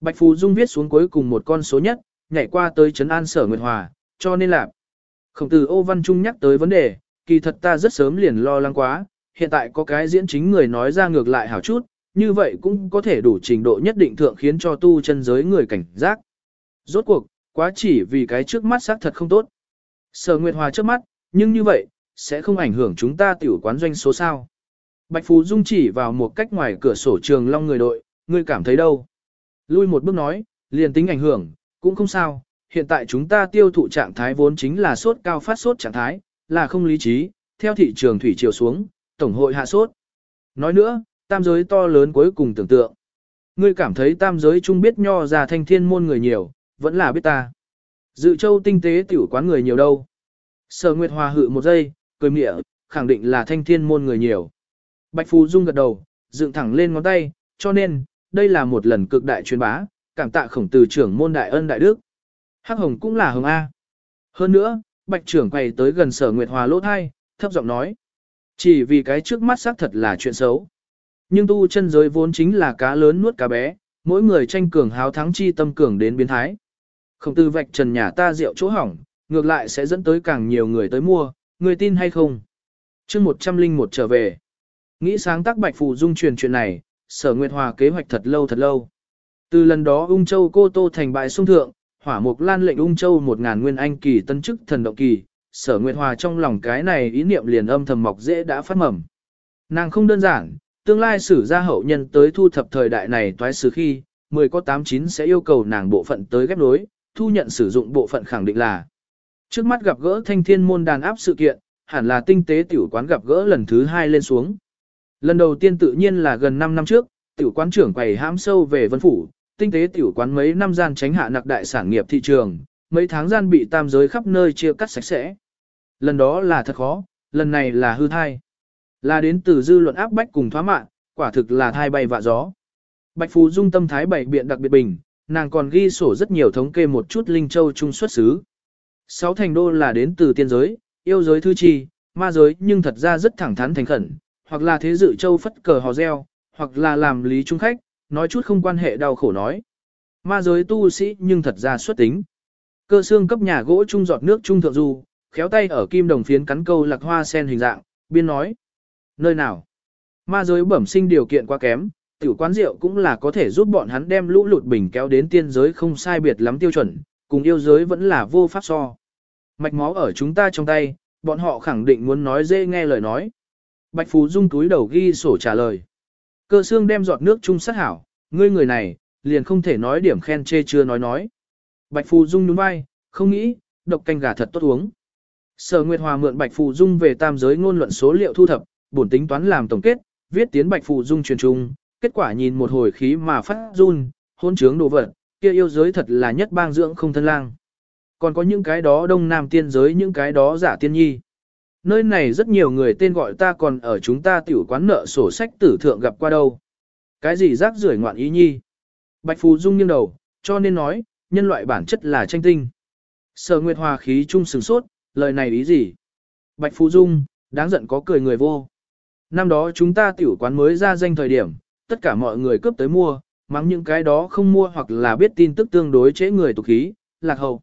Bạch Phù Dung viết xuống cuối cùng một con số nhất, nhảy qua tới trấn an Sở Nguyệt Hòa, cho nên là Khổng tử ô văn trung nhắc tới vấn đề, kỳ thật ta rất sớm liền lo lắng quá, hiện tại có cái diễn chính người nói ra ngược lại hảo chút, như vậy cũng có thể đủ trình độ nhất định thượng khiến cho tu chân giới người cảnh giác. Rốt cuộc, quá chỉ vì cái trước mắt xác thật không tốt. Sở Nguyệt Hòa trước mắt, nhưng như vậy, sẽ không ảnh hưởng chúng ta tiểu quán doanh số sao. Bạch Phú Dung chỉ vào một cách ngoài cửa sổ trường long người đội, ngươi cảm thấy đâu? Lui một bước nói, liền tính ảnh hưởng, cũng không sao, hiện tại chúng ta tiêu thụ trạng thái vốn chính là sốt cao phát sốt trạng thái, là không lý trí, theo thị trường thủy chiều xuống, tổng hội hạ sốt. Nói nữa, tam giới to lớn cuối cùng tưởng tượng. Ngươi cảm thấy tam giới chung biết nho già thanh thiên môn người nhiều, vẫn là biết ta. Dự châu tinh tế tiểu quán người nhiều đâu. Sở Nguyệt Hòa hự một giây, cười mỉa, khẳng định là thanh thiên môn người nhiều. Bạch Phù Dung gật đầu, dựng thẳng lên ngón tay, cho nên, đây là một lần cực đại truyền bá, cảm tạ khổng từ trưởng môn đại ân đại đức. Hắc Hồng cũng là Hồng A. Hơn nữa, Bạch trưởng quay tới gần sở Nguyệt Hòa lỗ thai, thấp giọng nói. Chỉ vì cái trước mắt xác thật là chuyện xấu. Nhưng tu chân giới vốn chính là cá lớn nuốt cá bé, mỗi người tranh cường háo thắng chi tâm cường đến biến thái. Khổng từ vạch trần nhà ta rượu chỗ hỏng, ngược lại sẽ dẫn tới càng nhiều người tới mua, người tin hay không? chương 101 trở về. Nghĩ sáng tác Bạch Phù Dung truyền chuyện này, sở Nguyệt Hòa kế hoạch thật lâu thật lâu. Từ lần đó ung châu cô tô thành bại sung thượng, hỏa mục lan lệnh ung châu một ngàn nguyên anh kỳ tân chức thần động kỳ, sở Nguyệt Hòa trong lòng cái này ý niệm liền âm thầm mọc dễ đã phát mầm. Nàng không đơn giản, tương lai sử gia hậu nhân tới thu thập thời đại này toái sử khi, 10 có 89 sẽ yêu cầu nàng bộ phận tới ghép nối, thu nhận sử dụng bộ phận khẳng định là. Trước mắt gặp gỡ thanh thiên môn đàn áp sự kiện, hẳn là tinh tế tiểu quán gặp gỡ lần thứ hai lên xuống. Lần đầu tiên tự nhiên là gần 5 năm trước, tiểu quán trưởng quầy hãm sâu về vân phủ, tinh tế tiểu quán mấy năm gian tránh hạ nặc đại sản nghiệp thị trường, mấy tháng gian bị tam giới khắp nơi chia cắt sạch sẽ. Lần đó là thật khó, lần này là hư thai. Là đến từ dư luận áp bách cùng thoá mạng, quả thực là thai bay vạ gió. Bạch Phú Dung tâm thái bảy biện đặc biệt bình, nàng còn ghi sổ rất nhiều thống kê một chút linh châu trung xuất xứ. Sáu thành đô là đến từ tiên giới, yêu giới thư trì, ma giới nhưng thật ra rất thẳng thắn thành khẩn, hoặc là thế dự châu phất cờ hò reo, hoặc là làm lý trung khách, nói chút không quan hệ đau khổ nói. Ma giới tu sĩ nhưng thật ra xuất tính. Cơ xương cấp nhà gỗ trung giọt nước trung thượng du, khéo tay ở kim đồng phiến cắn câu lạc hoa sen hình dạng, biên nói. Nơi nào? Ma giới bẩm sinh điều kiện quá kém, tiểu quán rượu cũng là có thể giúp bọn hắn đem lũ lụt bình kéo đến tiên giới không sai biệt lắm tiêu chuẩn, cùng yêu giới vẫn là vô pháp so. Mạch máu ở chúng ta trong tay, bọn họ khẳng định muốn nói dễ nghe lời nói. Bạch Phú Dung túi đầu ghi sổ trả lời. Cơ xương đem giọt nước chung sát hảo, ngươi người này, liền không thể nói điểm khen chê chưa nói nói. Bạch Phù Dung nhún vai, không nghĩ, độc canh gà thật tốt uống. Sở Nguyệt Hòa mượn Bạch Phù Dung về tam giới ngôn luận số liệu thu thập, bổn tính toán làm tổng kết, viết tiến Bạch Phù Dung truyền trung, kết quả nhìn một hồi khí mà phát run, hôn trướng đồ vật, kia yêu giới thật là nhất bang dưỡng không thân lang. Còn có những cái đó đông nam tiên giới những cái đó giả tiên nhi. Nơi này rất nhiều người tên gọi ta còn ở chúng ta tiểu quán nợ sổ sách tử thượng gặp qua đâu. Cái gì rác rưởi ngoạn ý nhi. Bạch Phù Dung nghiêng đầu, cho nên nói, nhân loại bản chất là tranh tinh. Sở Nguyệt Hòa khí trung sừng sốt, lời này ý gì? Bạch Phù Dung, đáng giận có cười người vô. Năm đó chúng ta tiểu quán mới ra danh thời điểm, tất cả mọi người cướp tới mua, mắng những cái đó không mua hoặc là biết tin tức tương đối chế người tục khí, lạc hậu.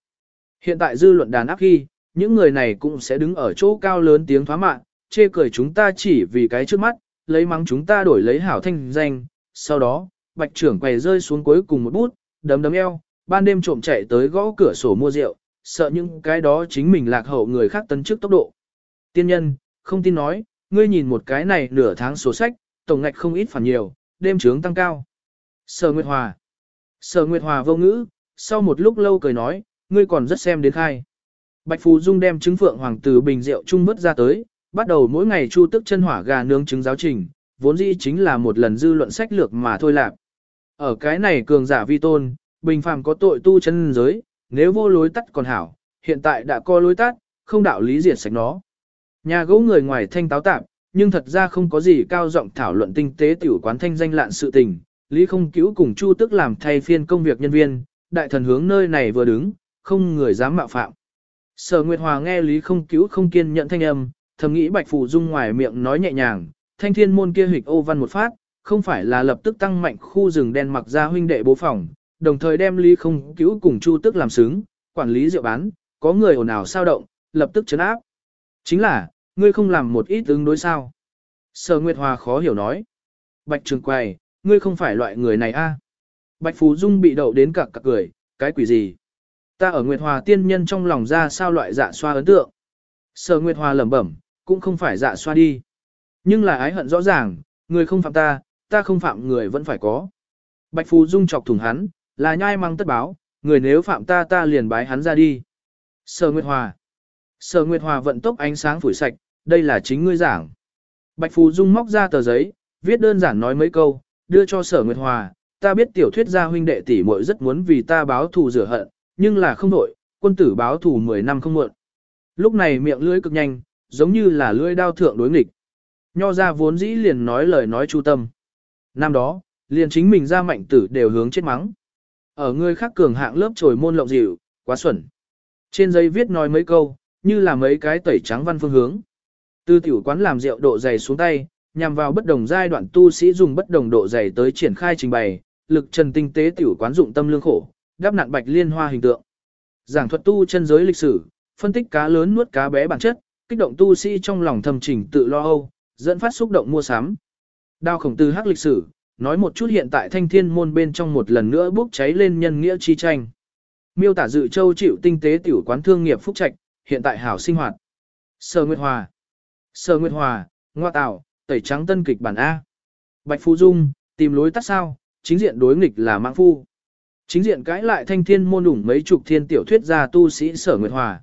Hiện tại dư luận đàn áp khi, những người này cũng sẽ đứng ở chỗ cao lớn tiếng thoá mạn, chê cười chúng ta chỉ vì cái trước mắt, lấy mắng chúng ta đổi lấy hảo thanh danh. Sau đó, bạch trưởng quầy rơi xuống cuối cùng một bút, đấm đấm eo, ban đêm trộm chạy tới gõ cửa sổ mua rượu, sợ những cái đó chính mình lạc hậu người khác tấn trước tốc độ. Tiên nhân, không tin nói, ngươi nhìn một cái này nửa tháng sổ sách, tổng ngạch không ít phản nhiều, đêm trướng tăng cao. Sở Nguyệt Hòa. Sở Nguyệt Hòa vô ngữ, sau một lúc lâu cười nói, ngươi còn rất xem đến khai. Bạch Phù Dung đem trứng phượng hoàng từ bình rượu trung vớt ra tới, bắt đầu mỗi ngày chu tức chân hỏa gà nướng trứng giáo trình, vốn dĩ chính là một lần dư luận sách lược mà thôi lạc. Ở cái này cường giả vi tôn, bình phàm có tội tu chân giới, nếu vô lối tắt còn hảo, hiện tại đã có lối tắt, không đạo lý diệt sạch nó. Nhà gỗ người ngoài thanh táo tạp, nhưng thật ra không có gì cao giọng thảo luận tinh tế tiểu quán thanh danh lạn sự tình, Lý không cứu cùng Chu tức làm thay phiên công việc nhân viên, đại thần hướng nơi này vừa đứng, không người dám mạo phạm. Sở Nguyệt Hòa nghe Lý không cứu không kiên nhận thanh âm, thầm nghĩ Bạch Phù Dung ngoài miệng nói nhẹ nhàng, thanh thiên môn kia hịch ô văn một phát, không phải là lập tức tăng mạnh khu rừng đen mặc ra huynh đệ bố phòng, đồng thời đem Lý không cứu cùng Chu tức làm sướng, quản lý rượu bán, có người ồn ào sao động, lập tức chấn áp. Chính là, ngươi không làm một ít ứng đối sao. Sở Nguyệt Hòa khó hiểu nói. Bạch Trường Quầy, ngươi không phải loại người này a? Bạch Phú Dung bị đậu đến cặc cặc cười, cái quỷ gì? Ta ở Nguyệt Hòa tiên nhân trong lòng ra sao loại dạ xoa ấn tượng. Sở Nguyệt Hòa lẩm bẩm, cũng không phải dạ xoa đi. Nhưng là ái hận rõ ràng, người không phạm ta, ta không phạm người vẫn phải có. Bạch Phù Dung chọc thủng hắn, là nhai mang tất báo, người nếu phạm ta ta liền bái hắn ra đi. Sở Nguyệt Hòa. Sở Nguyệt Hòa vận tốc ánh sáng phủi sạch, đây là chính ngươi giảng. Bạch Phù Dung móc ra tờ giấy, viết đơn giản nói mấy câu, đưa cho Sở Nguyệt Hòa, ta biết tiểu thuyết gia huynh đệ tỷ muội rất muốn vì ta báo thù rửa hận, nhưng là không đổi, quân tử báo thù 10 năm không muộn. Lúc này miệng lưỡi cực nhanh, giống như là lưỡi đao thượng đối nghịch. Nho ra vốn dĩ liền nói lời nói chu tâm. Năm đó, liền chính mình ra mạnh tử đều hướng chết mắng. Ở người khác cường hạng lớp trồi môn lộng dịu, quá xuẩn. Trên giấy viết nói mấy câu, như là mấy cái tẩy trắng văn phương hướng. tư tiểu quán làm rượu độ dày xuống tay, nhằm vào bất đồng giai đoạn tu sĩ dùng bất đồng độ dày tới triển khai trình bày, lực trần tinh tế tiểu quán dụng tâm lương khổ, đáp nạn bạch liên hoa hình tượng. Giảng thuật tu chân giới lịch sử, phân tích cá lớn nuốt cá bé bản chất, kích động tu sĩ trong lòng thầm trình tự lo âu, dẫn phát xúc động mua sắm. Đao khổng tư hắc lịch sử, nói một chút hiện tại thanh thiên môn bên trong một lần nữa bốc cháy lên nhân nghĩa chi tranh. Miêu tả dự châu chịu tinh tế tiểu quán thương nghiệp phúc trạch, hiện tại hảo sinh hoạt. Sở Nguyệt Hòa Sở Nguyệt Hòa, Ngoa Tạo, tẩy trắng tân kịch bản A. Bạch Phú Dung, tìm lối tắt sao, chính diện đối nghịch là mạng phu. Chính diện cãi lại thanh thiên môn đủng mấy chục thiên tiểu thuyết gia tu sĩ Sở Nguyệt Hòa.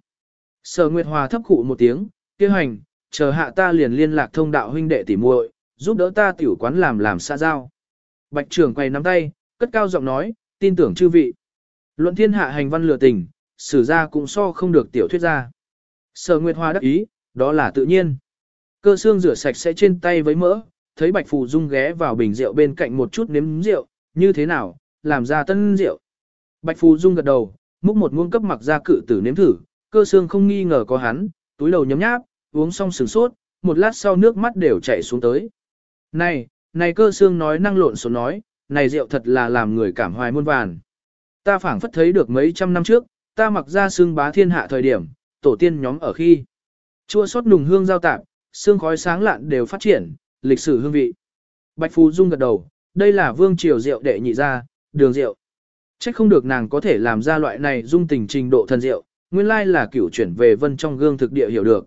Sở Nguyệt Hòa thấp khụ một tiếng, kêu hành, chờ hạ ta liền liên lạc thông đạo huynh đệ tỉ muội, giúp đỡ ta tiểu quán làm làm xa giao. Bạch trưởng quay nắm tay, cất cao giọng nói, tin tưởng chư vị. Luận thiên hạ hành văn lừa tình, sử ra cũng so không được tiểu thuyết ra. Sở Nguyệt Hoa đắc ý, đó là tự nhiên. Cơ xương rửa sạch sẽ trên tay với mỡ, thấy Bạch Phù Dung ghé vào bình rượu bên cạnh một chút nếm rượu, như thế nào, làm ra tân rượu. Bạch Phù Dung gật đầu, múc một muỗng cấp mặc ra cự tử nếm thử, cơ xương không nghi ngờ có hắn, túi đầu nhấm nháp, uống xong sừng sốt, một lát sau nước mắt đều chảy xuống tới. Này, này cơ xương nói năng lộn số nói, này rượu thật là làm người cảm hoài muôn vàn. Ta phảng phất thấy được mấy trăm năm trước, ta mặc ra xương bá thiên hạ thời điểm, tổ tiên nhóm ở khi. Chua sót nùng hương giao tạp, xương khói sáng lạn đều phát triển, lịch sử hương vị. Bạch Phù Dung gật đầu, đây là vương triều rượu đệ nhị ra, đường rượu. Chắc không được nàng có thể làm ra loại này dung tình trình độ thần rượu, nguyên lai là cửu chuyển về vân trong gương thực địa hiểu được.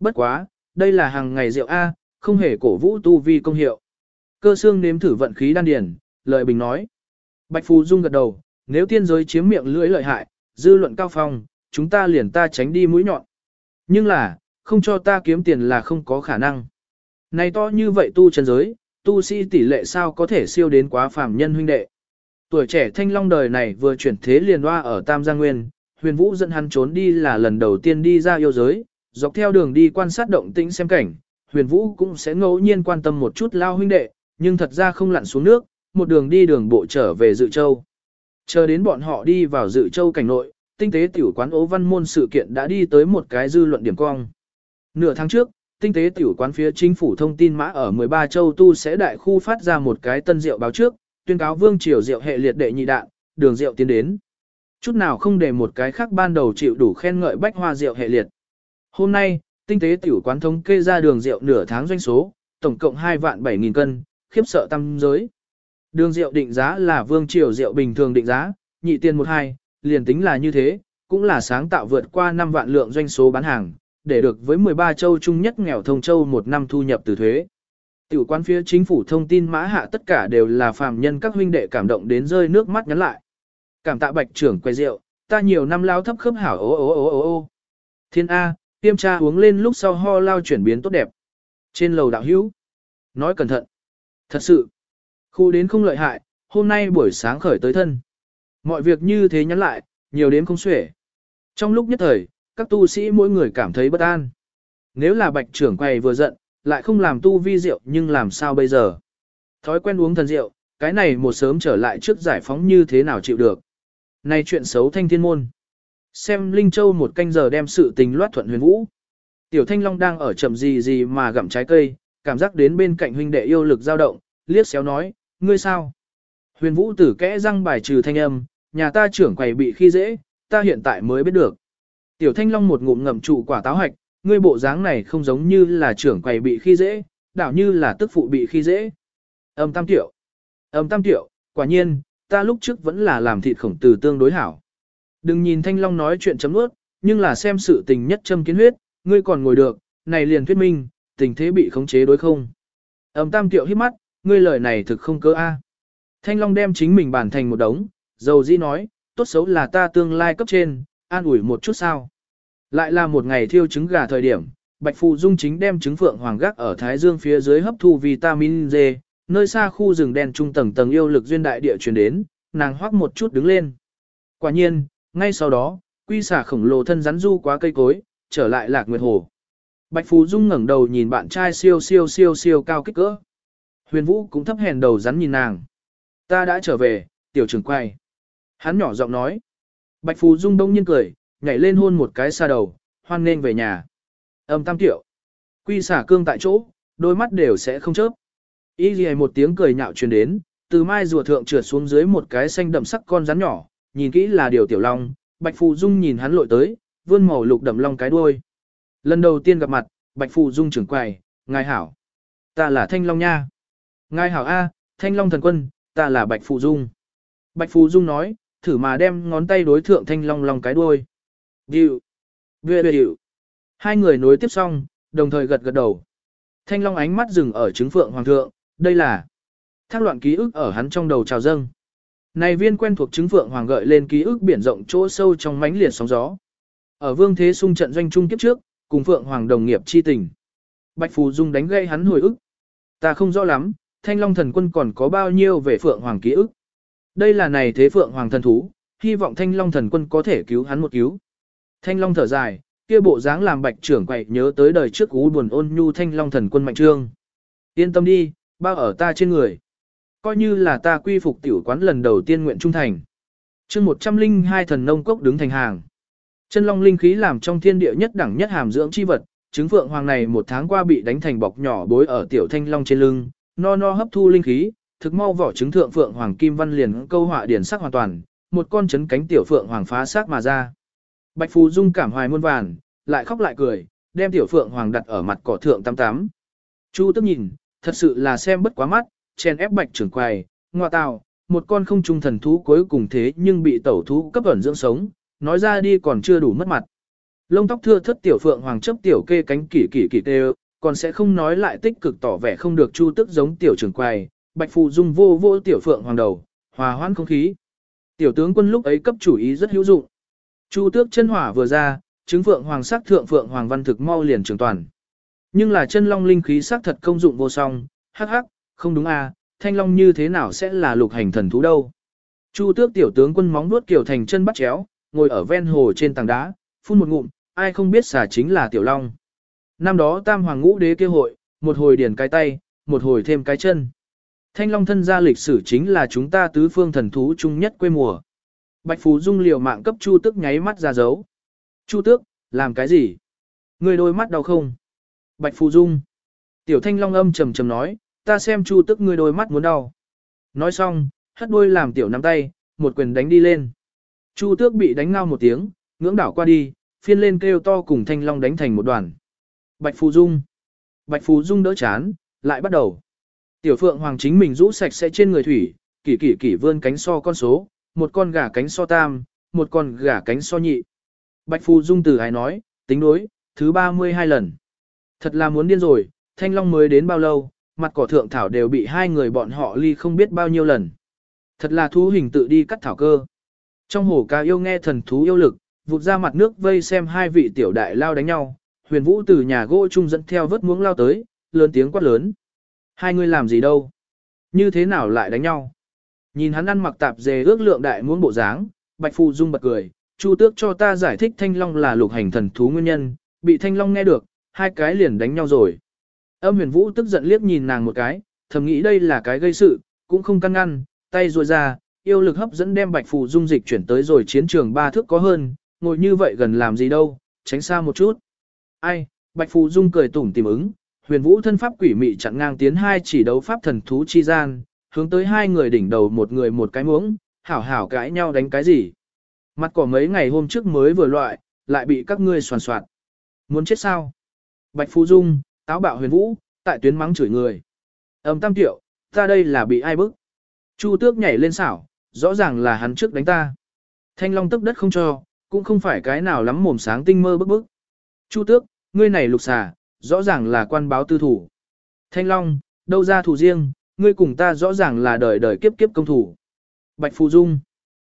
Bất quá, đây là hàng ngày rượu A, không hề cổ vũ tu vi công hiệu. Cơ xương nếm thử vận khí đan điền, lợi bình nói. Bạch Phù Dung gật đầu, nếu tiên giới chiếm miệng lưỡi lợi hại, dư luận cao phong, chúng ta liền ta tránh đi mũi nhọn. Nhưng là, không cho ta kiếm tiền là không có khả năng. Này to như vậy tu chân giới, tu sĩ tỷ lệ sao có thể siêu đến quá phàm nhân huynh đệ. Tuổi trẻ thanh long đời này vừa chuyển thế liền hoa ở Tam Giang Nguyên, huyền vũ dẫn hắn trốn đi là lần đầu tiên đi ra yêu giới, dọc theo đường đi quan sát động tĩnh xem cảnh, huyền vũ cũng sẽ ngẫu nhiên quan tâm một chút lao huynh đệ, nhưng thật ra không lặn xuống nước, một đường đi đường bộ trở về dự châu. Chờ đến bọn họ đi vào dự châu cảnh nội, tinh tế tiểu quán ố văn môn sự kiện đã đi tới một cái dư luận điểm cong. Nửa tháng trước, tinh tế tiểu quán phía chính phủ thông tin mã ở 13 châu tu sẽ đại khu phát ra một cái tân rượu báo trước, tuyên cáo vương triều rượu hệ liệt đệ nhị đạn, đường rượu tiến đến. Chút nào không để một cái khác ban đầu chịu đủ khen ngợi bách hoa rượu hệ liệt. Hôm nay, tinh tế tiểu quán thống kê ra đường rượu nửa tháng doanh số, tổng cộng 2 vạn 7 nghìn cân, khiếp sợ tâm giới. Đường rượu định giá là vương triều rượu bình thường định giá, nhị tiền một hai, liền tính là như thế, cũng là sáng tạo vượt qua 5 vạn lượng doanh số bán hàng, để được với 13 châu chung nhất nghèo thông châu một năm thu nhập từ thuế. Tiểu quan phía chính phủ thông tin mã hạ tất cả đều là phàm nhân các huynh đệ cảm động đến rơi nước mắt nhắn lại. Cảm tạ bạch trưởng quay rượu, ta nhiều năm lao thấp khớp hảo ô ô ô ô ô. Thiên A, tiêm tra uống lên lúc sau ho lao chuyển biến tốt đẹp. Trên lầu đạo hữu. Nói cẩn thận. Thật sự. Khu đến không lợi hại, hôm nay buổi sáng khởi tới thân. Mọi việc như thế nhắn lại, nhiều đến không xuể. Trong lúc nhất thời, các tu sĩ mỗi người cảm thấy bất an. Nếu là bạch trưởng quầy vừa giận, lại không làm tu vi rượu nhưng làm sao bây giờ? Thói quen uống thần rượu, cái này một sớm trở lại trước giải phóng như thế nào chịu được. Này chuyện xấu thanh thiên môn. Xem Linh Châu một canh giờ đem sự tình loát thuận huyền vũ. Tiểu Thanh Long đang ở chậm gì gì mà gặm trái cây, cảm giác đến bên cạnh huynh đệ yêu lực dao động, liếc xéo nói, ngươi sao? Huyền Vũ tử kẽ răng bài trừ thanh âm, nhà ta trưởng quầy bị khi dễ, ta hiện tại mới biết được. Tiểu Thanh Long một ngụm ngậm trụ quả táo hạch, ngươi bộ dáng này không giống như là trưởng quầy bị khi dễ, đảo như là tức phụ bị khi dễ. Âm tam tiểu. Âm tam tiểu, quả nhiên, ta lúc trước vẫn là làm thịt khổng tử tương đối hảo. Đừng nhìn Thanh Long nói chuyện chấm nuốt, nhưng là xem sự tình nhất châm kiến huyết, ngươi còn ngồi được, này liền thuyết minh, tình thế bị khống chế đối không. Âm tam tiểu hít mắt, ngươi lời này thực không cơ a. Thanh Long đem chính mình bản thành một đống, dầu dĩ nói, tốt xấu là ta tương lai cấp trên, an ủi một chút sao. Lại là một ngày thiêu trứng gà thời điểm, Bạch Phù Dung chính đem trứng phượng hoàng gác ở Thái Dương phía dưới hấp thu vitamin D, nơi xa khu rừng đen trung tầng tầng yêu lực duyên đại địa truyền đến, nàng hoắc một chút đứng lên. Quả nhiên, ngay sau đó, quy xả khổng lồ thân rắn du quá cây cối, trở lại lạc nguyệt hồ. Bạch Phú Dung ngẩng đầu nhìn bạn trai siêu siêu siêu siêu cao kích cỡ. Huyền Vũ cũng thấp hèn đầu rắn nhìn nàng. Ta đã trở về, tiểu trưởng quay. Hắn nhỏ giọng nói. Bạch Phú Dung đông nhiên cười, nhảy lên hôn một cái xa đầu, hoan nên về nhà. Âm tam tiểu. Quy xả cương tại chỗ, đôi mắt đều sẽ không chớp. Y gì một tiếng cười nhạo truyền đến, từ mai rùa thượng trượt xuống dưới một cái xanh đậm sắc con rắn nhỏ, nhìn kỹ là điều tiểu long, Bạch Phù Dung nhìn hắn lội tới, vươn màu lục đậm long cái đuôi. Lần đầu tiên gặp mặt, Bạch Phù Dung trưởng quầy, ngài hảo. Ta là Thanh Long nha. Ngài hảo A, Thanh Long thần quân, ta là Bạch Phù Dung. Bạch Phù Dung nói, thử mà đem ngón tay đối thượng Thanh Long long cái đuôi. Điều. Điều. Điều. Hai người nối tiếp xong, đồng thời gật gật đầu. Thanh Long ánh mắt dừng ở trứng phượng hoàng thượng, đây là thác loạn ký ức ở hắn trong đầu trào dâng. Này viên quen thuộc trứng phượng hoàng gợi lên ký ức biển rộng chỗ sâu trong mánh liệt sóng gió. Ở vương thế sung trận doanh trung kiếp trước, cùng phượng hoàng đồng nghiệp chi tình. Bạch Phù Dung đánh gây hắn hồi ức. Ta không rõ lắm, thanh long thần quân còn có bao nhiêu về phượng hoàng ký ức. Đây là này thế phượng hoàng thần thú, hy vọng thanh long thần quân có thể cứu hắn một cứu. Thanh long thở dài, kia bộ dáng làm bạch trưởng quậy nhớ tới đời trước ú buồn ôn nhu thanh long thần quân mạnh trương. Yên tâm đi, bao ở ta trên người. Coi như là ta quy phục tiểu quán lần đầu tiên nguyện trung thành. chương 102 thần nông cốc đứng thành hàng. Chân long linh khí làm trong thiên địa nhất đẳng nhất hàm dưỡng chi vật, trứng phượng hoàng này một tháng qua bị đánh thành bọc nhỏ bối ở tiểu thanh long trên lưng, no no hấp thu linh khí, thực mau vỏ trứng thượng phượng hoàng kim văn liền câu họa điển sắc hoàn toàn, một con chấn cánh tiểu phượng hoàng phá xác mà ra. Bạch Phù Dung cảm hoài muôn vàn, lại khóc lại cười, đem tiểu phượng hoàng đặt ở mặt cỏ thượng tắm tám. Chu tức nhìn, thật sự là xem bất quá mắt, chen ép bạch trưởng quầy, ngoa tào, một con không trung thần thú cuối cùng thế nhưng bị tẩu thú cấp ẩn dưỡng sống, nói ra đi còn chưa đủ mất mặt. Lông tóc thưa thất tiểu phượng hoàng chấp tiểu kê cánh kỷ kỷ kỷ tê còn sẽ không nói lại tích cực tỏ vẻ không được chu tức giống tiểu trưởng quầy, bạch phù dung vô vô tiểu phượng hoàng đầu, hòa hoãn không khí. Tiểu tướng quân lúc ấy cấp chủ ý rất hữu dụng. Chu tước chân hỏa vừa ra, chứng phượng hoàng sắc thượng phượng hoàng văn thực mau liền trường toàn. Nhưng là chân long linh khí sắc thật công dụng vô song, hắc hắc, không đúng à, thanh long như thế nào sẽ là lục hành thần thú đâu. Chu tước tiểu tướng quân móng nuốt kiểu thành chân bắt chéo, ngồi ở ven hồ trên tảng đá, phun một ngụm, ai không biết xả chính là tiểu long. Năm đó tam hoàng ngũ đế kêu hội, một hồi điển cái tay, một hồi thêm cái chân. Thanh long thân gia lịch sử chính là chúng ta tứ phương thần thú chung nhất quê mùa. Bạch Phú Dung liều mạng cấp Chu Tước nháy mắt ra dấu. Chu Tước, làm cái gì? Người đôi mắt đau không? Bạch Phú Dung. Tiểu Thanh Long âm trầm trầm nói, ta xem Chu Tước người đôi mắt muốn đau. Nói xong, hất đôi làm tiểu nắm tay, một quyền đánh đi lên. Chu Tước bị đánh ngao một tiếng, ngưỡng đảo qua đi, phiên lên kêu to cùng Thanh Long đánh thành một đoàn. Bạch Phú Dung. Bạch Phú Dung đỡ chán, lại bắt đầu. Tiểu Phượng Hoàng chính mình rũ sạch sẽ trên người thủy, kỳ kỳ kỳ vươn cánh so con số, một con gà cánh so tam, một con gà cánh so nhị. Bạch Phù Dung từ ai nói, tính đối, thứ 32 lần. Thật là muốn điên rồi, Thanh Long mới đến bao lâu, mặt cỏ thượng thảo đều bị hai người bọn họ ly không biết bao nhiêu lần. Thật là thú hình tự đi cắt thảo cơ. Trong hồ ca yêu nghe thần thú yêu lực, vụt ra mặt nước vây xem hai vị tiểu đại lao đánh nhau, huyền vũ từ nhà gỗ chung dẫn theo vớt muống lao tới, lớn tiếng quát lớn. Hai người làm gì đâu? Như thế nào lại đánh nhau? Nhìn hắn ăn mặc tạp dề ước lượng đại muốn bộ dáng, Bạch Phù Dung bật cười, Chu Tước cho ta giải thích Thanh Long là lục hành thần thú nguyên nhân, bị Thanh Long nghe được, hai cái liền đánh nhau rồi. Âm huyền vũ tức giận liếc nhìn nàng một cái, thầm nghĩ đây là cái gây sự, cũng không căn ngăn, tay ruồi ra, yêu lực hấp dẫn đem Bạch Phù Dung dịch chuyển tới rồi chiến trường ba thước có hơn, ngồi như vậy gần làm gì đâu, tránh xa một chút. Ai, Bạch Phù Dung cười tủm tìm ứng, huyền vũ thân pháp quỷ mị chặn ngang tiến hai chỉ đấu pháp thần thú chi gian, hướng tới hai người đỉnh đầu một người một cái muỗng, hảo hảo cãi nhau đánh cái gì. Mặt cỏ mấy ngày hôm trước mới vừa loại, lại bị các ngươi soàn soạn. Muốn chết sao? Bạch Phú Dung, táo bạo huyền vũ, tại tuyến mắng chửi người. Âm tam tiểu, ta đây là bị ai bức? Chu tước nhảy lên xảo, rõ ràng là hắn trước đánh ta. Thanh long tức đất không cho, cũng không phải cái nào lắm mồm sáng tinh mơ bức bức. Chu tước, ngươi này lục xà, rõ ràng là quan báo tư thủ. Thanh long, đâu ra thủ riêng, ngươi cùng ta rõ ràng là đời đời kiếp kiếp công thủ. Bạch Phù Dung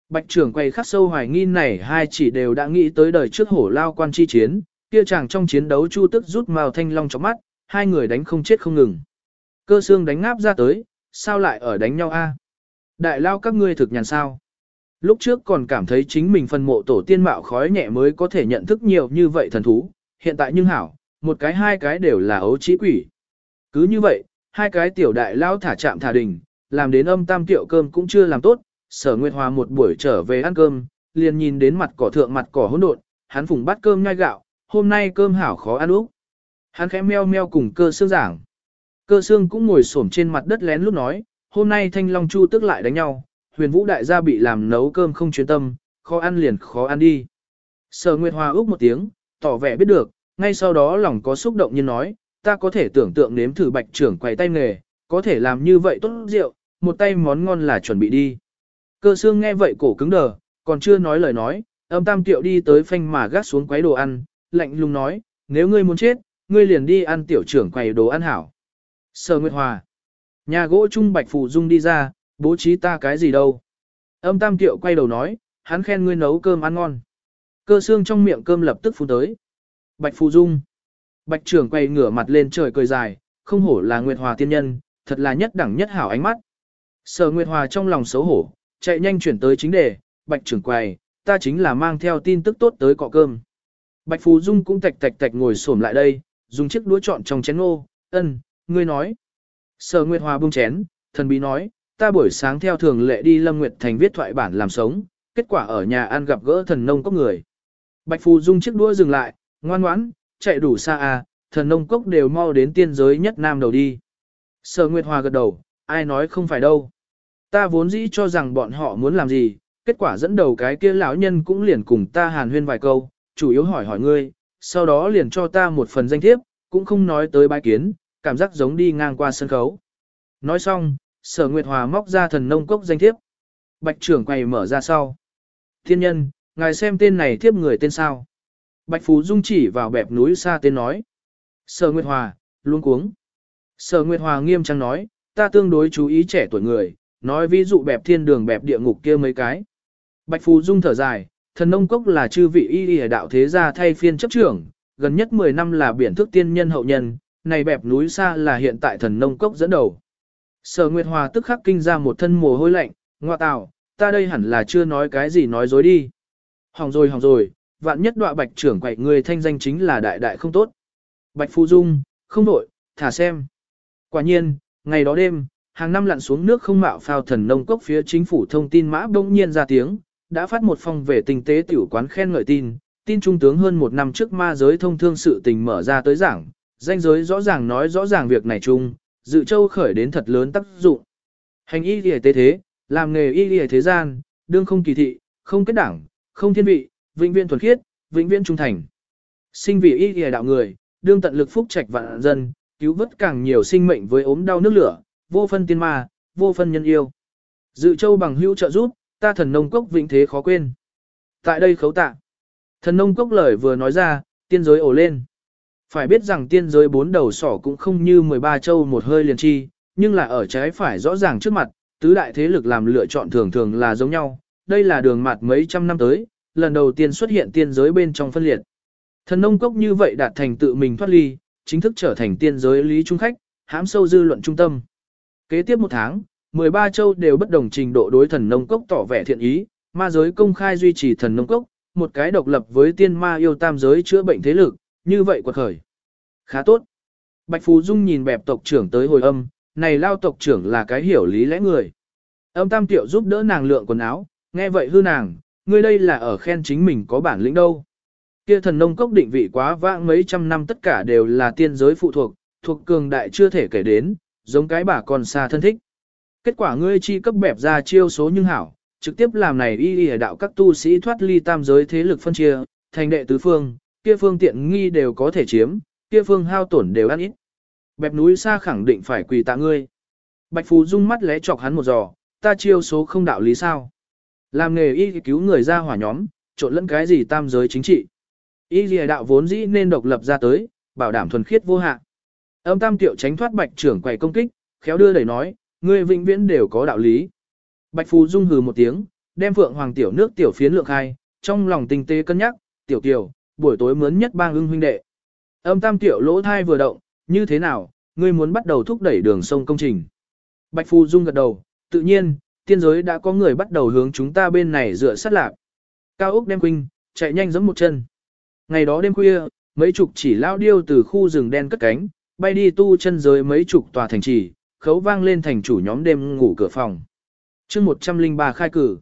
Bạch trưởng quay khắc sâu hoài nghi này hai chỉ đều đã nghĩ tới đời trước hổ lao quan chi chiến, kia chàng trong chiến đấu chu tức rút màu thanh long trong mắt, hai người đánh không chết không ngừng. Cơ xương đánh ngáp ra tới, sao lại ở đánh nhau a? Đại lao các ngươi thực nhàn sao? Lúc trước còn cảm thấy chính mình phân mộ tổ tiên mạo khói nhẹ mới có thể nhận thức nhiều như vậy thần thú, hiện tại nhưng hảo, một cái hai cái đều là ấu trí quỷ. Cứ như vậy, hai cái tiểu đại lao thả chạm thả đình, làm đến âm tam tiệu cơm cũng chưa làm tốt, sở Nguyệt Hòa một buổi trở về ăn cơm, liền nhìn đến mặt cỏ thượng mặt cỏ hỗn độn, hắn phùng bát cơm nhai gạo, hôm nay cơm hảo khó ăn úc. Hắn khẽ meo meo cùng cơ xương giảng. Cơ xương cũng ngồi xổm trên mặt đất lén lúc nói, hôm nay thanh long chu tức lại đánh nhau, huyền vũ đại gia bị làm nấu cơm không chuyên tâm, khó ăn liền khó ăn đi. Sở Nguyệt Hòa úc một tiếng, tỏ vẻ biết được, ngay sau đó lòng có xúc động như nói, ta có thể tưởng tượng nếm thử bạch trưởng quầy tay nghề, có thể làm như vậy tốt rượu, một tay món ngon là chuẩn bị đi. Cơ xương nghe vậy cổ cứng đờ, còn chưa nói lời nói, âm tam tiệu đi tới phanh mà gác xuống quấy đồ ăn, lạnh lùng nói, nếu ngươi muốn chết, ngươi liền đi ăn tiểu trưởng quầy đồ ăn hảo. Sở Nguyệt Hòa. Nhà gỗ trung bạch phù dung đi ra, bố trí ta cái gì đâu. Âm tam tiệu quay đầu nói, hắn khen ngươi nấu cơm ăn ngon. Cơ xương trong miệng cơm lập tức phun tới. Bạch phù dung. Bạch trưởng quay ngửa mặt lên trời cười dài, không hổ là Nguyệt Hòa tiên nhân, thật là nhất đẳng nhất hảo ánh mắt. Sở Nguyệt Hòa trong lòng xấu hổ, chạy nhanh chuyển tới chính đề, Bạch trưởng quầy, ta chính là mang theo tin tức tốt tới cọ cơm. Bạch Phú Dung cũng tạch tạch tạch ngồi xổm lại đây, dùng chiếc đũa chọn trong chén ngô, ân, ngươi nói. Sở Nguyệt Hòa buông chén, thần bí nói, ta buổi sáng theo thường lệ đi Lâm Nguyệt Thành viết thoại bản làm sống, kết quả ở nhà ăn gặp gỡ thần nông cốc người. Bạch Phù Dung chiếc đũa dừng lại, ngoan ngoãn, chạy đủ xa à, thần nông cốc đều mau đến tiên giới nhất nam đầu đi. Sở Nguyệt Hòa gật đầu, ai nói không phải đâu. Ta vốn dĩ cho rằng bọn họ muốn làm gì, kết quả dẫn đầu cái kia lão nhân cũng liền cùng ta hàn huyên vài câu, chủ yếu hỏi hỏi ngươi, sau đó liền cho ta một phần danh thiếp, cũng không nói tới bái kiến, cảm giác giống đi ngang qua sân khấu. Nói xong, sở Nguyệt Hòa móc ra thần nông cốc danh thiếp. Bạch trưởng quầy mở ra sau. Thiên nhân, ngài xem tên này thiếp người tên sao. Bạch Phú Dung chỉ vào bẹp núi xa tên nói. Sở Nguyệt Hòa, luôn cuống. Sở Nguyệt Hòa nghiêm trang nói, ta tương đối chú ý trẻ tuổi người, nói ví dụ bẹp thiên đường bẹp địa ngục kia mấy cái. Bạch Phú Dung thở dài, thần nông cốc là chư vị y y đạo thế gia thay phiên chấp trưởng, gần nhất 10 năm là biển thức tiên nhân hậu nhân, này bẹp núi xa là hiện tại thần nông cốc dẫn đầu. Sở Nguyệt Hòa tức khắc kinh ra một thân mồ hôi lạnh, ngoa tào, ta đây hẳn là chưa nói cái gì nói dối đi. Hỏng rồi hỏng rồi, vạn nhất đọa bạch trưởng quậy người thanh danh chính là đại đại không tốt. Bạch Phu Dung, không đổi, thả xem. Quả nhiên, ngày đó đêm, hàng năm lặn xuống nước không mạo phao thần nông cốc phía chính phủ thông tin mã bỗng nhiên ra tiếng, đã phát một phong về tình tế tiểu quán khen ngợi tin, tin trung tướng hơn một năm trước ma giới thông thương sự tình mở ra tới giảng, danh giới rõ ràng nói rõ ràng việc này chung, dự châu khởi đến thật lớn tác dụng. Hành y lìa tế thế, làm nghề y lìa thế gian, đương không kỳ thị, không kết đảng, không thiên vị, vĩnh viễn thuần khiết, vĩnh viễn trung thành. Sinh vì y y đạo người, đương tận lực phúc trạch vạn dân, cứu vớt càng nhiều sinh mệnh với ốm đau nước lửa, vô phân tiên ma, vô phân nhân yêu. Dự châu bằng hữu trợ giúp, ta thần nông cốc vĩnh thế khó quên. Tại đây khấu tạ. Thần nông cốc lời vừa nói ra, tiên giới ổ lên. Phải biết rằng tiên giới bốn đầu sỏ cũng không như 13 châu một hơi liền chi, nhưng là ở trái phải rõ ràng trước mặt, tứ đại thế lực làm lựa chọn thường thường là giống nhau. Đây là đường mặt mấy trăm năm tới, lần đầu tiên xuất hiện tiên giới bên trong phân liệt. Thần nông cốc như vậy đạt thành tự mình thoát ly, chính thức trở thành tiên giới lý trung khách, hãm sâu dư luận trung tâm. Kế tiếp một tháng, 13 châu đều bất đồng trình độ đối thần nông cốc tỏ vẻ thiện ý, ma giới công khai duy trì thần nông cốc, một cái độc lập với tiên ma yêu tam giới chữa bệnh thế lực, như vậy quật khởi. Khá tốt. Bạch Phú Dung nhìn bẹp tộc trưởng tới hồi âm, này lao tộc trưởng là cái hiểu lý lẽ người. Âm tam tiểu giúp đỡ nàng lượng quần áo, nghe vậy hư nàng, ngươi đây là ở khen chính mình có bản lĩnh đâu. Kia thần nông cốc định vị quá vãng mấy trăm năm tất cả đều là tiên giới phụ thuộc, thuộc cường đại chưa thể kể đến, giống cái bà con xa thân thích. Kết quả ngươi chi cấp bẹp ra chiêu số nhưng hảo, trực tiếp làm này y y đạo các tu sĩ thoát ly tam giới thế lực phân chia, thành đệ tứ phương, kia phương tiện nghi đều có thể chiếm, kia phương hao tổn đều ăn ít. Bẹp núi xa khẳng định phải quỳ tạ ngươi. Bạch Phú dung mắt lẽ chọc hắn một giò, ta chiêu số không đạo lý sao. Làm nghề y cứu người ra hỏa nhóm, trộn lẫn cái gì tam giới chính trị. Y lìa đạo vốn dĩ nên độc lập ra tới, bảo đảm thuần khiết vô hạ. Âm tam tiệu tránh thoát bạch trưởng quầy công kích, khéo đưa đẩy nói, ngươi vĩnh viễn đều có đạo lý. Bạch phù dung hừ một tiếng, đem phượng hoàng tiểu nước tiểu phiến lượng khai, trong lòng tinh tế cân nhắc, tiểu tiểu, buổi tối mướn nhất bang ưng huynh đệ. Âm tam tiểu lỗ thai vừa động, như thế nào, ngươi muốn bắt đầu thúc đẩy đường sông công trình. Bạch Phu Dung gật đầu, tự nhiên, tiên giới đã có người bắt đầu hướng chúng ta bên này dựa sát lạc. Cao Úc đem quinh, chạy nhanh giống một chân. Ngày đó đêm khuya, mấy chục chỉ lao điêu từ khu rừng đen cất cánh, bay đi tu chân giới mấy chục tòa thành trì, khấu vang lên thành chủ nhóm đêm ngủ cửa phòng. chương 103 khai cử.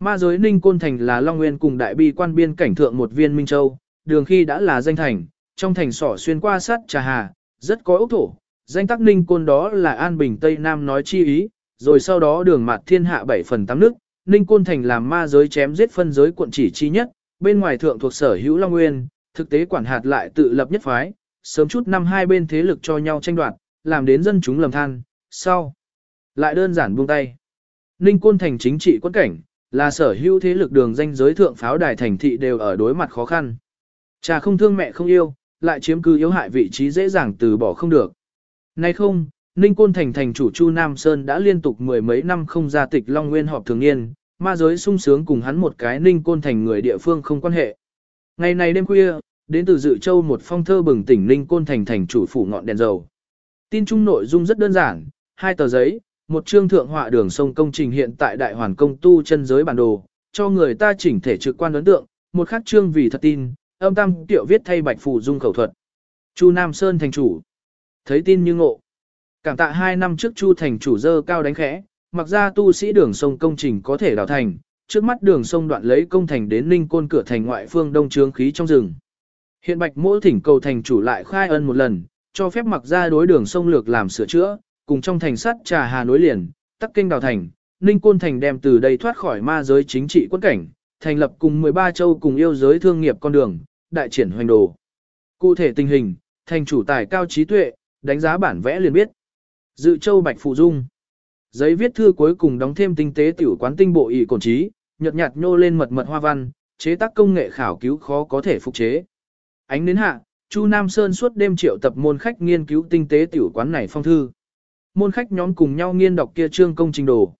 Ma giới Ninh Côn Thành là Long Nguyên cùng đại bi quan biên cảnh thượng một viên Minh Châu, đường khi đã là danh thành, trong thành sỏ xuyên qua sát trà hà, rất có ốc thổ, danh tắc Ninh Côn đó là An Bình Tây Nam nói chi ý, rồi sau đó đường mặt thiên hạ bảy phần tám nước, Ninh Côn Thành làm ma giới chém giết phân giới quận chỉ chi nhất, bên ngoài thượng thuộc sở hữu Long Nguyên, thực tế quản hạt lại tự lập nhất phái, sớm chút năm hai bên thế lực cho nhau tranh đoạt, làm đến dân chúng lầm than, sau. Lại đơn giản buông tay. Ninh Côn Thành chính trị quân cảnh, là sở hữu thế lực đường danh giới thượng pháo đài thành thị đều ở đối mặt khó khăn. Cha không thương mẹ không yêu, lại chiếm cứ yếu hại vị trí dễ dàng từ bỏ không được. Nay không, Ninh Côn Thành thành chủ Chu Nam Sơn đã liên tục mười mấy năm không ra tịch Long Nguyên họp thường niên, ma giới sung sướng cùng hắn một cái Ninh Côn Thành người địa phương không quan hệ. Ngày này đêm khuya, đến từ Dự Châu một phong thơ bừng tỉnh Ninh Côn Thành thành chủ phủ ngọn đèn dầu. Tin chung nội dung rất đơn giản, hai tờ giấy, một chương thượng họa đường sông công trình hiện tại đại hoàn công tu chân giới bản đồ, cho người ta chỉnh thể trực quan ấn tượng, một khác chương vì thật tin, âm tam tiểu viết thay bạch phù dung khẩu thuật. Chu Nam Sơn thành chủ. Thấy tin như ngộ. Cảm tạ hai năm trước Chu thành chủ dơ cao đánh khẽ, mặc ra tu sĩ đường sông công trình có thể đào thành, trước mắt đường sông đoạn lấy công thành đến ninh côn cửa thành ngoại phương đông trướng khí trong rừng. Hiện bạch mỗi thỉnh cầu thành chủ lại khai ân một lần, cho phép mặc ra đối đường sông lược làm sửa chữa, cùng trong thành sắt trà hà nối liền, tắc kinh đào thành, ninh côn thành đem từ đây thoát khỏi ma giới chính trị quân cảnh, thành lập cùng 13 châu cùng yêu giới thương nghiệp con đường, đại triển hoành đồ. Cụ thể tình hình, thành chủ tài cao trí tuệ, đánh giá bản vẽ liền biết. Dự châu bạch phụ dung. Giấy viết thư cuối cùng đóng thêm tinh tế tiểu quán tinh bộ ỷ cổn trí, nhợt nhạt nhô lên mật mật hoa văn, chế tác công nghệ khảo cứu khó có thể phục chế. Ánh đến hạ, Chu Nam Sơn suốt đêm triệu tập môn khách nghiên cứu tinh tế tiểu quán này phong thư. Môn khách nhóm cùng nhau nghiên đọc kia trương công trình đồ.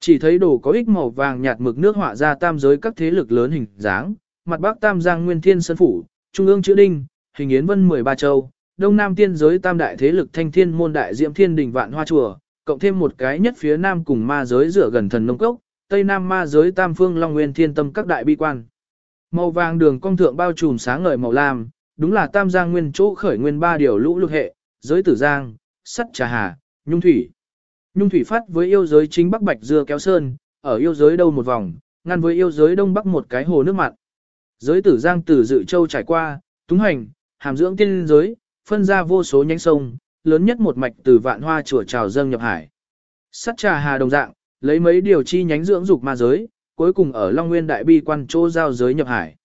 Chỉ thấy đồ có ích màu vàng nhạt mực nước họa ra tam giới các thế lực lớn hình dáng, mặt bắc tam giang nguyên thiên sơn phủ, trung ương chữ đinh, hình yến vân 13 châu, đông nam tiên giới tam đại thế lực thanh thiên môn đại diễm thiên đình vạn hoa chùa, cộng thêm một cái nhất phía nam cùng ma giới rửa gần thần nông cốc, tây nam ma giới tam phương long nguyên thiên tâm các đại bi quan. Màu vàng đường cong thượng bao trùm sáng ngời màu lam, đúng là tam giang nguyên chỗ khởi nguyên ba điều lũ lục hệ, giới tử giang, sắt trà hà, nhung thủy. Nhung thủy phát với yêu giới chính bắc bạch dưa kéo sơn, ở yêu giới đâu một vòng, ngăn với yêu giới đông bắc một cái hồ nước mặn. Giới tử giang từ dự châu trải qua, túng hành, hàm dưỡng tiên giới, phân ra vô số nhánh sông, lớn nhất một mạch từ vạn hoa chùa trào dâng nhập hải. Sắt trà hà đồng dạng, lấy mấy điều chi nhánh dưỡng dục ma giới, cuối cùng ở Long Nguyên đại bi quan chỗ giao giới nhập hải.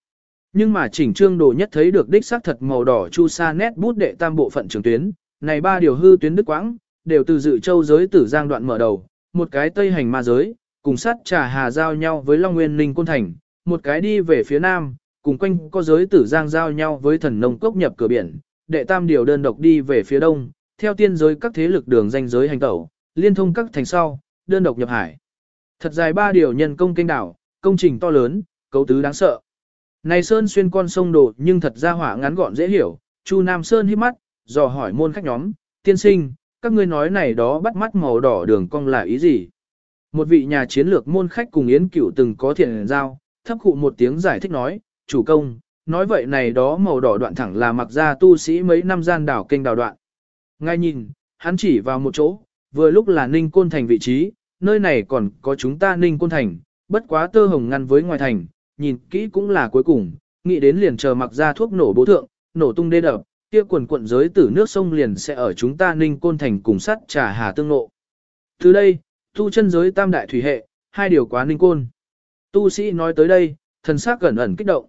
Nhưng mà chỉnh trương đồ nhất thấy được đích xác thật màu đỏ chu sa nét bút đệ tam bộ phận trường tuyến, này ba điều hư tuyến đức quãng, đều từ dự châu giới tử giang đoạn mở đầu, một cái tây hành ma giới, cùng sắt trà hà giao nhau với Long Nguyên Ninh Côn Thành, một cái đi về phía nam, cùng quanh có giới tử giang giao nhau với thần nông cốc nhập cửa biển, đệ tam điều đơn độc đi về phía đông, theo tiên giới các thế lực đường danh giới hành tẩu, liên thông các thành sau, đơn độc nhập hải. Thật dài ba điều nhân công kênh đảo, công trình to lớn, cấu tứ đáng sợ. Này Sơn xuyên con sông đồ nhưng thật ra hỏa ngắn gọn dễ hiểu, Chu Nam Sơn hít mắt, dò hỏi môn khách nhóm, tiên sinh, các ngươi nói này đó bắt mắt màu đỏ đường cong là ý gì? Một vị nhà chiến lược môn khách cùng Yến Cửu từng có thiện giao, thấp khụ một tiếng giải thích nói, chủ công, nói vậy này đó màu đỏ đoạn thẳng là mặc ra tu sĩ mấy năm gian đảo kênh đào đoạn. Ngay nhìn, hắn chỉ vào một chỗ, vừa lúc là Ninh Côn Thành vị trí, nơi này còn có chúng ta Ninh Côn Thành, bất quá tơ hồng ngăn với ngoài thành, nhìn kỹ cũng là cuối cùng, nghĩ đến liền chờ mặc ra thuốc nổ bố thượng, nổ tung đê đập, kia quần quận giới tử nước sông liền sẽ ở chúng ta Ninh Côn Thành cùng sắt trà hà tương nộ. Từ đây, tu chân giới tam đại thủy hệ, hai điều quá Ninh Côn. Tu sĩ nói tới đây, thần sắc gần ẩn kích động.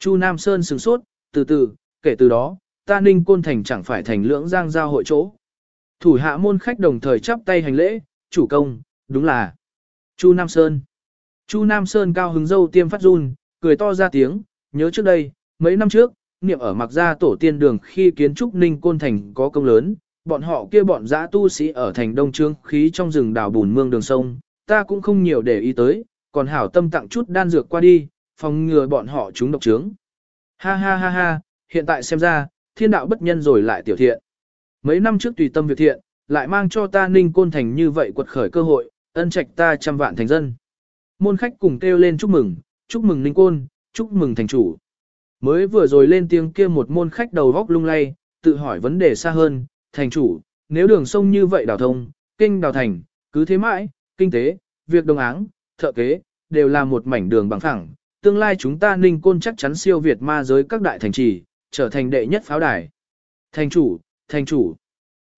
Chu Nam Sơn sửng sốt, từ từ, kể từ đó, ta ninh côn thành chẳng phải thành lưỡng giang giao hội chỗ. Thủ hạ môn khách đồng thời chắp tay hành lễ, chủ công, đúng là Chu Nam Sơn. Chu Nam Sơn cao hứng dâu tiêm phát run, cười to ra tiếng, nhớ trước đây, mấy năm trước, niệm ở mặc gia tổ tiên đường khi kiến trúc ninh côn thành có công lớn, bọn họ kia bọn giã tu sĩ ở thành đông trương khí trong rừng đào bùn mương đường sông, ta cũng không nhiều để ý tới, còn hảo tâm tặng chút đan dược qua đi, phòng ngừa bọn họ chúng độc trướng. Ha ha ha ha, hiện tại xem ra, thiên đạo bất nhân rồi lại tiểu thiện. Mấy năm trước tùy tâm việc thiện, lại mang cho ta ninh côn thành như vậy quật khởi cơ hội, ân trạch ta trăm vạn thành dân. Môn khách cùng kêu lên chúc mừng, chúc mừng ninh côn, chúc mừng thành chủ. Mới vừa rồi lên tiếng kia một môn khách đầu góc lung lay, tự hỏi vấn đề xa hơn, thành chủ, nếu đường sông như vậy đào thông, kinh đào thành, cứ thế mãi, kinh tế, việc đồng áng, thợ kế, đều là một mảnh đường bằng phẳng, tương lai chúng ta ninh côn chắc chắn siêu việt ma giới các đại thành trì, trở thành đệ nhất pháo đài. Thành chủ, thành chủ,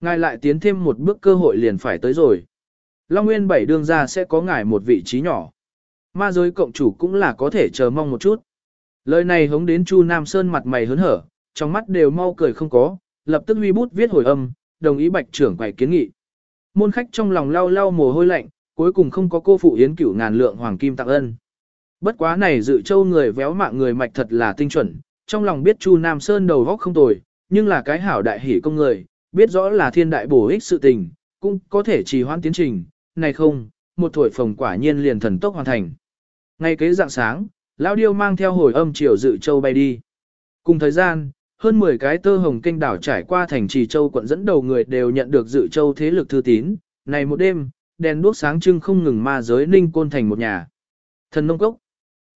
ngài lại tiến thêm một bước cơ hội liền phải tới rồi. Long Nguyên bảy đương ra sẽ có ngài một vị trí nhỏ. Ma giới cộng chủ cũng là có thể chờ mong một chút. Lời này hống đến Chu Nam Sơn mặt mày hớn hở, trong mắt đều mau cười không có, lập tức huy bút viết hồi âm, đồng ý bạch trưởng quầy kiến nghị. Môn khách trong lòng lau lau mồ hôi lạnh, cuối cùng không có cô phụ yến cửu ngàn lượng hoàng kim tặng ân. Bất quá này dự châu người véo mạng người mạch thật là tinh chuẩn, trong lòng biết Chu Nam Sơn đầu góc không tồi, nhưng là cái hảo đại hỉ công người, biết rõ là thiên đại bổ ích sự tình, cũng có thể trì hoãn tiến trình, này không, một thổi phồng quả nhiên liền thần tốc hoàn thành. Ngay kế dạng sáng, Lão Điêu mang theo hồi âm chiều dự châu bay đi. Cùng thời gian, hơn 10 cái tơ hồng kinh đảo trải qua thành trì châu quận dẫn đầu người đều nhận được dự châu thế lực thư tín. Này một đêm, đèn đuốc sáng trưng không ngừng ma giới ninh côn thành một nhà. Thần nông cốc.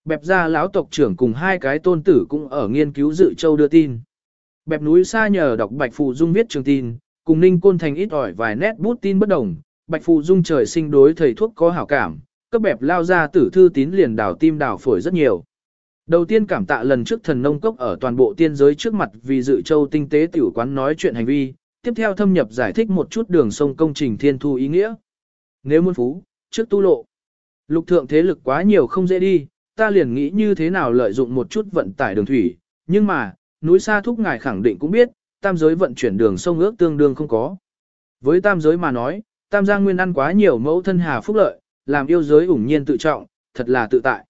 Bẹp ra lão tộc trưởng cùng hai cái tôn tử cũng ở nghiên cứu dự châu đưa tin. Bẹp núi xa nhờ đọc Bạch phụ Dung viết trường tin, cùng ninh côn thành ít ỏi vài nét bút tin bất đồng. Bạch phụ Dung trời sinh đối thầy thuốc có hảo cảm, cấp bẹp lao ra tử thư tín liền đảo tim đảo phổi rất nhiều. Đầu tiên cảm tạ lần trước thần nông cốc ở toàn bộ tiên giới trước mặt vì dự châu tinh tế tiểu quán nói chuyện hành vi, tiếp theo thâm nhập giải thích một chút đường sông công trình thiên thu ý nghĩa. Nếu muốn phú, trước tu lộ. Lục thượng thế lực quá nhiều không dễ đi, ta liền nghĩ như thế nào lợi dụng một chút vận tải đường thủy, nhưng mà, núi xa thúc ngài khẳng định cũng biết, tam giới vận chuyển đường sông ước tương đương không có. Với tam giới mà nói, tam gia nguyên ăn quá nhiều mẫu thân hà phúc lợi, làm yêu giới ủng nhiên tự trọng, thật là tự tại.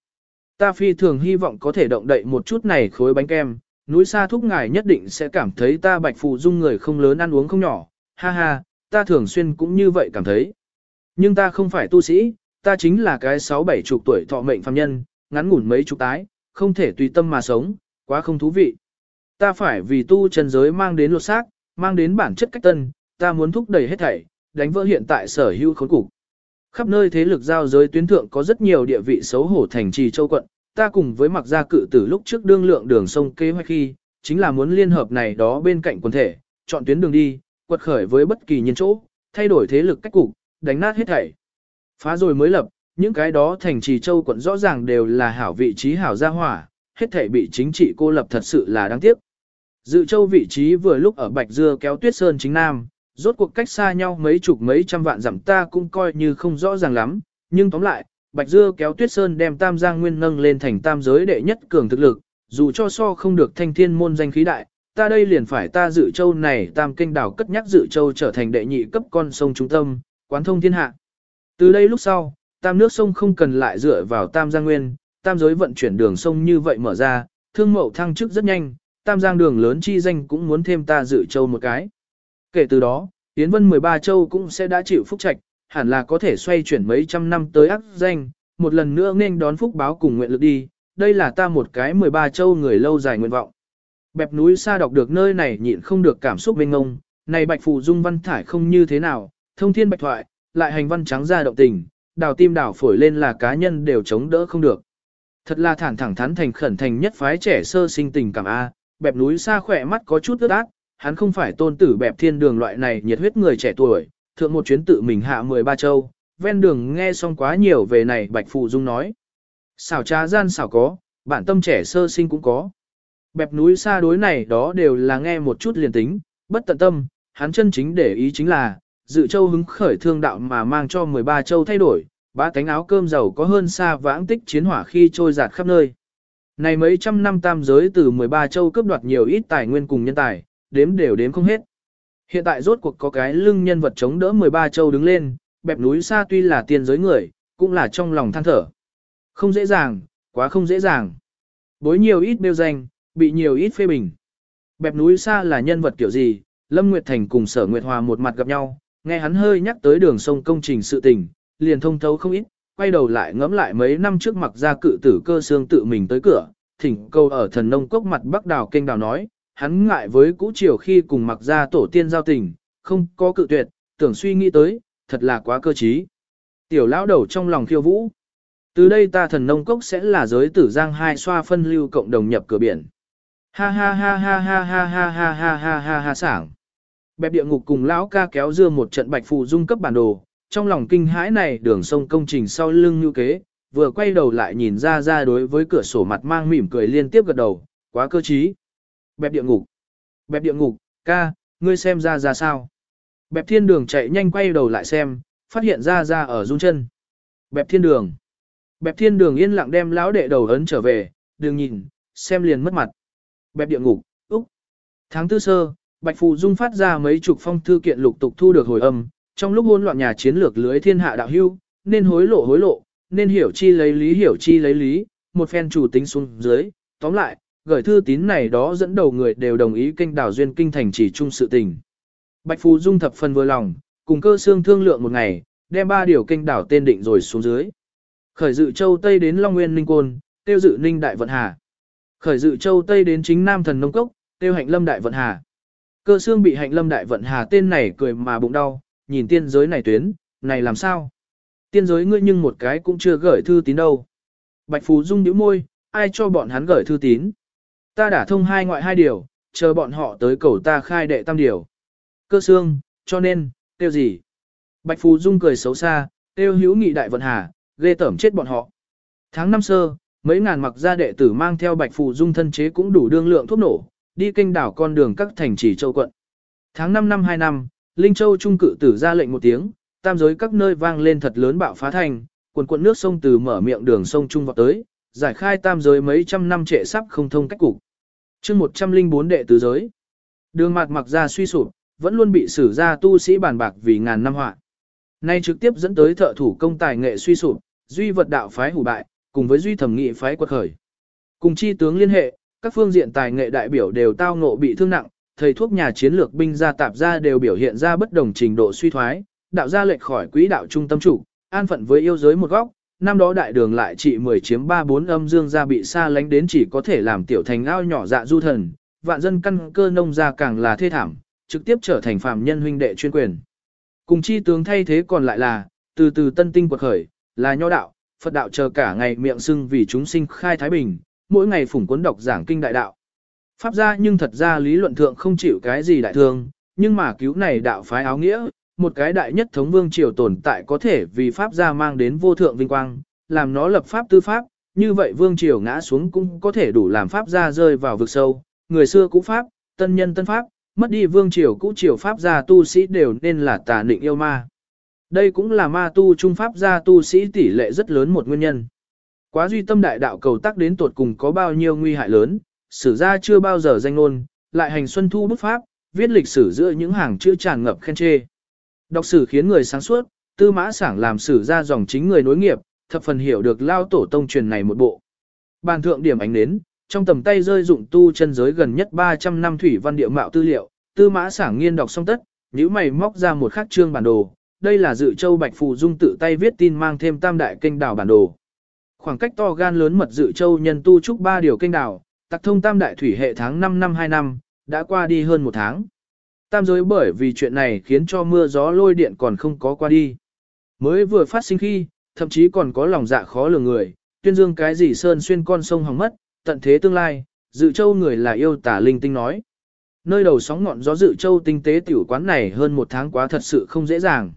Ta phi thường hy vọng có thể động đậy một chút này khối bánh kem, núi xa thúc ngài nhất định sẽ cảm thấy ta bạch phụ dung người không lớn ăn uống không nhỏ, ha ha, ta thường xuyên cũng như vậy cảm thấy. Nhưng ta không phải tu sĩ, ta chính là cái sáu bảy chục tuổi thọ mệnh phàm nhân, ngắn ngủn mấy chục tái, không thể tùy tâm mà sống, quá không thú vị. Ta phải vì tu chân giới mang đến lột xác, mang đến bản chất cách tân, ta muốn thúc đẩy hết thảy, đánh vỡ hiện tại sở hữu khốn cục. Khắp nơi thế lực giao giới tuyến thượng có rất nhiều địa vị xấu hổ thành trì châu quận, ta cùng với mặc gia cự tử lúc trước đương lượng đường sông kế hoạch khi, chính là muốn liên hợp này đó bên cạnh quần thể, chọn tuyến đường đi, quật khởi với bất kỳ nhân chỗ, thay đổi thế lực cách cục, đánh nát hết thảy. Phá rồi mới lập, những cái đó thành trì châu quận rõ ràng đều là hảo vị trí hảo gia hỏa, hết thể bị chính trị cô lập thật sự là đáng tiếc. Dự châu vị trí vừa lúc ở Bạch Dưa kéo tuyết sơn chính nam, rốt cuộc cách xa nhau mấy chục mấy trăm vạn dặm ta cũng coi như không rõ ràng lắm, nhưng tóm lại, Bạch Dưa kéo Tuyết Sơn đem Tam Giang Nguyên nâng lên thành tam giới đệ nhất cường thực lực, dù cho so không được thanh thiên môn danh khí đại, ta đây liền phải ta dự châu này tam kinh đảo cất nhắc dự châu trở thành đệ nhị cấp con sông trung tâm, quán thông thiên hạ. Từ đây lúc sau, tam nước sông không cần lại dựa vào Tam Giang Nguyên, tam giới vận chuyển đường sông như vậy mở ra, thương mậu thăng chức rất nhanh, Tam Giang đường lớn chi danh cũng muốn thêm ta dự châu một cái. Kể từ đó, Yến Vân 13 châu cũng sẽ đã chịu phúc trạch, hẳn là có thể xoay chuyển mấy trăm năm tới ác danh, một lần nữa nên đón phúc báo cùng nguyện lực đi, đây là ta một cái 13 châu người lâu dài nguyện vọng. Bẹp núi xa đọc được nơi này nhịn không được cảm xúc bên ngông, này bạch phù dung văn thải không như thế nào, thông thiên bạch thoại, lại hành văn trắng ra động tình, đào tim đào phổi lên là cá nhân đều chống đỡ không được. Thật là thẳng thẳng thắn thành khẩn thành nhất phái trẻ sơ sinh tình cảm A, bẹp núi xa khỏe mắt có chút ướt át, hắn không phải tôn tử bẹp thiên đường loại này nhiệt huyết người trẻ tuổi, thượng một chuyến tự mình hạ 13 châu, ven đường nghe xong quá nhiều về này Bạch Phụ Dung nói. Xảo trá gian xảo có, bản tâm trẻ sơ sinh cũng có. Bẹp núi xa đối này đó đều là nghe một chút liền tính, bất tận tâm, hắn chân chính để ý chính là, dự châu hứng khởi thương đạo mà mang cho 13 châu thay đổi, ba cánh áo cơm giàu có hơn xa vãng tích chiến hỏa khi trôi giạt khắp nơi. Này mấy trăm năm tam giới từ 13 châu cướp đoạt nhiều ít tài nguyên cùng nhân tài, đếm đều đếm không hết. Hiện tại rốt cuộc có cái lưng nhân vật chống đỡ 13 châu đứng lên, bẹp núi xa tuy là tiên giới người, cũng là trong lòng than thở. Không dễ dàng, quá không dễ dàng. Bối nhiều ít bêu danh, bị nhiều ít phê bình. Bẹp núi xa là nhân vật kiểu gì, Lâm Nguyệt Thành cùng Sở Nguyệt Hòa một mặt gặp nhau, nghe hắn hơi nhắc tới đường sông công trình sự tình, liền thông thấu không ít, quay đầu lại ngẫm lại mấy năm trước mặc ra cự tử cơ xương tự mình tới cửa, thỉnh câu ở thần nông cốc mặt bắc đào kênh đào nói, hắn ngại với cũ triều khi cùng mặc ra tổ tiên giao tình, không có cự tuyệt, tưởng suy nghĩ tới, thật là quá cơ trí. Tiểu lão đầu trong lòng khiêu vũ. Từ đây ta thần nông cốc sẽ là giới tử giang hai xoa phân lưu cộng đồng nhập cửa biển. Ha ha ha ha ha ha ha ha ha ha ha ha sảng. Bẹp địa ngục cùng lão ca kéo dưa một trận bạch phù dung cấp bản đồ, trong lòng kinh hãi này đường sông công trình sau lưng như kế, vừa quay đầu lại nhìn ra ra đối với cửa sổ mặt mang mỉm cười liên tiếp gật đầu, quá cơ trí. Bẹp địa ngục. Bẹp địa ngục, ca, ngươi xem ra ra sao. Bẹp thiên đường chạy nhanh quay đầu lại xem, phát hiện ra ra ở run chân. Bẹp thiên đường. Bẹp thiên đường yên lặng đem lão đệ đầu ấn trở về, đừng nhìn, xem liền mất mặt. Bẹp địa ngục, úc. Tháng tư sơ, Bạch Phù Dung phát ra mấy chục phong thư kiện lục tục thu được hồi âm, trong lúc hỗn loạn nhà chiến lược lưới thiên hạ đạo hưu, nên hối lộ hối lộ, nên hiểu chi lấy lý hiểu chi lấy lý, một phen chủ tính xuống dưới, tóm lại, gửi thư tín này đó dẫn đầu người đều đồng ý kênh đảo duyên kinh thành chỉ chung sự tình. Bạch Phù Dung thập phần vừa lòng, cùng cơ xương thương lượng một ngày, đem ba điều kênh đảo tên định rồi xuống dưới. Khởi dự châu Tây đến Long Nguyên Ninh Côn, tiêu dự Ninh Đại Vận Hà. Khởi dự châu Tây đến chính Nam Thần Nông Cốc, tiêu hạnh Lâm Đại Vận Hà. Cơ xương bị hạnh Lâm Đại Vận Hà tên này cười mà bụng đau, nhìn tiên giới này tuyến, này làm sao? Tiên giới ngươi nhưng một cái cũng chưa gửi thư tín đâu. Bạch Phú Dung nhíu môi, ai cho bọn hắn gửi thư tín? Ta đã thông hai ngoại hai điều, chờ bọn họ tới cầu ta khai đệ tam điều. Cơ xương, cho nên, tiêu gì? Bạch Phú Dung cười xấu xa, tiêu hữu nghị đại vận hà, ghê tẩm chết bọn họ. Tháng năm sơ, mấy ngàn mặc gia đệ tử mang theo Bạch Phù Dung thân chế cũng đủ đương lượng thuốc nổ, đi kênh đảo con đường các thành trì châu quận. Tháng 5 năm 2 năm, Linh Châu trung cự tử ra lệnh một tiếng, tam giới các nơi vang lên thật lớn bạo phá thành, quần quận nước sông từ mở miệng đường sông trung vọt tới, giải khai tam giới mấy trăm năm trệ sắp không thông cách cục. Chương 104 đệ tứ giới. Đường mặt mặc ra suy sụp, vẫn luôn bị sử ra tu sĩ bàn bạc vì ngàn năm họa. Nay trực tiếp dẫn tới thợ thủ công tài nghệ suy sụp, duy vật đạo phái hủ bại, cùng với duy thẩm nghị phái quật khởi. Cùng chi tướng liên hệ, các phương diện tài nghệ đại biểu đều tao ngộ bị thương nặng, thầy thuốc nhà chiến lược binh gia tạp gia đều biểu hiện ra bất đồng trình độ suy thoái, đạo gia lệch khỏi quỹ đạo trung tâm chủ, an phận với yêu giới một góc, năm đó đại đường lại trị 10 chiếm 3 4 âm dương gia bị xa lánh đến chỉ có thể làm tiểu thành ao nhỏ dạ du thần, vạn dân căn cơ nông gia càng là thê thảm, trực tiếp trở thành phàm nhân huynh đệ chuyên quyền. Cùng chi tướng thay thế còn lại là, từ từ tân tinh quật khởi, là nho đạo, Phật đạo chờ cả ngày miệng sưng vì chúng sinh khai thái bình, mỗi ngày phủng cuốn đọc giảng kinh đại đạo. Pháp gia nhưng thật ra lý luận thượng không chịu cái gì đại thương, nhưng mà cứu này đạo phái áo nghĩa, một cái đại nhất thống vương triều tồn tại có thể vì Pháp gia mang đến vô thượng vinh quang, làm nó lập Pháp tư Pháp, như vậy vương triều ngã xuống cũng có thể đủ làm Pháp gia rơi vào vực sâu, người xưa cũ Pháp, tân nhân tân Pháp, mất đi vương triều cũ triều Pháp gia tu sĩ đều nên là tà định yêu ma. Đây cũng là ma tu trung Pháp gia tu sĩ tỷ lệ rất lớn một nguyên nhân. Quá duy tâm đại đạo cầu tác đến tuột cùng có bao nhiêu nguy hại lớn, sử gia chưa bao giờ danh ngôn, lại hành xuân thu bút pháp, viết lịch sử giữa những hàng chữ tràn ngập khen chê. Đọc sử khiến người sáng suốt, tư mã sảng làm sử gia dòng chính người nối nghiệp, thập phần hiểu được lao tổ tông truyền này một bộ. Bàn thượng điểm ánh đến, trong tầm tay rơi dụng tu chân giới gần nhất 300 năm thủy văn địa mạo tư liệu, tư mã sảng nghiên đọc xong tất, nhíu mày móc ra một khắc trương bản đồ, đây là dự châu bạch phù dung tự tay viết tin mang thêm tam đại kênh đảo bản đồ. Khoảng cách to gan lớn mật dự châu nhân tu trúc ba điều kênh đảo, tặc thông tam đại thủy hệ tháng 5 năm 2 năm, đã qua đi hơn một tháng. Tam giới bởi vì chuyện này khiến cho mưa gió lôi điện còn không có qua đi. Mới vừa phát sinh khi, thậm chí còn có lòng dạ khó lường người, tuyên dương cái gì sơn xuyên con sông hỏng mất, tận thế tương lai, dự châu người là yêu tả linh tinh nói. Nơi đầu sóng ngọn gió dự châu tinh tế tiểu quán này hơn một tháng quá thật sự không dễ dàng.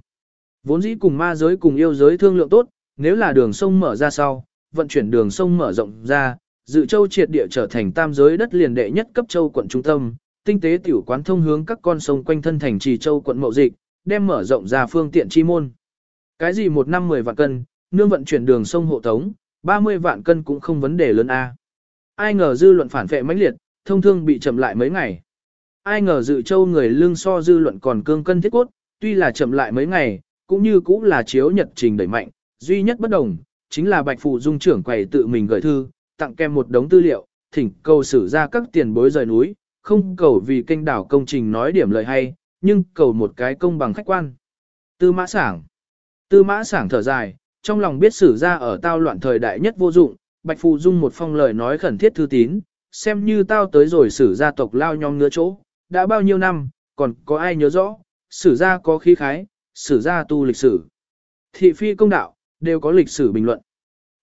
Vốn dĩ cùng ma giới cùng yêu giới thương lượng tốt, nếu là đường sông mở ra sau, vận chuyển đường sông mở rộng ra, dự châu triệt địa trở thành tam giới đất liền đệ nhất cấp châu quận trung tâm, tinh tế tiểu quán thông hướng các con sông quanh thân thành trì châu quận mậu dịch, đem mở rộng ra phương tiện chi môn. Cái gì một năm 10 vạn cân, nương vận chuyển đường sông hộ tống, 30 vạn cân cũng không vấn đề lớn a. Ai ngờ dư luận phản vệ mãnh liệt, thông thương bị chậm lại mấy ngày. Ai ngờ dự châu người lương so dư luận còn cương cân thiết cốt, tuy là chậm lại mấy ngày, cũng như cũng là chiếu nhật trình đẩy mạnh, duy nhất bất đồng, chính là Bạch Phụ Dung trưởng quầy tự mình gửi thư, tặng kèm một đống tư liệu, thỉnh cầu sử ra các tiền bối rời núi, không cầu vì kênh đảo công trình nói điểm lời hay, nhưng cầu một cái công bằng khách quan. Tư mã sảng. Tư mã sảng thở dài, trong lòng biết sử ra ở tao loạn thời đại nhất vô dụng, Bạch Phụ Dung một phong lời nói khẩn thiết thư tín, xem như tao tới rồi sử gia tộc lao nhong ngứa chỗ, đã bao nhiêu năm, còn có ai nhớ rõ, sử gia có khí khái, sử gia tu lịch sử. Thị phi công đạo, đều có lịch sử bình luận.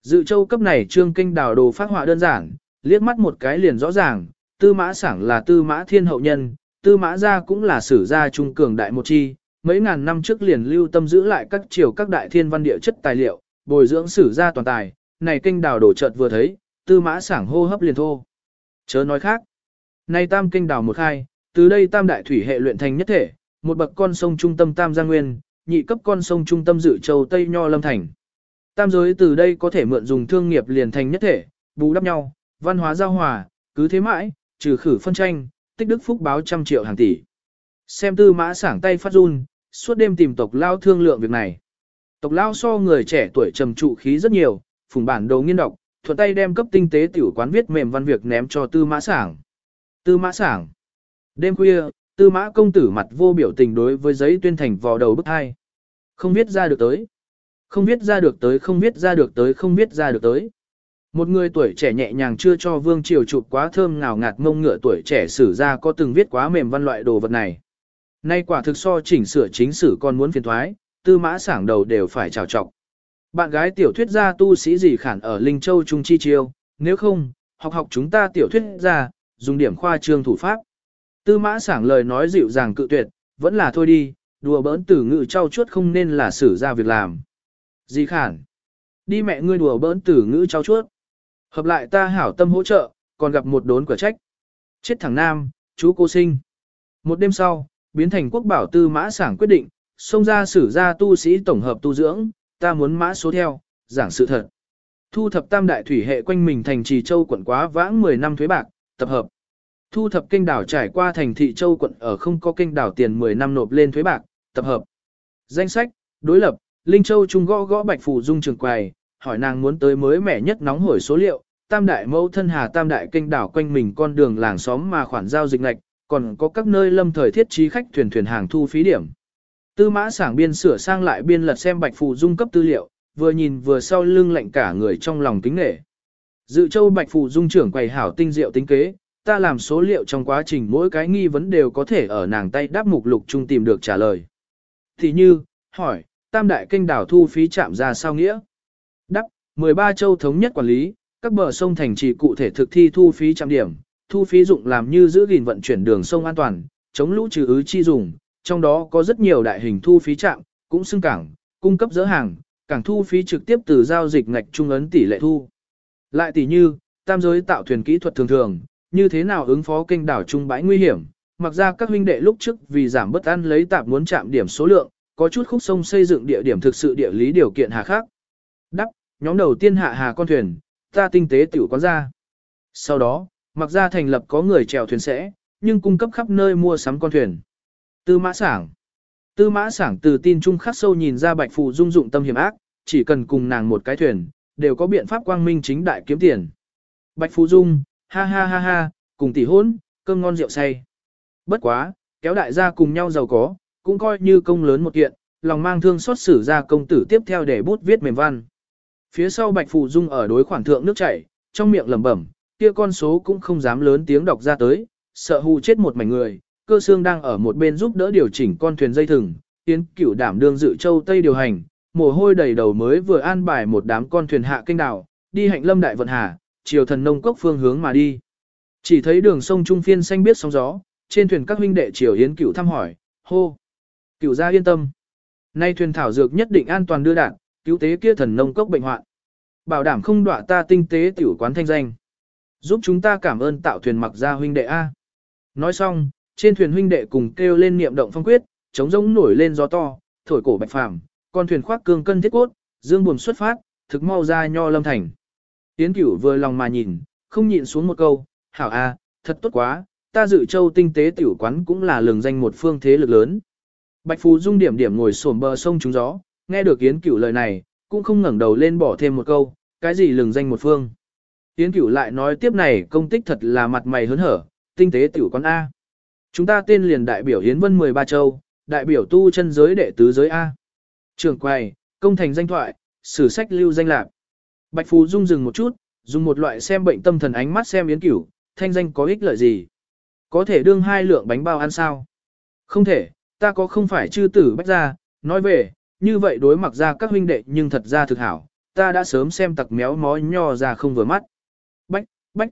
Dự châu cấp này trương kinh đào đồ phát họa đơn giản, liếc mắt một cái liền rõ ràng, tư mã sảng là tư mã thiên hậu nhân, tư mã gia cũng là sử gia trung cường đại một chi, mấy ngàn năm trước liền lưu tâm giữ lại các triều các đại thiên văn địa chất tài liệu, bồi dưỡng sử gia toàn tài, này kinh đào đổ chợt vừa thấy, tư mã sảng hô hấp liền thô. Chớ nói khác. Nay tam kinh đào một khai, từ đây tam đại thủy hệ luyện thành nhất thể, một bậc con sông trung tâm tam gia nguyên, nhị cấp con sông trung tâm dự châu Tây Nho Lâm Thành. Tam giới từ đây có thể mượn dùng thương nghiệp liền thành nhất thể, bù đắp nhau, văn hóa giao hòa, cứ thế mãi, trừ khử phân tranh, tích đức phúc báo trăm triệu hàng tỷ. Xem tư mã sảng tay phát run, suốt đêm tìm tộc lao thương lượng việc này. Tộc lao so người trẻ tuổi trầm trụ khí rất nhiều, phùng bản đồ nghiên đọc, thuận tay đem cấp tinh tế tiểu quán viết mềm văn việc ném cho tư mã sảng. Tư mã sảng. Đêm khuya, tư mã công tử mặt vô biểu tình đối với giấy tuyên thành vò đầu bức hai. Không viết ra được tới. Không viết ra được tới, không viết ra được tới, không viết ra được tới. Một người tuổi trẻ nhẹ nhàng chưa cho vương triều chụp quá thơm ngào ngạt mông ngựa tuổi trẻ sử ra có từng viết quá mềm văn loại đồ vật này. Nay quả thực so chỉnh sửa chính sử còn muốn phiền thoái, tư mã sảng đầu đều phải trào trọc. Bạn gái tiểu thuyết gia tu sĩ gì khản ở Linh Châu Trung Chi Chiêu, nếu không, học học chúng ta tiểu thuyết gia, dùng điểm khoa trương thủ pháp. Tư mã sảng lời nói dịu dàng cự tuyệt, vẫn là thôi đi, đùa bỡn từ ngự trao chuốt không nên là xử ra việc làm. Di khản. Đi mẹ ngươi đùa bỡn tử ngữ trao chuốt. Hợp lại ta hảo tâm hỗ trợ, còn gặp một đốn quả trách. Chết thằng nam, chú cô sinh. Một đêm sau, biến thành quốc bảo tư mã sảng quyết định, xông ra xử ra tu sĩ tổng hợp tu dưỡng, ta muốn mã số theo, giảng sự thật. Thu thập tam đại thủy hệ quanh mình thành trì châu quận quá vãng 10 năm thuế bạc, tập hợp. Thu thập kinh đảo trải qua thành thị châu quận ở không có kinh đảo tiền 10 năm nộp lên thuế bạc, tập hợp. Danh sách, đối lập, Linh Châu trung gõ gõ Bạch Phủ Dung trường quầy, hỏi nàng muốn tới mới mẻ nhất nóng hổi số liệu, tam đại mẫu thân hà tam đại kinh đảo quanh mình con đường làng xóm mà khoản giao dịch ngạch, còn có các nơi lâm thời thiết trí khách thuyền thuyền hàng thu phí điểm. Tư mã sảng biên sửa sang lại biên lật xem Bạch Phủ Dung cấp tư liệu, vừa nhìn vừa sau lưng lạnh cả người trong lòng kính nghệ. Dự châu Bạch Phủ Dung trưởng quầy hảo tinh diệu tính kế, ta làm số liệu trong quá trình mỗi cái nghi vấn đều có thể ở nàng tay đáp mục lục chung tìm được trả lời. Thì như, hỏi, tam đại kênh đảo thu phí chạm ra sao nghĩa? Đáp, 13 châu thống nhất quản lý, các bờ sông thành trì cụ thể thực thi thu phí chạm điểm, thu phí dụng làm như giữ gìn vận chuyển đường sông an toàn, chống lũ trừ ứ chi dùng, trong đó có rất nhiều đại hình thu phí chạm, cũng xưng cảng, cung cấp dỡ hàng, cảng thu phí trực tiếp từ giao dịch ngạch trung ấn tỷ lệ thu. Lại tỷ như, tam giới tạo thuyền kỹ thuật thường thường, như thế nào ứng phó kênh đảo trung bãi nguy hiểm, mặc ra các huynh đệ lúc trước vì giảm bất ăn lấy tạp muốn chạm điểm số lượng, có chút khúc sông xây dựng địa điểm thực sự địa lý điều kiện hà khác. Đắp, nhóm đầu tiên hạ hà con thuyền, ta tinh tế tiểu quán ra. Sau đó, mặc ra thành lập có người chèo thuyền sẽ, nhưng cung cấp khắp nơi mua sắm con thuyền. Tư mã sảng. Tư mã sảng từ tin trung khắc sâu nhìn ra bạch phụ dung dụng tâm hiểm ác, chỉ cần cùng nàng một cái thuyền, đều có biện pháp quang minh chính đại kiếm tiền. Bạch phụ dung, ha ha ha ha, cùng tỷ hôn, cơm ngon rượu say. Bất quá, kéo đại gia cùng nhau giàu có, cũng coi như công lớn một kiện, lòng mang thương xót xử ra công tử tiếp theo để bút viết mềm văn. Phía sau Bạch phụ Dung ở đối khoản thượng nước chảy, trong miệng lẩm bẩm, kia con số cũng không dám lớn tiếng đọc ra tới, sợ hù chết một mảnh người, cơ xương đang ở một bên giúp đỡ điều chỉnh con thuyền dây thừng, tiến cửu đảm đương dự châu Tây điều hành, mồ hôi đầy đầu mới vừa an bài một đám con thuyền hạ kênh đảo, đi hạnh lâm đại vận hà, chiều thần nông cốc phương hướng mà đi. Chỉ thấy đường sông Trung Phiên xanh biết sóng gió, trên thuyền các huynh đệ triều yến cửu thăm hỏi, hô. Cửu gia yên tâm. Nay thuyền thảo dược nhất định an toàn đưa đạn, cứu tế kia thần nông cốc bệnh hoạn. Bảo đảm không đọa ta tinh tế tiểu quán thanh danh. Giúp chúng ta cảm ơn tạo thuyền mặc gia huynh đệ A. Nói xong, trên thuyền huynh đệ cùng kêu lên niệm động phong quyết, chống rỗng nổi lên gió to, thổi cổ bạch phàm, con thuyền khoác cương cân thiết cốt, dương buồm xuất phát, thực mau ra nho lâm thành. Tiến cửu vừa lòng mà nhìn, không nhịn xuống một câu, hảo a, thật tốt quá, ta dự châu tinh tế tiểu quán cũng là lường danh một phương thế lực lớn. Bạch Phú Dung điểm điểm ngồi xổm bờ sông trúng gió, nghe được Yến Cửu lời này, cũng không ngẩng đầu lên bỏ thêm một câu, cái gì lừng danh một phương. Yến Cửu lại nói tiếp này công tích thật là mặt mày hớn hở, tinh tế tiểu con A. Chúng ta tên liền đại biểu Yến Vân 13 châu, đại biểu tu chân giới đệ tứ giới A. Trường quầy, công thành danh thoại, sử sách lưu danh lạc. Bạch Phú Dung dừng một chút, dùng một loại xem bệnh tâm thần ánh mắt xem Yến Cửu, thanh danh có ích lợi gì? Có thể đương hai lượng bánh bao ăn sao? Không thể, ta có không phải chư tử bách ra, nói về, như vậy đối mặt ra các huynh đệ nhưng thật ra thực hảo, ta đã sớm xem tặc méo mó nho ra không vừa mắt. Bách, bách,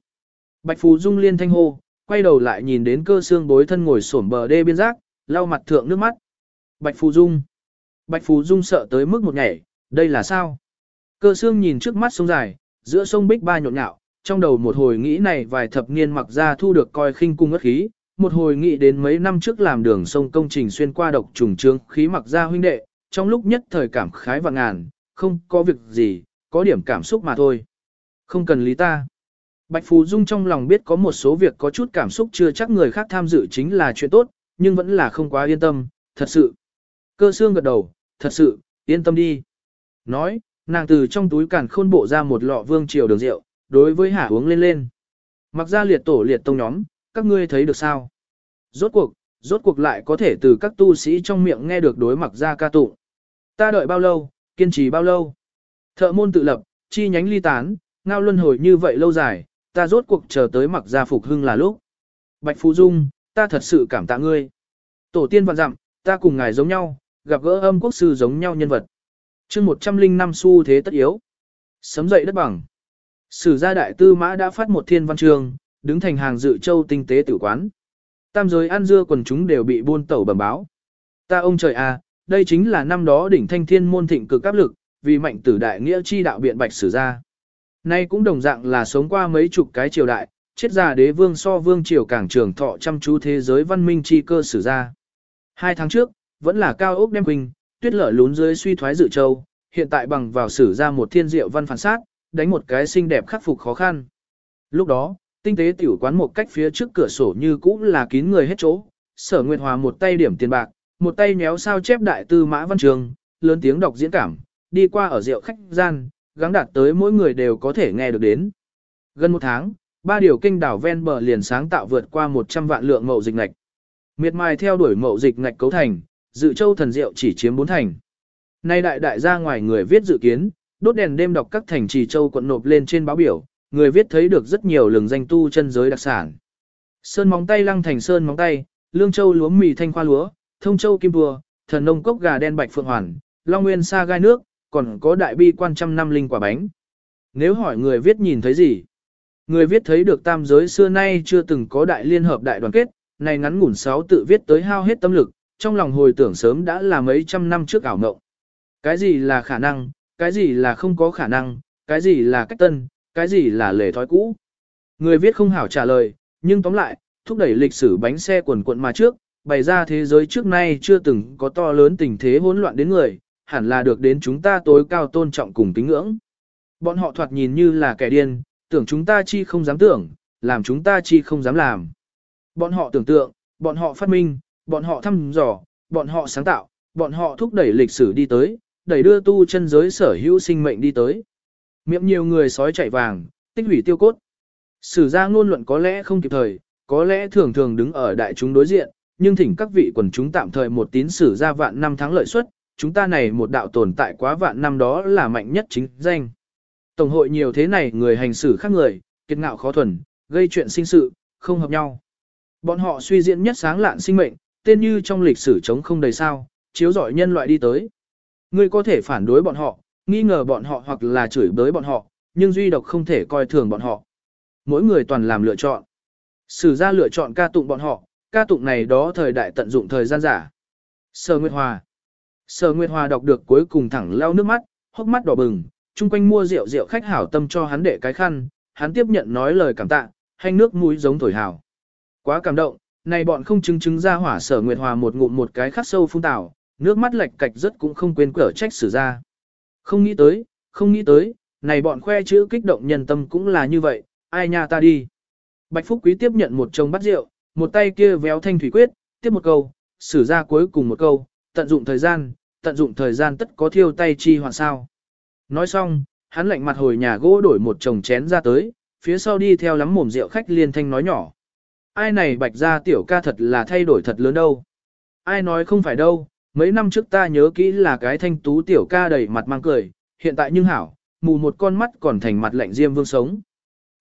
bạch phù dung liên thanh hô, quay đầu lại nhìn đến cơ xương bối thân ngồi xổm bờ đê biên giác, lau mặt thượng nước mắt. Bạch Phù Dung. Bạch Phù Dung sợ tới mức một nhảy, đây là sao? Cơ xương nhìn trước mắt sông dài, giữa sông Bích Ba nhộn nhạo, trong đầu một hồi nghĩ này vài thập niên mặc ra thu được coi khinh cung ất khí, một hồi nghĩ đến mấy năm trước làm đường sông công trình xuyên qua độc trùng trương khí mặc ra huynh đệ, trong lúc nhất thời cảm khái và ngàn, không có việc gì, có điểm cảm xúc mà thôi. Không cần lý ta. Bạch Phù Dung trong lòng biết có một số việc có chút cảm xúc chưa chắc người khác tham dự chính là chuyện tốt, nhưng vẫn là không quá yên tâm, thật sự. Cơ xương gật đầu, thật sự, yên tâm đi. Nói, nàng từ trong túi cản khôn bộ ra một lọ vương triều đường rượu, đối với hạ uống lên lên. Mặc ra liệt tổ liệt tông nhóm, các ngươi thấy được sao? Rốt cuộc, rốt cuộc lại có thể từ các tu sĩ trong miệng nghe được đối mặc ra ca tụng. Ta đợi bao lâu, kiên trì bao lâu? Thợ môn tự lập, chi nhánh ly tán, ngao luân hồi như vậy lâu dài, ta rốt cuộc chờ tới mặc ra phục hưng là lúc. Bạch Phú Dung, ta thật sự cảm tạ ngươi. Tổ tiên vạn dặm, ta cùng ngài giống nhau, gặp gỡ âm quốc sư giống nhau nhân vật. chương 105 xu thế tất yếu. Sấm dậy đất bằng. Sử gia đại tư mã đã phát một thiên văn trường, đứng thành hàng dự châu tinh tế tử quán. Tam giới ăn dưa quần chúng đều bị buôn tẩu bẩm báo. Ta ông trời à, đây chính là năm đó đỉnh thanh thiên môn thịnh cực áp lực, vì mạnh tử đại nghĩa chi đạo biện bạch sử gia. Nay cũng đồng dạng là sống qua mấy chục cái triều đại, chết già đế vương so vương triều cảng trường thọ chăm chú thế giới văn minh chi cơ sử gia. Hai tháng trước, vẫn là cao ốc đem quỳnh, tuyết lở lún dưới suy thoái dự châu, hiện tại bằng vào sử ra một thiên diệu văn phản sát, đánh một cái xinh đẹp khắc phục khó khăn. Lúc đó, tinh tế tiểu quán một cách phía trước cửa sổ như cũ là kín người hết chỗ, sở nguyệt hòa một tay điểm tiền bạc, một tay nhéo sao chép đại tư mã văn trường, lớn tiếng đọc diễn cảm, đi qua ở rượu khách gian, gắng đạt tới mỗi người đều có thể nghe được đến. Gần một tháng, ba điều kinh đảo ven bờ liền sáng tạo vượt qua 100 vạn lượng mậu dịch ngạch. Miệt mài theo đuổi mậu dịch ngạch cấu thành, dự châu thần rượu chỉ chiếm bốn thành. Nay đại đại ra ngoài người viết dự kiến, đốt đèn đêm đọc các thành trì châu quận nộp lên trên báo biểu, người viết thấy được rất nhiều lường danh tu chân giới đặc sản. Sơn móng tay lăng thành sơn móng tay, lương châu lúa mì thanh khoa lúa, thông châu kim bùa, thần nông cốc gà đen bạch phượng hoàn, long nguyên sa gai nước, còn có đại bi quan trăm năm linh quả bánh. Nếu hỏi người viết nhìn thấy gì? Người viết thấy được tam giới xưa nay chưa từng có đại liên hợp đại đoàn kết, này ngắn ngủn sáu tự viết tới hao hết tâm lực, trong lòng hồi tưởng sớm đã là mấy trăm năm trước ảo mộng. Cái gì là khả năng, cái gì là không có khả năng, cái gì là cách tân, cái gì là lề thói cũ. Người viết không hảo trả lời, nhưng tóm lại, thúc đẩy lịch sử bánh xe quần quận mà trước, bày ra thế giới trước nay chưa từng có to lớn tình thế hỗn loạn đến người, hẳn là được đến chúng ta tối cao tôn trọng cùng kính ngưỡng. Bọn họ thoạt nhìn như là kẻ điên, tưởng chúng ta chi không dám tưởng, làm chúng ta chi không dám làm. Bọn họ tưởng tượng, bọn họ phát minh, bọn họ thăm dò, bọn họ sáng tạo, bọn họ thúc đẩy lịch sử đi tới, đẩy đưa tu chân giới sở hữu sinh mệnh đi tới. Miệng nhiều người sói chạy vàng, tích hủy tiêu cốt. Sử ra ngôn luận có lẽ không kịp thời, có lẽ thường thường đứng ở đại chúng đối diện, nhưng thỉnh các vị quần chúng tạm thời một tín sử ra vạn năm tháng lợi suất, chúng ta này một đạo tồn tại quá vạn năm đó là mạnh nhất chính danh. Tổng hội nhiều thế này người hành xử khác người, kiệt ngạo khó thuần, gây chuyện sinh sự, không hợp nhau. Bọn họ suy diễn nhất sáng lạn sinh mệnh, tên như trong lịch sử chống không đầy sao, chiếu giỏi nhân loại đi tới. Ngươi có thể phản đối bọn họ, nghi ngờ bọn họ hoặc là chửi bới bọn họ, nhưng duy độc không thể coi thường bọn họ. Mỗi người toàn làm lựa chọn. Sử ra lựa chọn ca tụng bọn họ, ca tụng này đó thời đại tận dụng thời gian giả. Sở Nguyệt Hòa Sở Nguyệt Hòa đọc được cuối cùng thẳng leo nước mắt, hốc mắt đỏ bừng, chung quanh mua rượu rượu khách hảo tâm cho hắn để cái khăn, hắn tiếp nhận nói lời cảm tạ, hành nước mũi giống thổi hảo. Quá cảm động, này bọn không chứng chứng ra hỏa sở Nguyệt Hòa một ngụm một cái khắc sâu phun tảo, nước mắt lệch cạch rất cũng không quên cở trách sử ra. Không nghĩ tới, không nghĩ tới, này bọn khoe chữ kích động nhân tâm cũng là như vậy, ai nha ta đi. Bạch Phúc Quý tiếp nhận một chồng bát rượu, một tay kia véo thanh thủy quyết, tiếp một câu, xử ra cuối cùng một câu, tận dụng thời gian, tận dụng thời gian tất có thiêu tay chi hoàn sao. Nói xong, hắn lạnh mặt hồi nhà gỗ đổi một chồng chén ra tới, phía sau đi theo lắm mồm rượu khách liên thanh nói nhỏ. Ai này bạch ra tiểu ca thật là thay đổi thật lớn đâu. Ai nói không phải đâu, mấy năm trước ta nhớ kỹ là cái thanh tú tiểu ca đầy mặt mang cười, hiện tại nhưng hảo, mù một con mắt còn thành mặt lạnh diêm vương sống.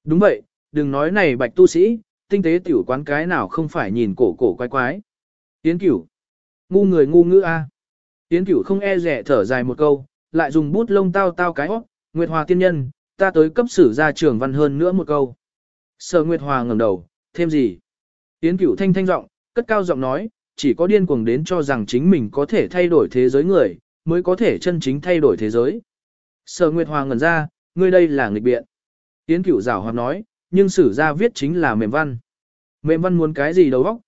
Đúng vậy, đừng nói này bạch tu sĩ, tinh tế tiểu quán cái nào không phải nhìn cổ cổ quái quái. Tiến cửu, ngu người ngu ngữ a. Tiến cửu không e rẻ thở dài một câu, lại dùng bút lông tao tao cái hót, Nguyệt Hòa tiên nhân, ta tới cấp sử ra trường văn hơn nữa một câu. Sở Nguyệt Hòa ngẩng đầu, thêm gì? tiến cửu thanh thanh giọng, cất cao giọng nói, chỉ có điên cuồng đến cho rằng chính mình có thể thay đổi thế giới người, mới có thể chân chính thay đổi thế giới. Sở Nguyệt Hoa ngẩn ra, ngươi đây là nghịch biện. Yến cửu rảo hoạt nói, nhưng sử ra viết chính là mềm văn. Mềm văn muốn cái gì đầu óc?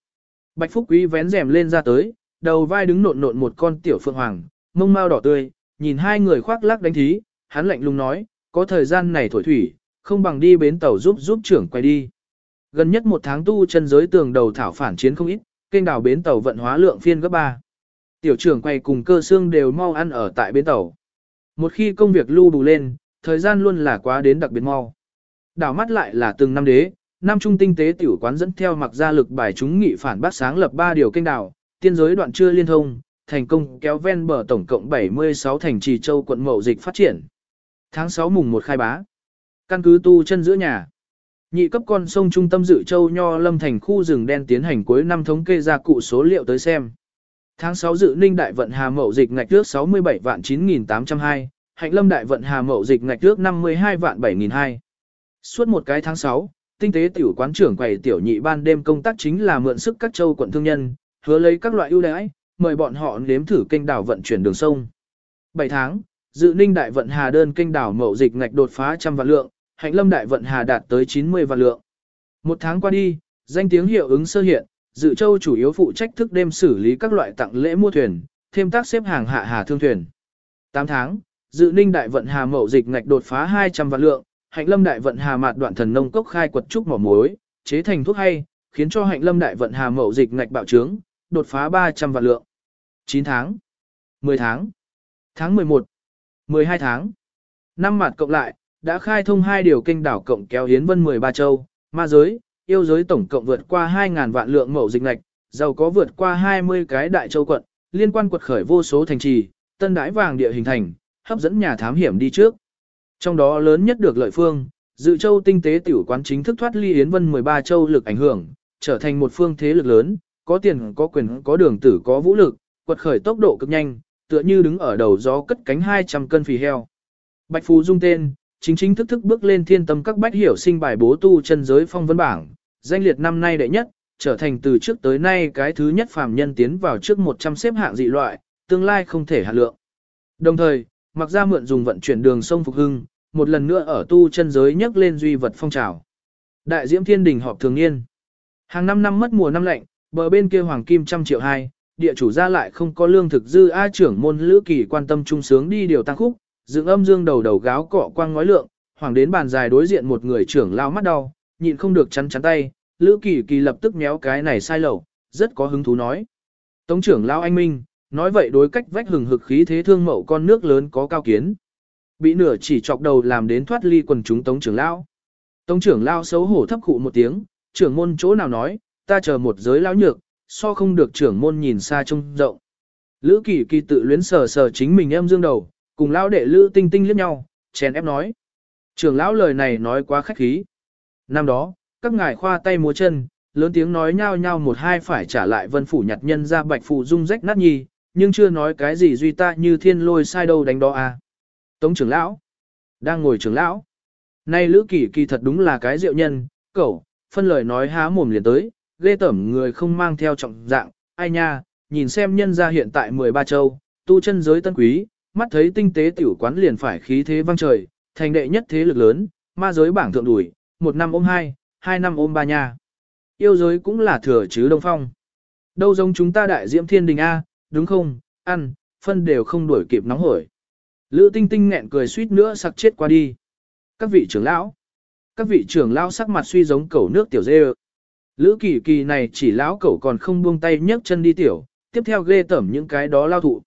Bạch Phúc Quý vén rèm lên ra tới, đầu vai đứng nộn nộn một con tiểu phượng hoàng, mông mao đỏ tươi, nhìn hai người khoác lác đánh thí, hắn lạnh lùng nói, có thời gian này thổi thủy, không bằng đi bến tàu giúp giúp trưởng quay đi. Gần nhất một tháng tu chân giới tường đầu thảo phản chiến không ít, kênh đảo bến tàu vận hóa lượng phiên gấp 3. Tiểu trưởng quay cùng cơ xương đều mau ăn ở tại bến tàu. Một khi công việc lưu đủ lên, thời gian luôn là quá đến đặc biệt mau. Đảo mắt lại là từng năm đế, năm trung tinh tế tiểu quán dẫn theo mặc gia lực bài chúng nghị phản bác sáng lập 3 điều kênh đảo, tiên giới đoạn chưa liên thông, thành công kéo ven bờ tổng cộng 76 thành trì châu quận mậu dịch phát triển. Tháng 6 mùng 1 khai bá. Căn cứ tu chân giữa nhà. Nhị cấp con sông trung tâm dự châu Nho Lâm thành khu rừng đen tiến hành cuối năm thống kê ra cụ số liệu tới xem. Tháng 6 dự ninh đại vận hà mậu dịch ngạch trước 67 vạn 9.802, hạnh lâm đại vận hà mậu dịch ngạch trước 52 vạn 7.002. Suốt một cái tháng 6, tinh tế tiểu quán trưởng quầy tiểu nhị ban đêm công tác chính là mượn sức các châu quận thương nhân, hứa lấy các loại ưu đãi, mời bọn họ nếm thử kênh đảo vận chuyển đường sông. 7 tháng, dự ninh đại vận hà đơn kênh đảo mậu dịch ngạch đột phá trăm vạn lượng, hạnh lâm đại vận hà đạt tới 90 vạn lượng. Một tháng qua đi, danh tiếng hiệu ứng sơ hiện, dự châu chủ yếu phụ trách thức đêm xử lý các loại tặng lễ mua thuyền, thêm tác xếp hàng hạ hà thương thuyền. 8 tháng, dự ninh đại vận hà mậu dịch ngạch đột phá 200 vạn lượng, hạnh lâm đại vận hà mạt đoạn thần nông cốc khai quật trúc mỏ muối, chế thành thuốc hay, khiến cho hạnh lâm đại vận hà mậu dịch ngạch bạo trướng, đột phá 300 vạn lượng. 9 tháng, 10 tháng, tháng 11, 12 tháng, năm mặt cộng lại, đã khai thông hai điều kênh đảo cộng kéo hiến vân 13 châu, ma giới, yêu giới tổng cộng vượt qua 2.000 vạn lượng mẫu dịch lạch, giàu có vượt qua 20 cái đại châu quận, liên quan quật khởi vô số thành trì, tân đái vàng địa hình thành, hấp dẫn nhà thám hiểm đi trước. Trong đó lớn nhất được lợi phương, dự châu tinh tế tiểu quán chính thức thoát ly Yến Vân 13 châu lực ảnh hưởng, trở thành một phương thế lực lớn, có tiền, có quyền, có đường tử, có vũ lực, quật khởi tốc độ cực nhanh, tựa như đứng ở đầu gió cất cánh 200 cân phì heo. Bạch Phú dung tên, chính chính thức thức bước lên thiên tâm các bách hiểu sinh bài bố tu chân giới phong vân bảng, danh liệt năm nay đệ nhất, trở thành từ trước tới nay cái thứ nhất phàm nhân tiến vào trước 100 xếp hạng dị loại, tương lai không thể hạ lượng. Đồng thời, mặc ra mượn dùng vận chuyển đường sông Phục Hưng, một lần nữa ở tu chân giới nhắc lên duy vật phong trào. Đại diễm thiên đình họp thường niên. Hàng năm năm mất mùa năm lạnh, bờ bên kia hoàng kim trăm triệu hai, địa chủ ra lại không có lương thực dư A trưởng môn lữ kỳ quan tâm trung sướng đi điều tăng khúc, dựng âm dương đầu đầu gáo cọ quang ngói lượng, hoàng đến bàn dài đối diện một người trưởng lao mắt đau, nhịn không được chắn chắn tay, lữ kỳ kỳ lập tức méo cái này sai lầu, rất có hứng thú nói. Tống trưởng lao anh minh, nói vậy đối cách vách hừng hực khí thế thương mậu con nước lớn có cao kiến. Bị nửa chỉ chọc đầu làm đến thoát ly quần chúng tống trưởng lao. Tống trưởng lao xấu hổ thấp khụ một tiếng, trưởng môn chỗ nào nói, ta chờ một giới lao nhược, so không được trưởng môn nhìn xa trông rộng. Lữ kỳ kỳ tự luyến sờ sờ chính mình em dương đầu, cùng lão đệ Lữ Tinh Tinh liếc nhau, chèn ép nói. Trưởng lão lời này nói quá khách khí. Năm đó, các ngài khoa tay múa chân, lớn tiếng nói nhao nhao một hai phải trả lại vân phủ nhặt nhân ra bạch phụ dung rách nát nhi, nhưng chưa nói cái gì duy ta như thiên lôi sai đâu đánh đó à. Tống trưởng lão, đang ngồi trưởng lão. Nay Lữ Kỳ Kỳ thật đúng là cái diệu nhân, cẩu, phân lời nói há mồm liền tới, ghê tẩm người không mang theo trọng dạng, ai nha, nhìn xem nhân ra hiện tại 13 châu, tu chân giới tân quý, mắt thấy tinh tế tiểu quán liền phải khí thế vang trời, thành đệ nhất thế lực lớn, ma giới bảng thượng đuổi, một năm ôm hai, hai năm ôm ba nha. Yêu giới cũng là thừa chứ đông phong. Đâu giống chúng ta đại diễm thiên đình A, đúng không, ăn, phân đều không đuổi kịp nóng hổi. Lữ tinh tinh nghẹn cười suýt nữa sặc chết qua đi. Các vị trưởng lão, các vị trưởng lão sắc mặt suy giống cẩu nước tiểu dê Lữ kỳ kỳ này chỉ lão cẩu còn không buông tay nhấc chân đi tiểu, tiếp theo ghê tẩm những cái đó lao thụ.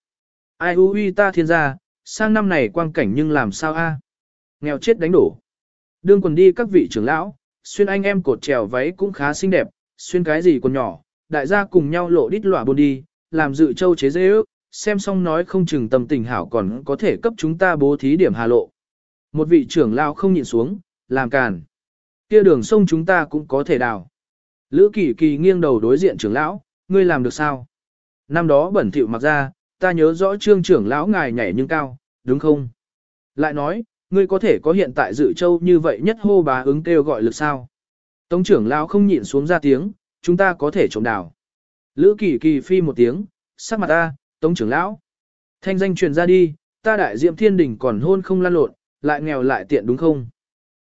Ai u uy ta thiên gia, sang năm này quang cảnh nhưng làm sao a? Nghèo chết đánh đổ. Đương quần đi các vị trưởng lão, xuyên anh em cột trèo váy cũng khá xinh đẹp, xuyên cái gì còn nhỏ, đại gia cùng nhau lộ đít lỏa buôn đi, làm dự châu chế dễ ước, xem xong nói không chừng tâm tình hảo còn có thể cấp chúng ta bố thí điểm hà lộ. Một vị trưởng lão không nhịn xuống, làm càn. Kia đường sông chúng ta cũng có thể đào. Lữ kỳ kỳ nghiêng đầu đối diện trưởng lão, ngươi làm được sao? Năm đó bẩn thỉu mặc ra, ta nhớ rõ trương trưởng lão ngài nhảy nhưng cao, đúng không? Lại nói, ngươi có thể có hiện tại dự châu như vậy nhất hô bá ứng kêu gọi lực sao? Tống trưởng lão không nhịn xuống ra tiếng, chúng ta có thể trộm đảo. Lữ kỳ kỳ phi một tiếng, sắc mặt ta, tống trưởng lão. Thanh danh truyền ra đi, ta đại diệm thiên đỉnh còn hôn không lan lộn, lại nghèo lại tiện đúng không?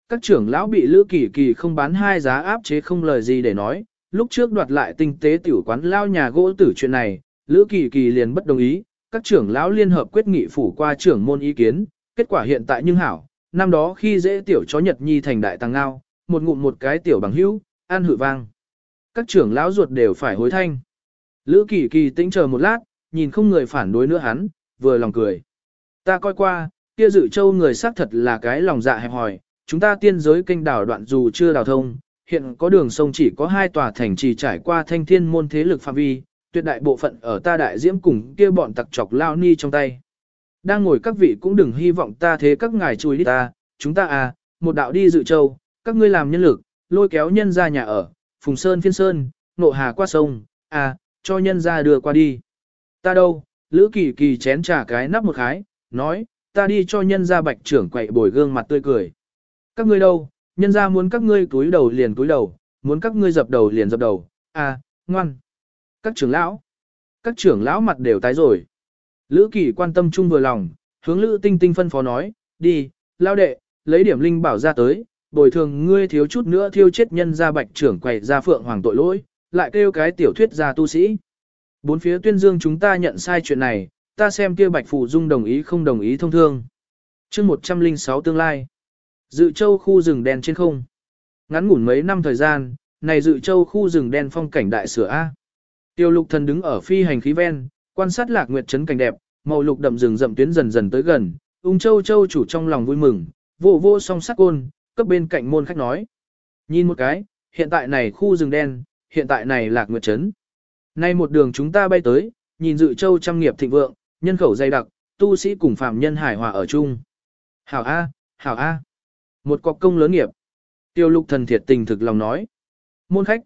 Các trưởng lão bị Lữ Kỳ Kỳ không bán hai giá áp chế không lời gì để nói, lúc trước đoạt lại tinh tế tiểu quán lao nhà gỗ tử chuyện này, Lữ Kỳ Kỳ liền bất đồng ý, các trưởng lão liên hợp quyết nghị phủ qua trưởng môn ý kiến, kết quả hiện tại nhưng hảo, năm đó khi dễ tiểu chó Nhật Nhi thành đại tăng ngao, một ngụm một cái tiểu bằng hữu, an hự vang. Các trưởng lão ruột đều phải hối thanh. Lữ Kỳ Kỳ tĩnh chờ một lát, nhìn không người phản đối nữa hắn, vừa lòng cười. Ta coi qua, kia dự châu người xác thật là cái lòng dạ hẹp hòi, chúng ta tiên giới kênh đảo đoạn dù chưa đào thông, hiện có đường sông chỉ có hai tòa thành trì trải qua thanh thiên môn thế lực phạm vi, tuyệt đại bộ phận ở ta đại diễm cùng kia bọn tặc chọc lao ni trong tay. Đang ngồi các vị cũng đừng hy vọng ta thế các ngài chui đi ta, chúng ta à, một đạo đi dự châu, các ngươi làm nhân lực, lôi kéo nhân ra nhà ở, phùng sơn phiên sơn, nộ hà qua sông, à, cho nhân ra đưa qua đi. Ta đâu, lữ kỳ kỳ chén trà cái nắp một khái, nói, ta đi cho nhân ra bạch trưởng quậy bồi gương mặt tươi cười. Các ngươi đâu, nhân ra muốn các ngươi túi đầu liền túi đầu, muốn các ngươi dập đầu liền dập đầu, à, ngoan. Các trưởng lão, các trưởng lão mặt đều tái rồi. Lữ kỳ quan tâm chung vừa lòng, hướng Lữ Tinh Tinh phân phó nói, đi, lao đệ, lấy điểm linh bảo ra tới, bồi thường ngươi thiếu chút nữa thiêu chết nhân ra bạch trưởng quậy ra phượng hoàng tội lỗi, lại kêu cái tiểu thuyết ra tu sĩ. Bốn phía tuyên dương chúng ta nhận sai chuyện này, ta xem kia bạch phụ dung đồng ý không đồng ý thông thương. chương 106 tương lai. Dự châu khu rừng đen trên không. Ngắn ngủn mấy năm thời gian, này dự châu khu rừng đen phong cảnh đại sửa A. Tiêu lục thần đứng ở phi hành khí ven, quan sát lạc nguyệt trấn cảnh đẹp, màu lục đậm rừng rậm tuyến dần dần tới gần, ung châu châu chủ trong lòng vui mừng, vô vô song sắc côn, cấp bên cạnh môn khách nói. Nhìn một cái, hiện tại này khu rừng đen, hiện tại này lạc nguyệt trấn. Nay một đường chúng ta bay tới, nhìn dự châu trăm nghiệp thịnh vượng, nhân khẩu dày đặc, tu sĩ cùng phàm nhân hải hòa ở chung. Hảo A, hảo A. Một cọc công lớn nghiệp. Tiêu lục thần thiệt tình thực lòng nói. Môn khách.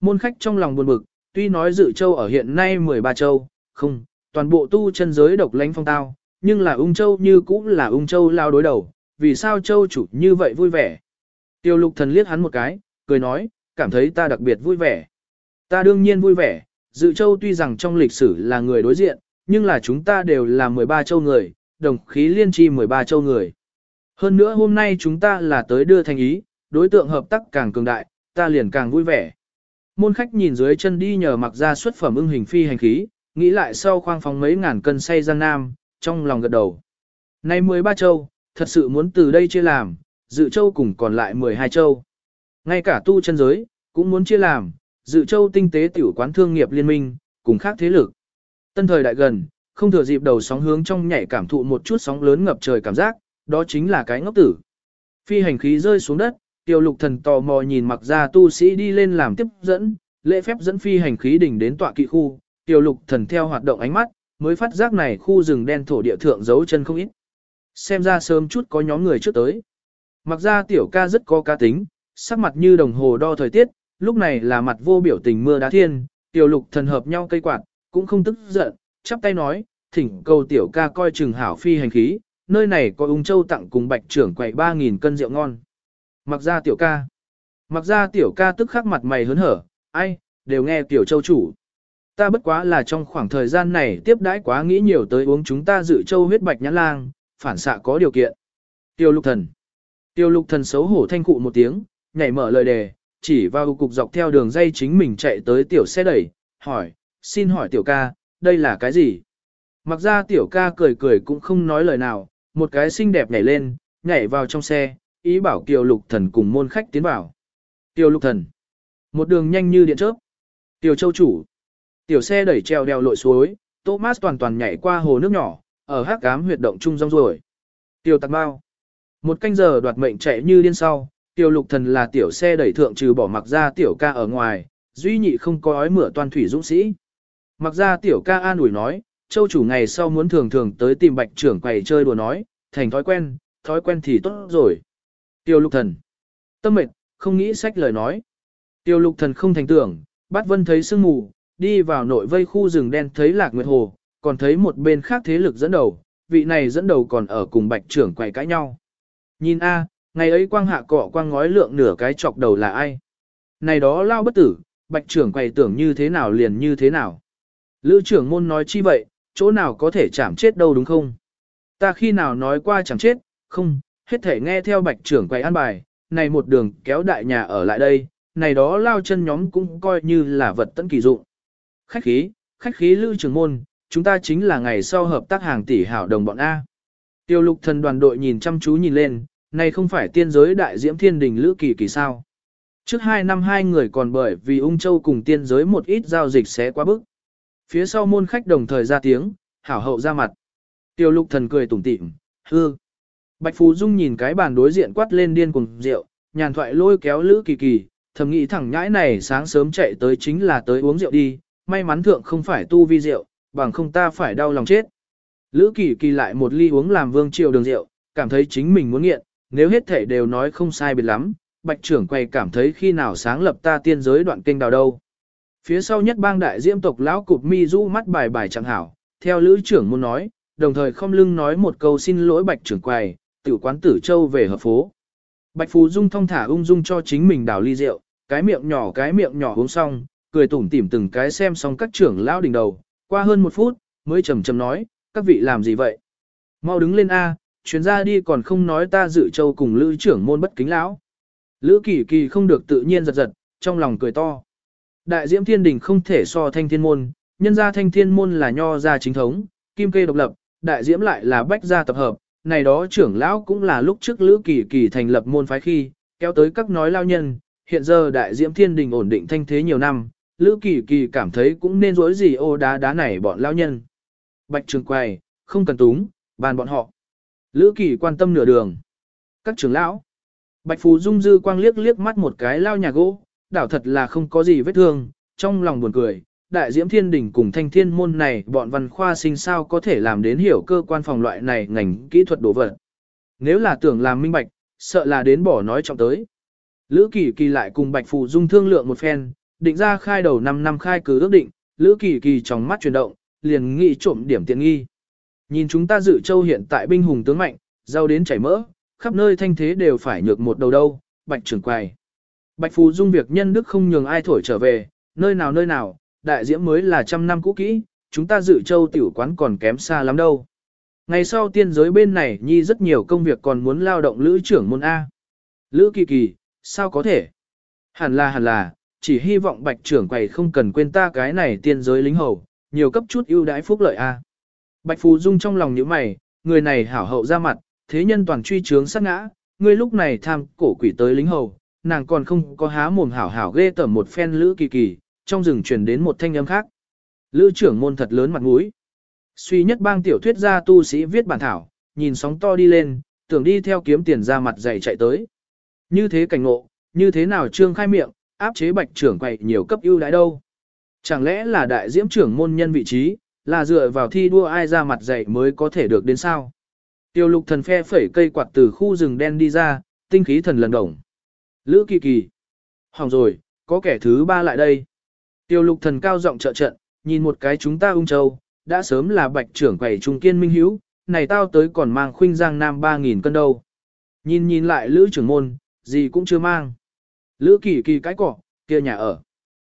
Môn khách trong lòng buồn bực, tuy nói dự châu ở hiện nay 13 châu, không, toàn bộ tu chân giới độc lãnh phong tao, nhưng là ung châu như cũng là ung châu lao đối đầu, vì sao châu chủ như vậy vui vẻ. Tiêu lục thần liếc hắn một cái, cười nói, cảm thấy ta đặc biệt vui vẻ. Ta đương nhiên vui vẻ, dự châu tuy rằng trong lịch sử là người đối diện, nhưng là chúng ta đều là 13 châu người, đồng khí liên tri 13 châu người. Hơn nữa hôm nay chúng ta là tới đưa thành ý, đối tượng hợp tác càng cường đại, ta liền càng vui vẻ. Môn khách nhìn dưới chân đi nhờ mặc ra xuất phẩm ưng hình phi hành khí, nghĩ lại sau khoang phóng mấy ngàn cân say giang nam, trong lòng gật đầu. Nay 13 châu, thật sự muốn từ đây chia làm, dự châu cùng còn lại 12 châu. Ngay cả tu chân giới, cũng muốn chia làm, dự châu tinh tế tiểu quán thương nghiệp liên minh, cùng khác thế lực. Tân thời đại gần, không thừa dịp đầu sóng hướng trong nhảy cảm thụ một chút sóng lớn ngập trời cảm giác, đó chính là cái ngốc tử. Phi hành khí rơi xuống đất, tiêu lục thần tò mò nhìn mặc ra tu sĩ đi lên làm tiếp dẫn, lễ phép dẫn phi hành khí đỉnh đến tọa kỵ khu, tiêu lục thần theo hoạt động ánh mắt, mới phát giác này khu rừng đen thổ địa thượng giấu chân không ít. Xem ra sớm chút có nhóm người trước tới. Mặc ra tiểu ca rất có cá tính, sắc mặt như đồng hồ đo thời tiết, lúc này là mặt vô biểu tình mưa đá thiên, tiểu lục thần hợp nhau cây quạt, cũng không tức giận, chắp tay nói, thỉnh cầu tiểu ca coi chừng hảo phi hành khí, nơi này có ung châu tặng cùng bạch trưởng quậy 3.000 cân rượu ngon. Mặc ra tiểu ca. Mặc ra tiểu ca tức khắc mặt mày hớn hở, ai, đều nghe tiểu châu chủ. Ta bất quá là trong khoảng thời gian này tiếp đãi quá nghĩ nhiều tới uống chúng ta dự châu huyết bạch nhãn lang, phản xạ có điều kiện. Tiêu lục thần. Tiêu lục thần xấu hổ thanh cụ một tiếng, nhảy mở lời đề, chỉ vào cục dọc theo đường dây chính mình chạy tới tiểu xe đẩy, hỏi, xin hỏi tiểu ca, đây là cái gì? Mặc ra tiểu ca cười cười cũng không nói lời nào, một cái xinh đẹp nhảy lên, nhảy vào trong xe, ý bảo Kiều Lục Thần cùng môn khách tiến vào. Kiều Lục Thần, một đường nhanh như điện chớp. Tiểu Châu chủ, tiểu xe đẩy treo đèo lội suối, Thomas toàn toàn nhảy qua hồ nước nhỏ, ở hắc ám huyệt động trung rong rồi. Tiểu Tạc Bao, một canh giờ đoạt mệnh chạy như điên sau, Tiểu Lục Thần là tiểu xe đẩy thượng trừ bỏ mặc ra tiểu ca ở ngoài, duy nhị không có ói mửa toàn thủy dũng sĩ. Mặc ra tiểu ca an ủi nói, châu chủ ngày sau muốn thường thường tới tìm bạch trưởng quầy chơi đùa nói, thành thói quen, thói quen thì tốt rồi. Tiêu lục thần. Tâm mệt, không nghĩ sách lời nói. Tiêu lục thần không thành tưởng, bát vân thấy sương mù, đi vào nội vây khu rừng đen thấy lạc nguyệt hồ, còn thấy một bên khác thế lực dẫn đầu, vị này dẫn đầu còn ở cùng bạch trưởng quậy cãi nhau. Nhìn a, ngày ấy quang hạ cọ quang ngói lượng nửa cái chọc đầu là ai? Này đó lao bất tử, bạch trưởng quậy tưởng như thế nào liền như thế nào. Lữ trưởng môn nói chi vậy, chỗ nào có thể chạm chết đâu đúng không? Ta khi nào nói qua chẳng chết, không, hết thể nghe theo bạch trưởng quầy an bài, này một đường kéo đại nhà ở lại đây, này đó lao chân nhóm cũng coi như là vật tận kỳ dụng. Khách khí, khách khí lữ trưởng môn, chúng ta chính là ngày sau hợp tác hàng tỷ hảo đồng bọn A. Tiêu lục thần đoàn đội nhìn chăm chú nhìn lên, này không phải tiên giới đại diễm thiên đình lữ kỳ kỳ sao. Trước hai năm hai người còn bởi vì ung châu cùng tiên giới một ít giao dịch sẽ quá bức. Phía sau môn khách đồng thời ra tiếng, hảo hậu ra mặt. Tiêu lục thần cười tủm tỉm, hư. Bạch Phú Dung nhìn cái bàn đối diện quát lên điên cùng rượu, nhàn thoại lôi kéo Lữ Kỳ Kỳ, thầm nghĩ thẳng nhãi này sáng sớm chạy tới chính là tới uống rượu đi, may mắn thượng không phải tu vi rượu, bằng không ta phải đau lòng chết. Lữ Kỳ Kỳ lại một ly uống làm vương triều đường rượu, cảm thấy chính mình muốn nghiện, nếu hết thể đều nói không sai biệt lắm, bạch trưởng quay cảm thấy khi nào sáng lập ta tiên giới đoạn kinh đào đâu. Phía sau nhất bang đại diễm tộc lão cụp mi rũ mắt bài bài chẳng hảo, theo lữ trưởng muốn nói, đồng thời không lưng nói một câu xin lỗi bạch trưởng quầy, tiểu quán tử châu về hợp phố. Bạch Phú Dung thong thả ung dung cho chính mình đảo ly rượu, cái miệng nhỏ cái miệng nhỏ uống xong, cười tủm tỉm từng cái xem xong các trưởng lão đỉnh đầu, qua hơn một phút, mới trầm trầm nói, các vị làm gì vậy? Mau đứng lên A, chuyến ra đi còn không nói ta dự châu cùng lữ trưởng môn bất kính lão. Lữ kỳ kỳ không được tự nhiên giật giật, trong lòng cười to. Đại diễm thiên đình không thể so thanh thiên môn, nhân gia thanh thiên môn là nho gia chính thống, kim kê độc lập, đại diễm lại là bách gia tập hợp, này đó trưởng lão cũng là lúc trước lữ kỳ kỳ thành lập môn phái khi, kéo tới các nói lao nhân, hiện giờ đại diễm thiên đình ổn định thanh thế nhiều năm, lữ kỳ kỳ cảm thấy cũng nên dối gì ô đá đá này bọn lao nhân. Bạch trường quay, không cần túng, bàn bọn họ. Lữ kỳ quan tâm nửa đường. Các trưởng lão. Bạch Phú Dung dư quang liếc liếc mắt một cái lao nhà gỗ, đảo thật là không có gì vết thương, trong lòng buồn cười. Đại diễm thiên đỉnh cùng thanh thiên môn này bọn văn khoa sinh sao có thể làm đến hiểu cơ quan phòng loại này ngành kỹ thuật đổ vật. Nếu là tưởng làm minh bạch, sợ là đến bỏ nói trọng tới. Lữ Kỳ Kỳ lại cùng Bạch Phù Dung thương lượng một phen, định ra khai đầu 5 năm khai cứ ước định, Lữ Kỳ Kỳ trong mắt chuyển động, liền nghĩ trộm điểm tiện nghi. Nhìn chúng ta dự châu hiện tại binh hùng tướng mạnh, giàu đến chảy mỡ, khắp nơi thanh thế đều phải nhược một đầu đâu, Bạch trưởng quầy. Bạch Phù Dung việc nhân đức không nhường ai thổi trở về, nơi nào nơi nào, đại diễm mới là trăm năm cũ kỹ, chúng ta dự châu tiểu quán còn kém xa lắm đâu. Ngày sau tiên giới bên này nhi rất nhiều công việc còn muốn lao động lữ trưởng môn A. Lữ kỳ kỳ, sao có thể? Hẳn là hẳn là, chỉ hy vọng bạch trưởng quầy không cần quên ta cái này tiên giới lính hầu, nhiều cấp chút ưu đãi phúc lợi A. Bạch Phù Dung trong lòng nhíu mày, người này hảo hậu ra mặt, thế nhân toàn truy trướng sát ngã, ngươi lúc này tham cổ quỷ tới lính hầu, nàng còn không có há mồm hảo hảo ghê tởm một phen lữ kỳ kỳ, trong rừng truyền đến một thanh âm khác. Lữ trưởng môn thật lớn mặt mũi. Suy nhất bang tiểu thuyết gia tu sĩ viết bản thảo, nhìn sóng to đi lên, tưởng đi theo kiếm tiền ra mặt dày chạy tới. Như thế cảnh ngộ, như thế nào trương khai miệng, áp chế bạch trưởng quậy nhiều cấp ưu đãi đâu. Chẳng lẽ là đại diễm trưởng môn nhân vị trí, là dựa vào thi đua ai ra mặt dày mới có thể được đến sao? Tiêu lục thần phe phẩy cây quạt từ khu rừng đen đi ra, tinh khí thần lần đồng. Lữ kỳ kỳ. Hỏng rồi, có kẻ thứ ba lại đây. Tiêu lục thần cao giọng trợ trận, nhìn một cái chúng ta ung châu, đã sớm là bạch trưởng quầy trung kiên minh hiếu, này tao tới còn mang khuynh giang nam 3.000 cân đâu. Nhìn nhìn lại lữ trưởng môn, gì cũng chưa mang. Lữ kỳ kỳ cái cỏ, kia nhà ở.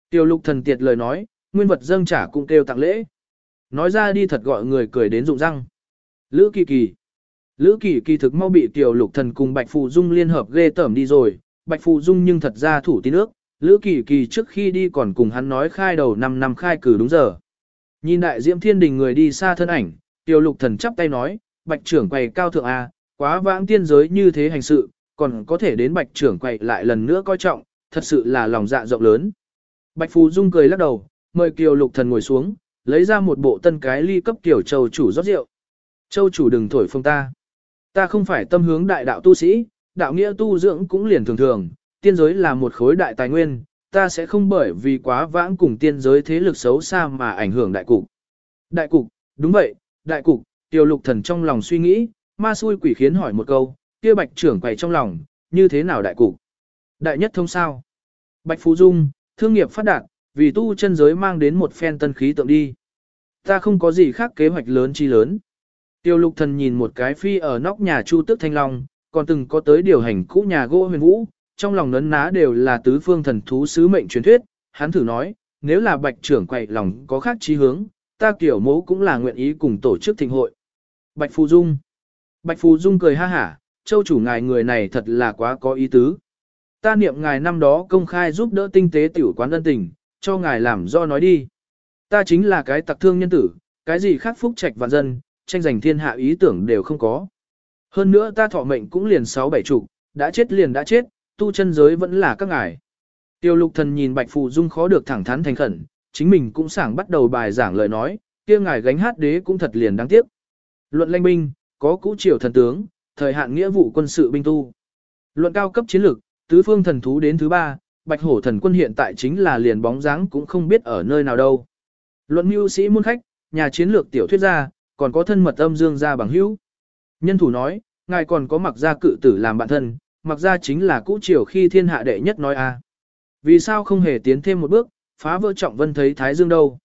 Tiêu lục thần tiệt lời nói, nguyên vật dâng trả cũng kêu tặng lễ. Nói ra đi thật gọi người cười đến rụng răng. Lữ kỳ kỳ. Lữ kỳ kỳ thực mau bị tiểu lục thần cùng Bạch Phù Dung liên hợp ghê tởm đi rồi. Bạch Phù Dung nhưng thật ra thủ tín nước. Lữ kỳ kỳ trước khi đi còn cùng hắn nói khai đầu 5 năm khai cử đúng giờ. Nhìn đại diễm thiên đình người đi xa thân ảnh, Tiêu lục thần chắp tay nói, Bạch trưởng quầy cao thượng A, quá vãng tiên giới như thế hành sự, còn có thể đến Bạch trưởng quầy lại lần nữa coi trọng, thật sự là lòng dạ rộng lớn. Bạch Phù Dung cười lắc đầu, mời Kiều Lục Thần ngồi xuống, lấy ra một bộ tân cái ly cấp Kiều Châu chủ rót rượu. Châu chủ đừng thổi phông ta. Ta không phải tâm hướng đại đạo tu sĩ, đạo nghĩa tu dưỡng cũng liền thường thường, tiên giới là một khối đại tài nguyên, ta sẽ không bởi vì quá vãng cùng tiên giới thế lực xấu xa mà ảnh hưởng đại cục. Đại cục, đúng vậy, đại cục, Tiêu Lục Thần trong lòng suy nghĩ, ma xui quỷ khiến hỏi một câu, kia Bạch trưởng quầy trong lòng, như thế nào đại cục? Đại nhất thông sao? Bạch Phú Dung, thương nghiệp phát đạt, vì tu chân giới mang đến một phen tân khí tượng đi. Ta không có gì khác kế hoạch lớn chi lớn. Tiêu lục thần nhìn một cái phi ở nóc nhà chu tức thanh long, còn từng có tới điều hành cũ nhà gỗ huyền vũ, trong lòng nấn ná đều là tứ phương thần thú sứ mệnh truyền thuyết, hắn thử nói, nếu là bạch trưởng quậy lòng có khác chí hướng, ta kiểu mẫu cũng là nguyện ý cùng tổ chức thịnh hội. Bạch Phù Dung Bạch Phù Dung cười ha hả, châu chủ ngài người này thật là quá có ý tứ. Ta niệm ngài năm đó công khai giúp đỡ tinh tế tiểu quán ân tình, cho ngài làm do nói đi. Ta chính là cái tặc thương nhân tử, cái gì khác phúc trạch vạn dân, tranh giành thiên hạ ý tưởng đều không có. Hơn nữa ta thọ mệnh cũng liền sáu bảy chục, đã chết liền đã chết, tu chân giới vẫn là các ngài. Tiêu lục thần nhìn Bạch Phù Dung khó được thẳng thắn thành khẩn, chính mình cũng sảng bắt đầu bài giảng lời nói, kia ngài gánh hát đế cũng thật liền đáng tiếc. Luận lanh binh, có cũ triều thần tướng, thời hạn nghĩa vụ quân sự binh tu. Luận cao cấp chiến lược, tứ phương thần thú đến thứ ba, bạch hổ thần quân hiện tại chính là liền bóng dáng cũng không biết ở nơi nào đâu. Luận mưu sĩ muôn khách, nhà chiến lược tiểu thuyết gia, còn có thân mật âm dương gia bằng hữu. Nhân thủ nói, ngài còn có mặc gia cự tử làm bạn thân, mặc ra chính là cũ triều khi thiên hạ đệ nhất nói a. Vì sao không hề tiến thêm một bước, phá vỡ trọng vân thấy thái dương đâu.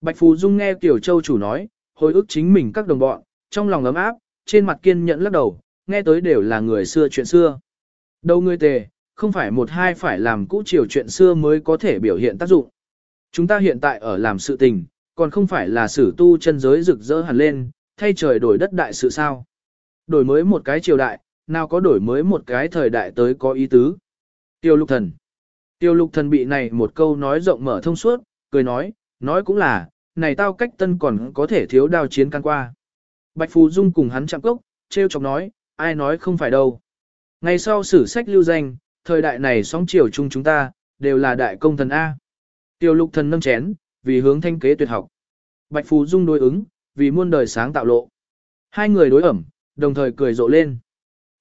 Bạch Phù Dung nghe Tiểu Châu chủ nói, hồi ức chính mình các đồng bọn, trong lòng ấm áp, trên mặt kiên nhẫn lắc đầu, nghe tới đều là người xưa chuyện xưa. Đâu ngươi tề, không phải một hai phải làm cũ triều chuyện xưa mới có thể biểu hiện tác dụng. Chúng ta hiện tại ở làm sự tình, còn không phải là sử tu chân giới rực rỡ hẳn lên, thay trời đổi đất đại sự sao. Đổi mới một cái triều đại, nào có đổi mới một cái thời đại tới có ý tứ. Tiêu lục thần. Tiêu lục thần bị này một câu nói rộng mở thông suốt, cười nói, nói cũng là, này tao cách tân còn có thể thiếu đao chiến can qua. Bạch Phù Dung cùng hắn chạm cốc, treo chọc nói, ai nói không phải đâu. Ngày sau sử sách lưu danh, thời đại này sóng chiều chung chúng ta, đều là đại công thần A. Tiêu lục thần nâng chén, vì hướng thanh kế tuyệt học. Bạch Phù Dung đối ứng, vì muôn đời sáng tạo lộ. Hai người đối ẩm, đồng thời cười rộ lên.